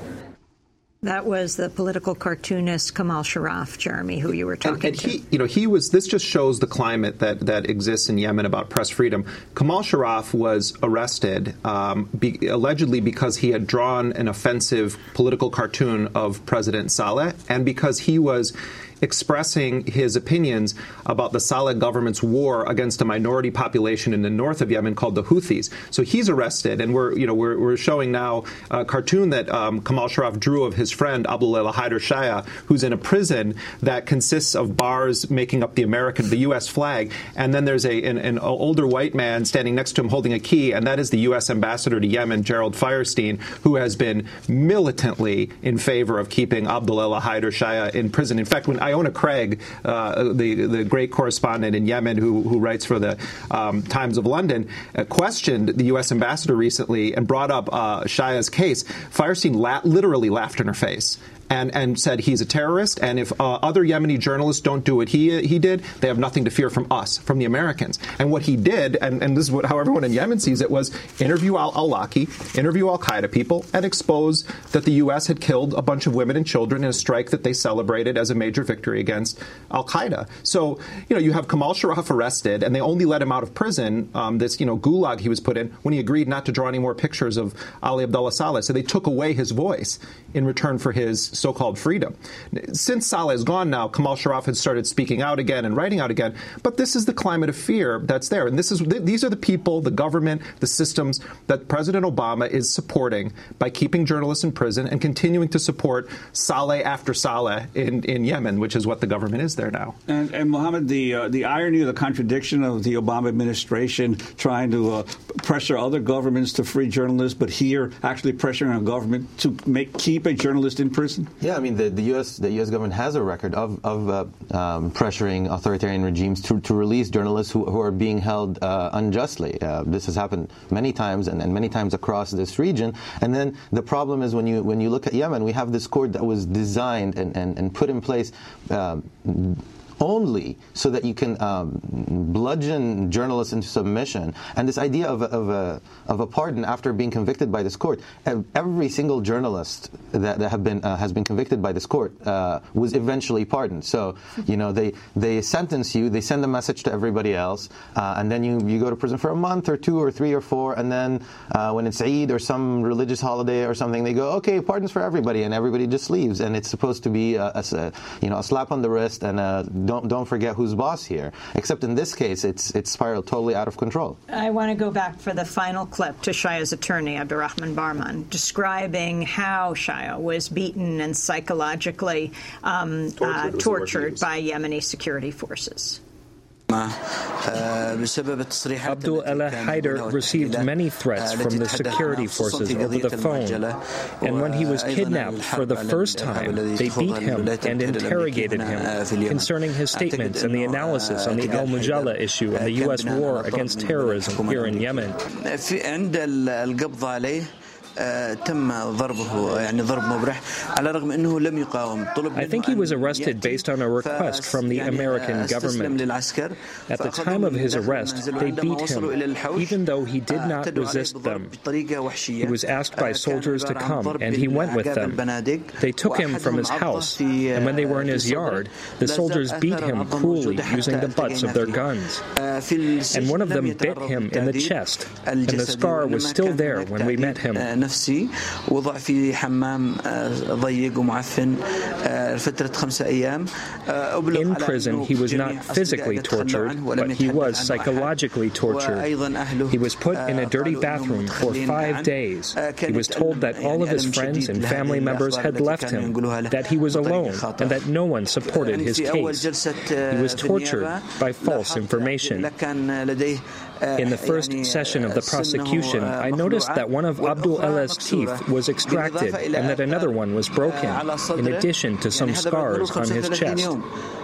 Speaker 11: That was the political cartoonist Kamal Sharaf, Jeremy, who you were talking
Speaker 25: and, and
Speaker 11: to.
Speaker 25: He, you know, he was. This just shows the climate that that exists in Yemen about press freedom. Kamal Sharaf was arrested um, be, allegedly because he had drawn an offensive political cartoon of President Saleh, and because he was expressing his opinions about the Saleh government's war against a minority population in the north of Yemen called the Houthis. So he's arrested, and we're you know we're, we're showing now a cartoon that um, Kamal Sharaf drew of his friend Abdullah Haider Shaya, who's in a prison that consists of bars making up the American, the U.S. flag, and then there's a an, an older white man standing next to him holding a key, and that is the U.S. ambassador to Yemen, Gerald Firestein, who has been militantly in favor of keeping Abdullah Haider Shaya in prison. In fact, when Iona Craig, uh, the the great correspondent in Yemen who, who writes for the um, Times of London, uh, questioned the U.S. ambassador recently and brought up uh, Shaya's case. Firestein la- literally laughed in her face and, and said he's a terrorist, and if uh, other Yemeni journalists don't do what he he did, they have nothing to fear from us, from the Americans. And what he did, and, and this is what how everyone in Yemen sees it, was interview al Awlaki, interview Al Qaeda people, and expose that the U.S. had killed a bunch of women and children in a strike that they celebrated as a major victory against Al Qaeda. So you know you have Kamal Sharaf arrested, and they only let him out of prison. Um, this you know gulag he was put in when he agreed not to draw any more pictures of Ali Abdullah Saleh. So they took away his voice in return for his so called freedom. Since Saleh is gone now, Kamal Sharaf has started speaking out again and writing out again. But this is the climate of fear that's there. And this is these are the people, the government, the systems that President Obama is supporting by keeping journalists in prison and continuing to support Saleh after Saleh in, in Yemen, which is what the government is there now.
Speaker 20: And, and Mohammed, the, uh, the irony or the contradiction of the Obama administration trying to uh, pressure other governments to free journalists, but here actually pressuring a government to make keep a journalist in prison?
Speaker 27: Yeah, I mean, the, the U.S. the U.S. government has a record of, of uh, um, pressuring authoritarian regimes to, to release journalists who, who are being held uh, unjustly. Uh, this has happened many times and, and many times across this region. And then the problem is when you when you look at Yemen, we have this court that was designed and, and, and put in place um, only so that you can um, bludgeon journalists into submission. And this idea of a, of, a, of a pardon after being convicted by this court, every single journalist that, that have been, uh, has been convicted by this court uh, was eventually pardoned. So, you know, they, they sentence you, they send a message to everybody else, uh, and then you, you go to prison for a month or two or three or four, and then uh, when it's Eid or some religious holiday or something, they go, okay, pardons for everybody, and everybody just leaves. And it's supposed to be a, a you know, a slap on the wrist and a don't don't forget who's boss here. Except in this case, it's it's spiraled totally out of control.
Speaker 11: I want to go back for the final clip to Shaya's attorney, Abdurrahman Barman, describing how Shaya was beaten and psychologically um, tortured, uh, tortured by Yemeni security forces.
Speaker 22: Abdul Haider received many threats from the security forces over the phone, and when he was kidnapped for the first time, they beat him and interrogated him concerning his statements and the analysis on the Al Mujalla issue and the U.S. war against terrorism here in Yemen. I think he was arrested based on a request from the American government. At the time of his arrest, they beat him, even though he did not resist them. He was asked by soldiers to come, and he went with them. They took him from his house, and when they were in his yard, the soldiers beat him cruelly using the butts of their guns. And one of them bit him in the chest, and the scar was still there when we met him.
Speaker 21: نفسي وضع في حمام ضيق ومعفن لفترة خمسة أيام
Speaker 22: In prison, he was not physically tortured, but he was psychologically tortured. He was put in a dirty bathroom for five days. He was told that all of his friends and family members had left him, that he was alone, and that no one supported his case. He was tortured by false information. In the first session of the prosecution, I noticed that one of Abdul Ella's teeth was extracted and that another one was broken, in addition to some scars on his chest.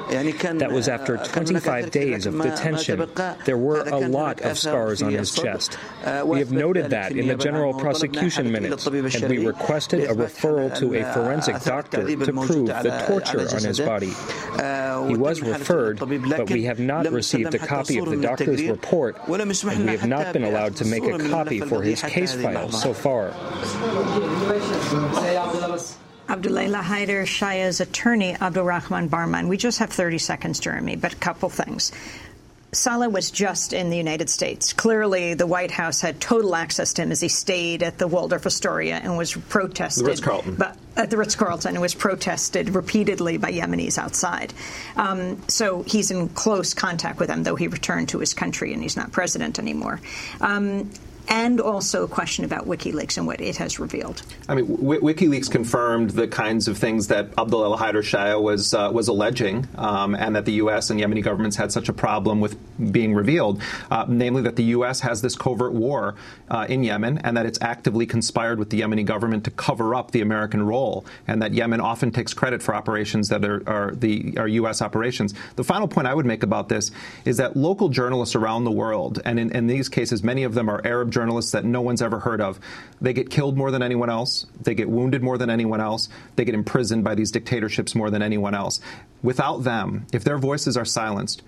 Speaker 22: That was after 25 days of detention. There were a lot of scars on his chest. We have noted that in the general prosecution minutes, and we requested a referral to a forensic doctor to prove the torture on his body. He was referred, but we have not received a copy of the doctor's report, and we have not been allowed to make a copy for his case file so far.
Speaker 11: Abdullah Haider Shaya's attorney, Abdurrahman Barman. We just have 30 seconds, Jeremy, but a couple things. Saleh was just in the United States. Clearly, the White House had total access to him as he stayed at the Waldorf Astoria and was protested.
Speaker 25: The Ritz-Carlton.
Speaker 11: But at the Ritz-Carlton and was protested repeatedly by Yemenis outside. Um, so he's in close contact with them, though he returned to his country and he's not president anymore. Um, and also a question about WikiLeaks and what it has revealed.
Speaker 25: I mean, w- WikiLeaks confirmed the kinds of things that Abdul El Haider Shaya was uh, was alleging, um, and that the U.S. and Yemeni governments had such a problem with being revealed, uh, namely that the U.S. has this covert war uh, in Yemen, and that it's actively conspired with the Yemeni government to cover up the American role, and that Yemen often takes credit for operations that are, are the are U.S. operations. The final point I would make about this is that local journalists around the world, and in, in these cases, many of them are Arab journalists that no one's ever heard of. They get killed more than anyone else. They get wounded more than anyone else. They get imprisoned by these dictatorships more than anyone else. Without them, if their voices are silenced,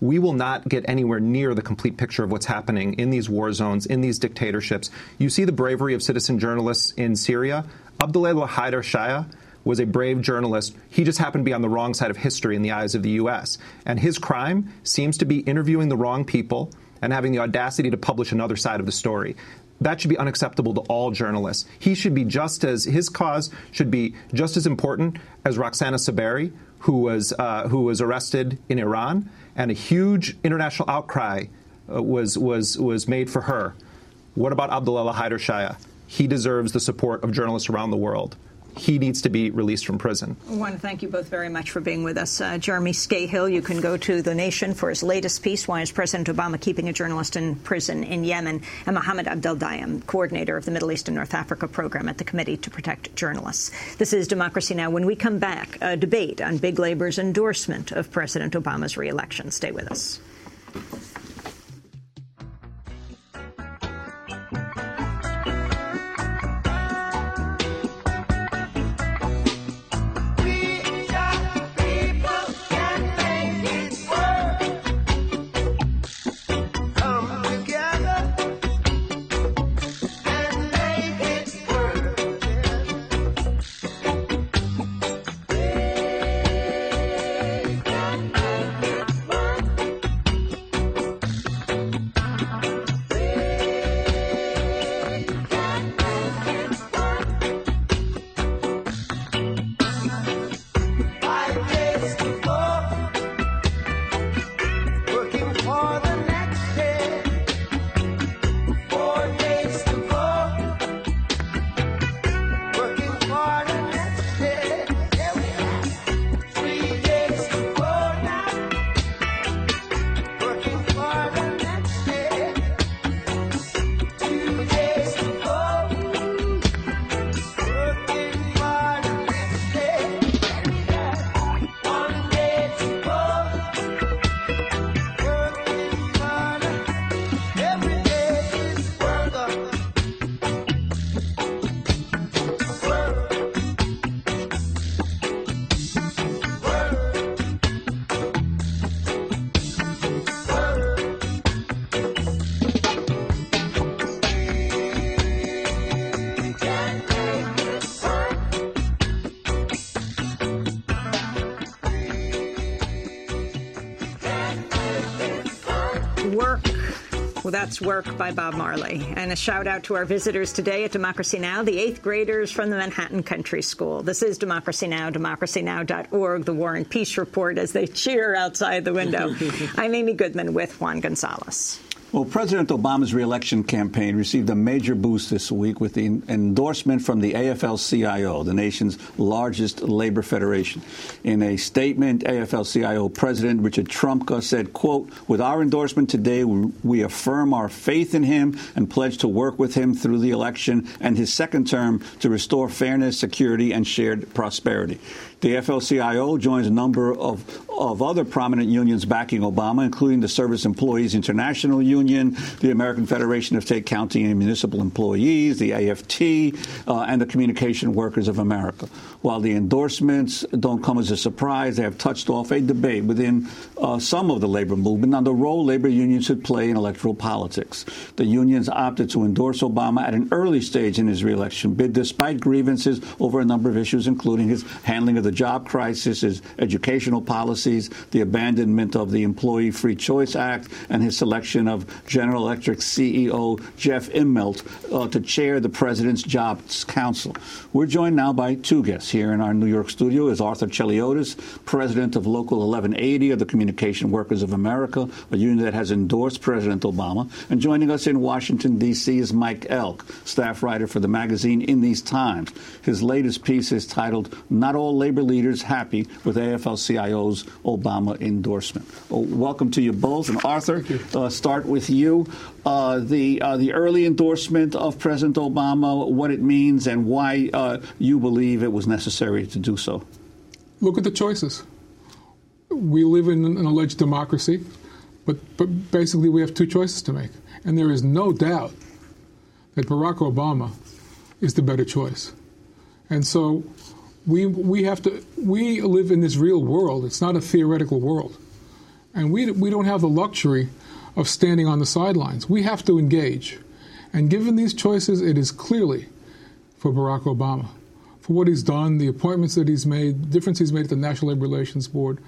Speaker 25: we will not get anywhere near the complete picture of what's happening in these war zones, in these dictatorships. You see the bravery of citizen journalists in Syria. Abdullah Haider Shaya was a brave journalist. He just happened to be on the wrong side of history in the eyes of the U.S. And his crime seems to be interviewing the wrong people and having the audacity to publish another side of the story. That should be unacceptable to all journalists. He should be just as his cause should be just as important as Roxana Saberi, who was uh, who was arrested in Iran, and a huge international outcry uh, was was was made for her. What about Abdullah Haider Shaya? He deserves the support of journalists around the world he needs to be released from prison.
Speaker 11: I want to thank you both very much for being with us. Uh, Jeremy Scahill, you can go to The Nation for his latest piece, Why is President Obama Keeping a Journalist in Prison in Yemen? And Mohammed Abdeldayem, coordinator of the Middle East and North Africa program at the Committee to Protect Journalists. This is Democracy Now! When we come back, a debate on Big Labor's endorsement of President Obama's reelection. Stay with us. That's work by Bob Marley. And a shout out to our visitors today at Democracy Now!, the eighth graders from the Manhattan Country School. This is Democracy Now!, democracynow.org, the War and Peace Report as they cheer outside the window. I'm Amy Goodman with Juan Gonzalez.
Speaker 20: Well, President Obama's reelection campaign received a major boost this week with the endorsement from the AFL-CIO, the nation's largest labor federation. In a statement, AFL-CIO President Richard Trumka uh, said, quote, with our endorsement today, we affirm our faith in him and pledge to work with him through the election and his second term to restore fairness, security, and shared prosperity. The AFL-CIO joins a number of, of other prominent unions backing Obama, including the Service Employees International Union, the American Federation of State, County, and Municipal Employees, the AFT, uh, and the Communication Workers of America. While the endorsements don't come as a surprise, they have touched off a debate within uh, some of the labor movement on the role labor unions should play in electoral politics. The unions opted to endorse Obama at an early stage in his reelection bid, despite grievances over a number of issues, including his handling of the job crisis, his educational policies, the abandonment of the Employee Free Choice Act, and his selection of General Electric CEO Jeff Immelt uh, to chair the President's Jobs Council. We're joined now by two guests. Here in our New York studio is Arthur Cheliotis, President of Local 1180 of the Communication Workers of America, a union that has endorsed President Obama. And joining us in Washington, D.C. is Mike Elk, staff writer for the magazine In These Times. His latest piece is titled Not All Labor labor leaders happy with AFL-CIO's Obama endorsement. Well, welcome to you both. And Arthur, uh, start with you. Uh, the uh, the early endorsement of President Obama, what it means, and why uh, you believe it was necessary to do so.
Speaker 28: Look at the choices. We live in an alleged democracy, but but basically we have two choices to make, and there is no doubt that Barack Obama is the better choice. And so we, we have to, we live in this real world. It's not a theoretical world. And we, we don't have the luxury of standing on the sidelines. We have to engage. And given these choices, it is clearly for Barack Obama, for what he's done, the appointments that he's made, difference he's made at the National Labor Relations Board,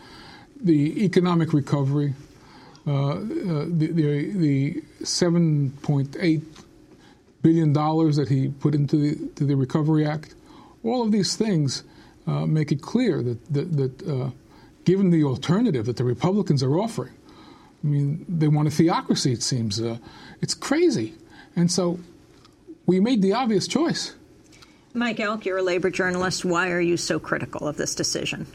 Speaker 28: the economic recovery, uh, uh, the, the, the 7.8 billion dollars that he put into the, the Recovery Act. All of these things uh, make it clear that, that, that uh, given the alternative that the Republicans are offering, I mean, they want a theocracy, it seems. Uh, it's crazy. And so we made the obvious choice.
Speaker 11: Mike Elk, you're a labor journalist. Why are you so critical of this decision?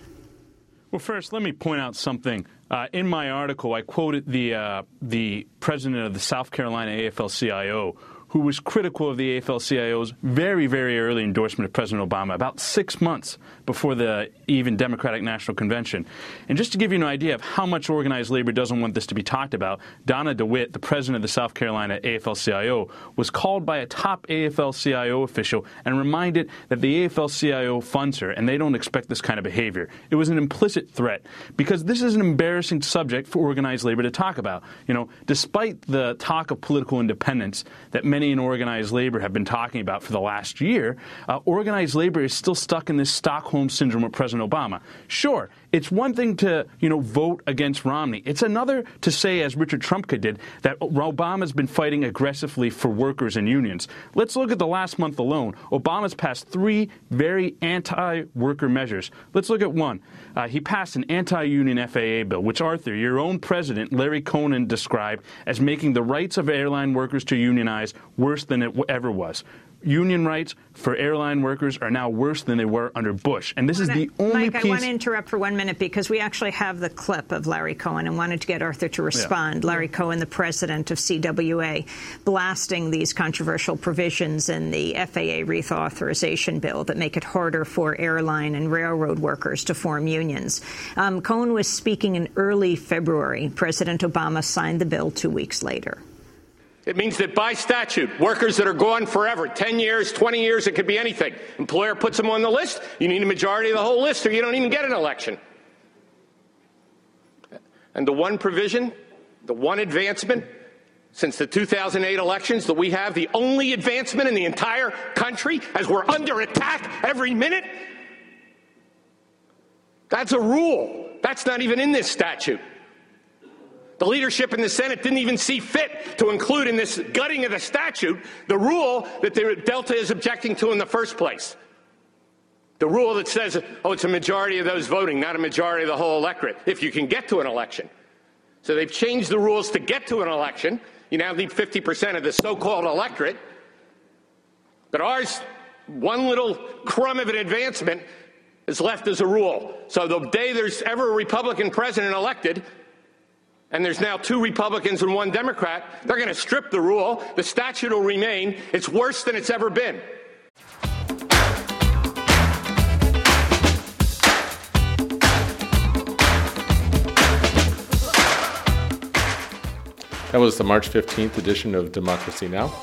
Speaker 29: Well, first, let me point out something. Uh, in my article, I quoted the uh, the president of the South Carolina AFL-CIO, who was critical of the AFL-CIO's very, very early endorsement of President Obama, about six months before the even Democratic National Convention. And just to give you an idea of how much organized labor doesn't want this to be talked about, Donna DeWitt, the president of the South Carolina AFL-CIO, was called by a top AFL-CIO official and reminded that the AFL-CIO funds her, and they don't expect this kind of behavior. It was an implicit threat because this is an embarrassing subject for organized labor to talk about. You know, despite the talk of political independence that many in organized labor have been talking about for the last year, uh, organized labor is still stuck in this Stockholm syndrome with President Obama. Sure, it's one thing to, you know, vote against Romney. It's another to say, as Richard Trumpka did, that Obama's been fighting aggressively for workers and unions. Let's look at the last month alone. Obama's passed three very anti-worker measures. Let's look at one. Uh, he passed an anti-union FAA bill, which Arthur, your own president, Larry Cohen, described as making the rights of airline workers to unionize worse than it ever was union rights for airline workers are now worse than they were under Bush. And this is the only
Speaker 11: Mike,
Speaker 29: piece.
Speaker 11: I want to interrupt for one minute because we actually have the clip of Larry Cohen and wanted to get Arthur to respond. Yeah. Larry Cohen, the president of CWA, blasting these controversial provisions in the FAA reauthorization bill that make it harder for airline and railroad workers to form unions. Um, Cohen was speaking in early February. President Obama signed the bill two weeks later.
Speaker 30: It means that by statute, workers that are gone forever, 10 years, 20 years, it could be anything. Employer puts them on the list, you need a majority of the whole list or you don't even get an election. And the one provision, the one advancement since the 2008 elections that we have, the only advancement in the entire country as we're under attack every minute, that's a rule. That's not even in this statute. The leadership in the Senate didn't even see fit to include in this gutting of the statute the rule that the Delta is objecting to in the first place. The rule that says, oh, it's a majority of those voting, not a majority of the whole electorate, if you can get to an election. So they've changed the rules to get to an election. You now need 50% of the so called electorate. But ours, one little crumb of an advancement is left as a rule. So the day there's ever a Republican president elected, and there's now two Republicans and one Democrat, they're going to strip the rule. The statute will remain. It's worse than it's ever been.
Speaker 9: That was the March 15th edition of Democracy Now!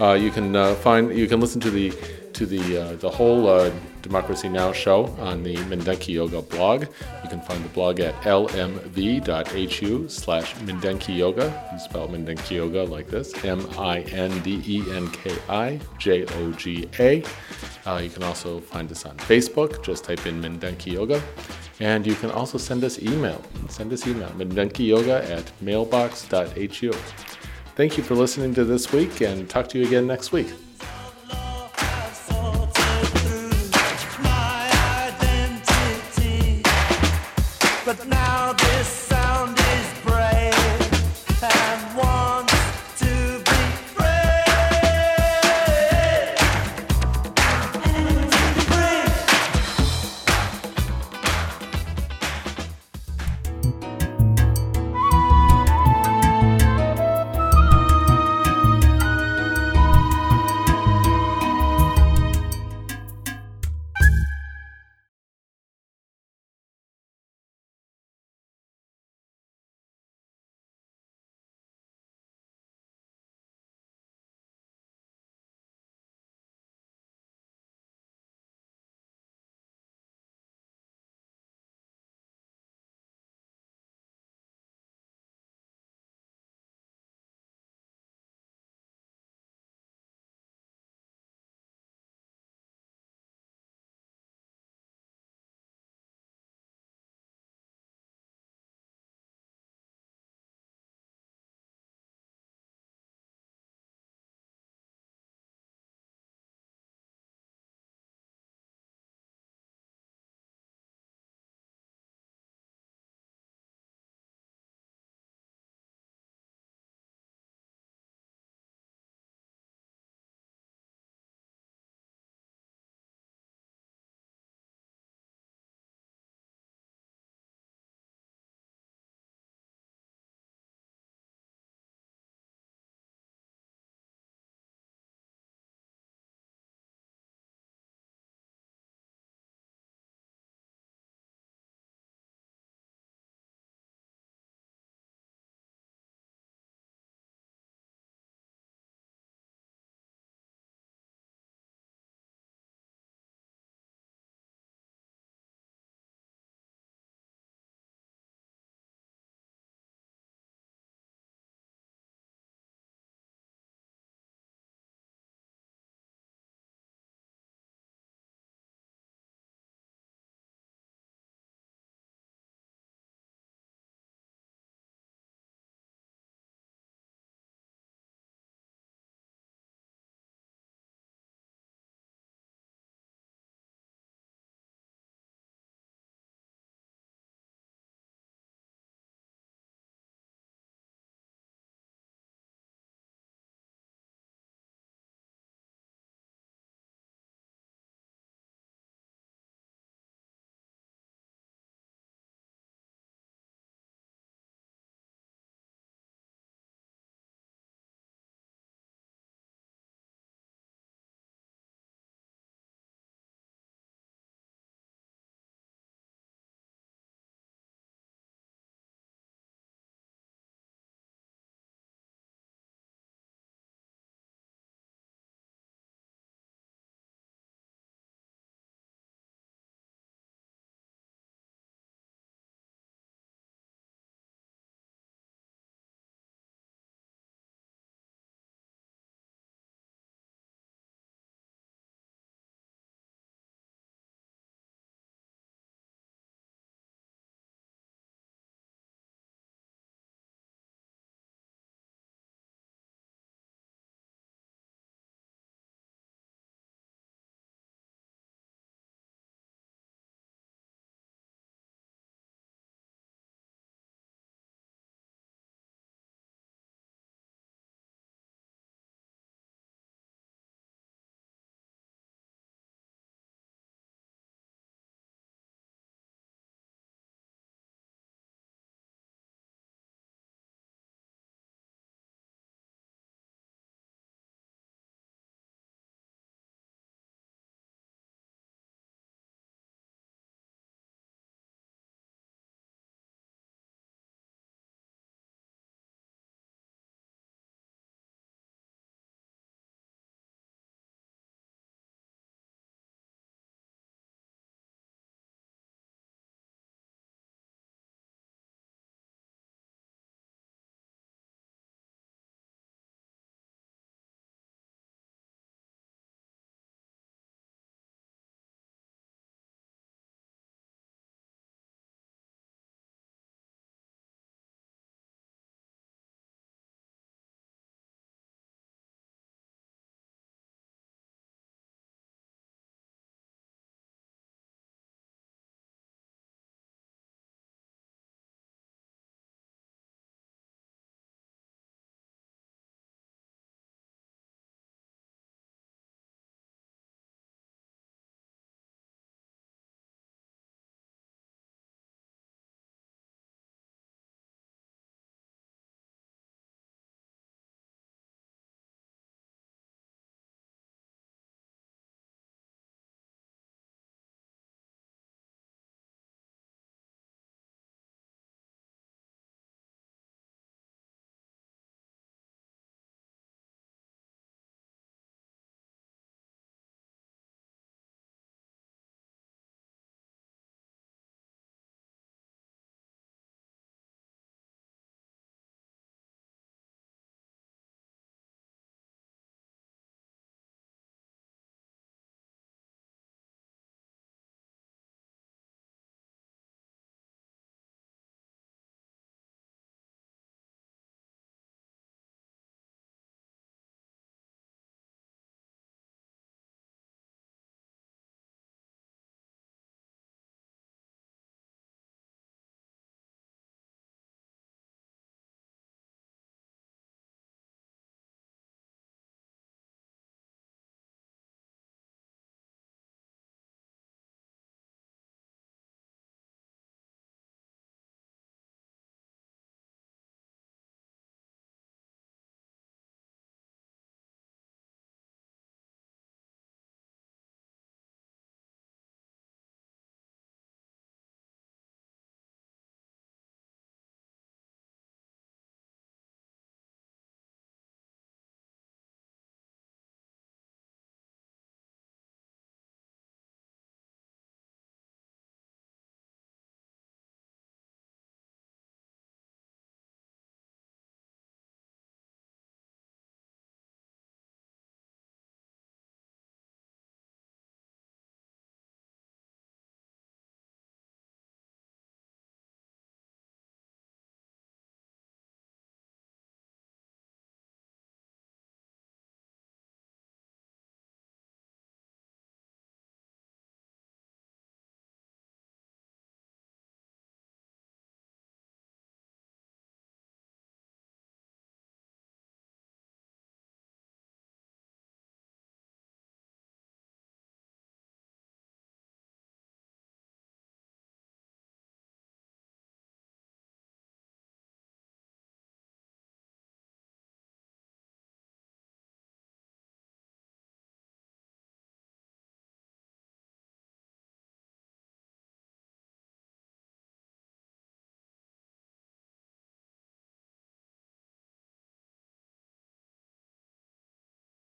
Speaker 9: Uh, you can uh, find you can listen to the to the uh, the whole uh, Democracy Now! show on the Mindenki Yoga blog. You can find the blog at lmv.hu slash Mindenki Yoga. You spell Mindenki Yoga like this M I N D E N K I J O G A. Uh, you can also find us on Facebook. Just type in Mindenki Yoga. And you can also send us email. Send us email, mindenkiyoga at mailbox.hu. Thank you for listening to this week and talk to you again next week.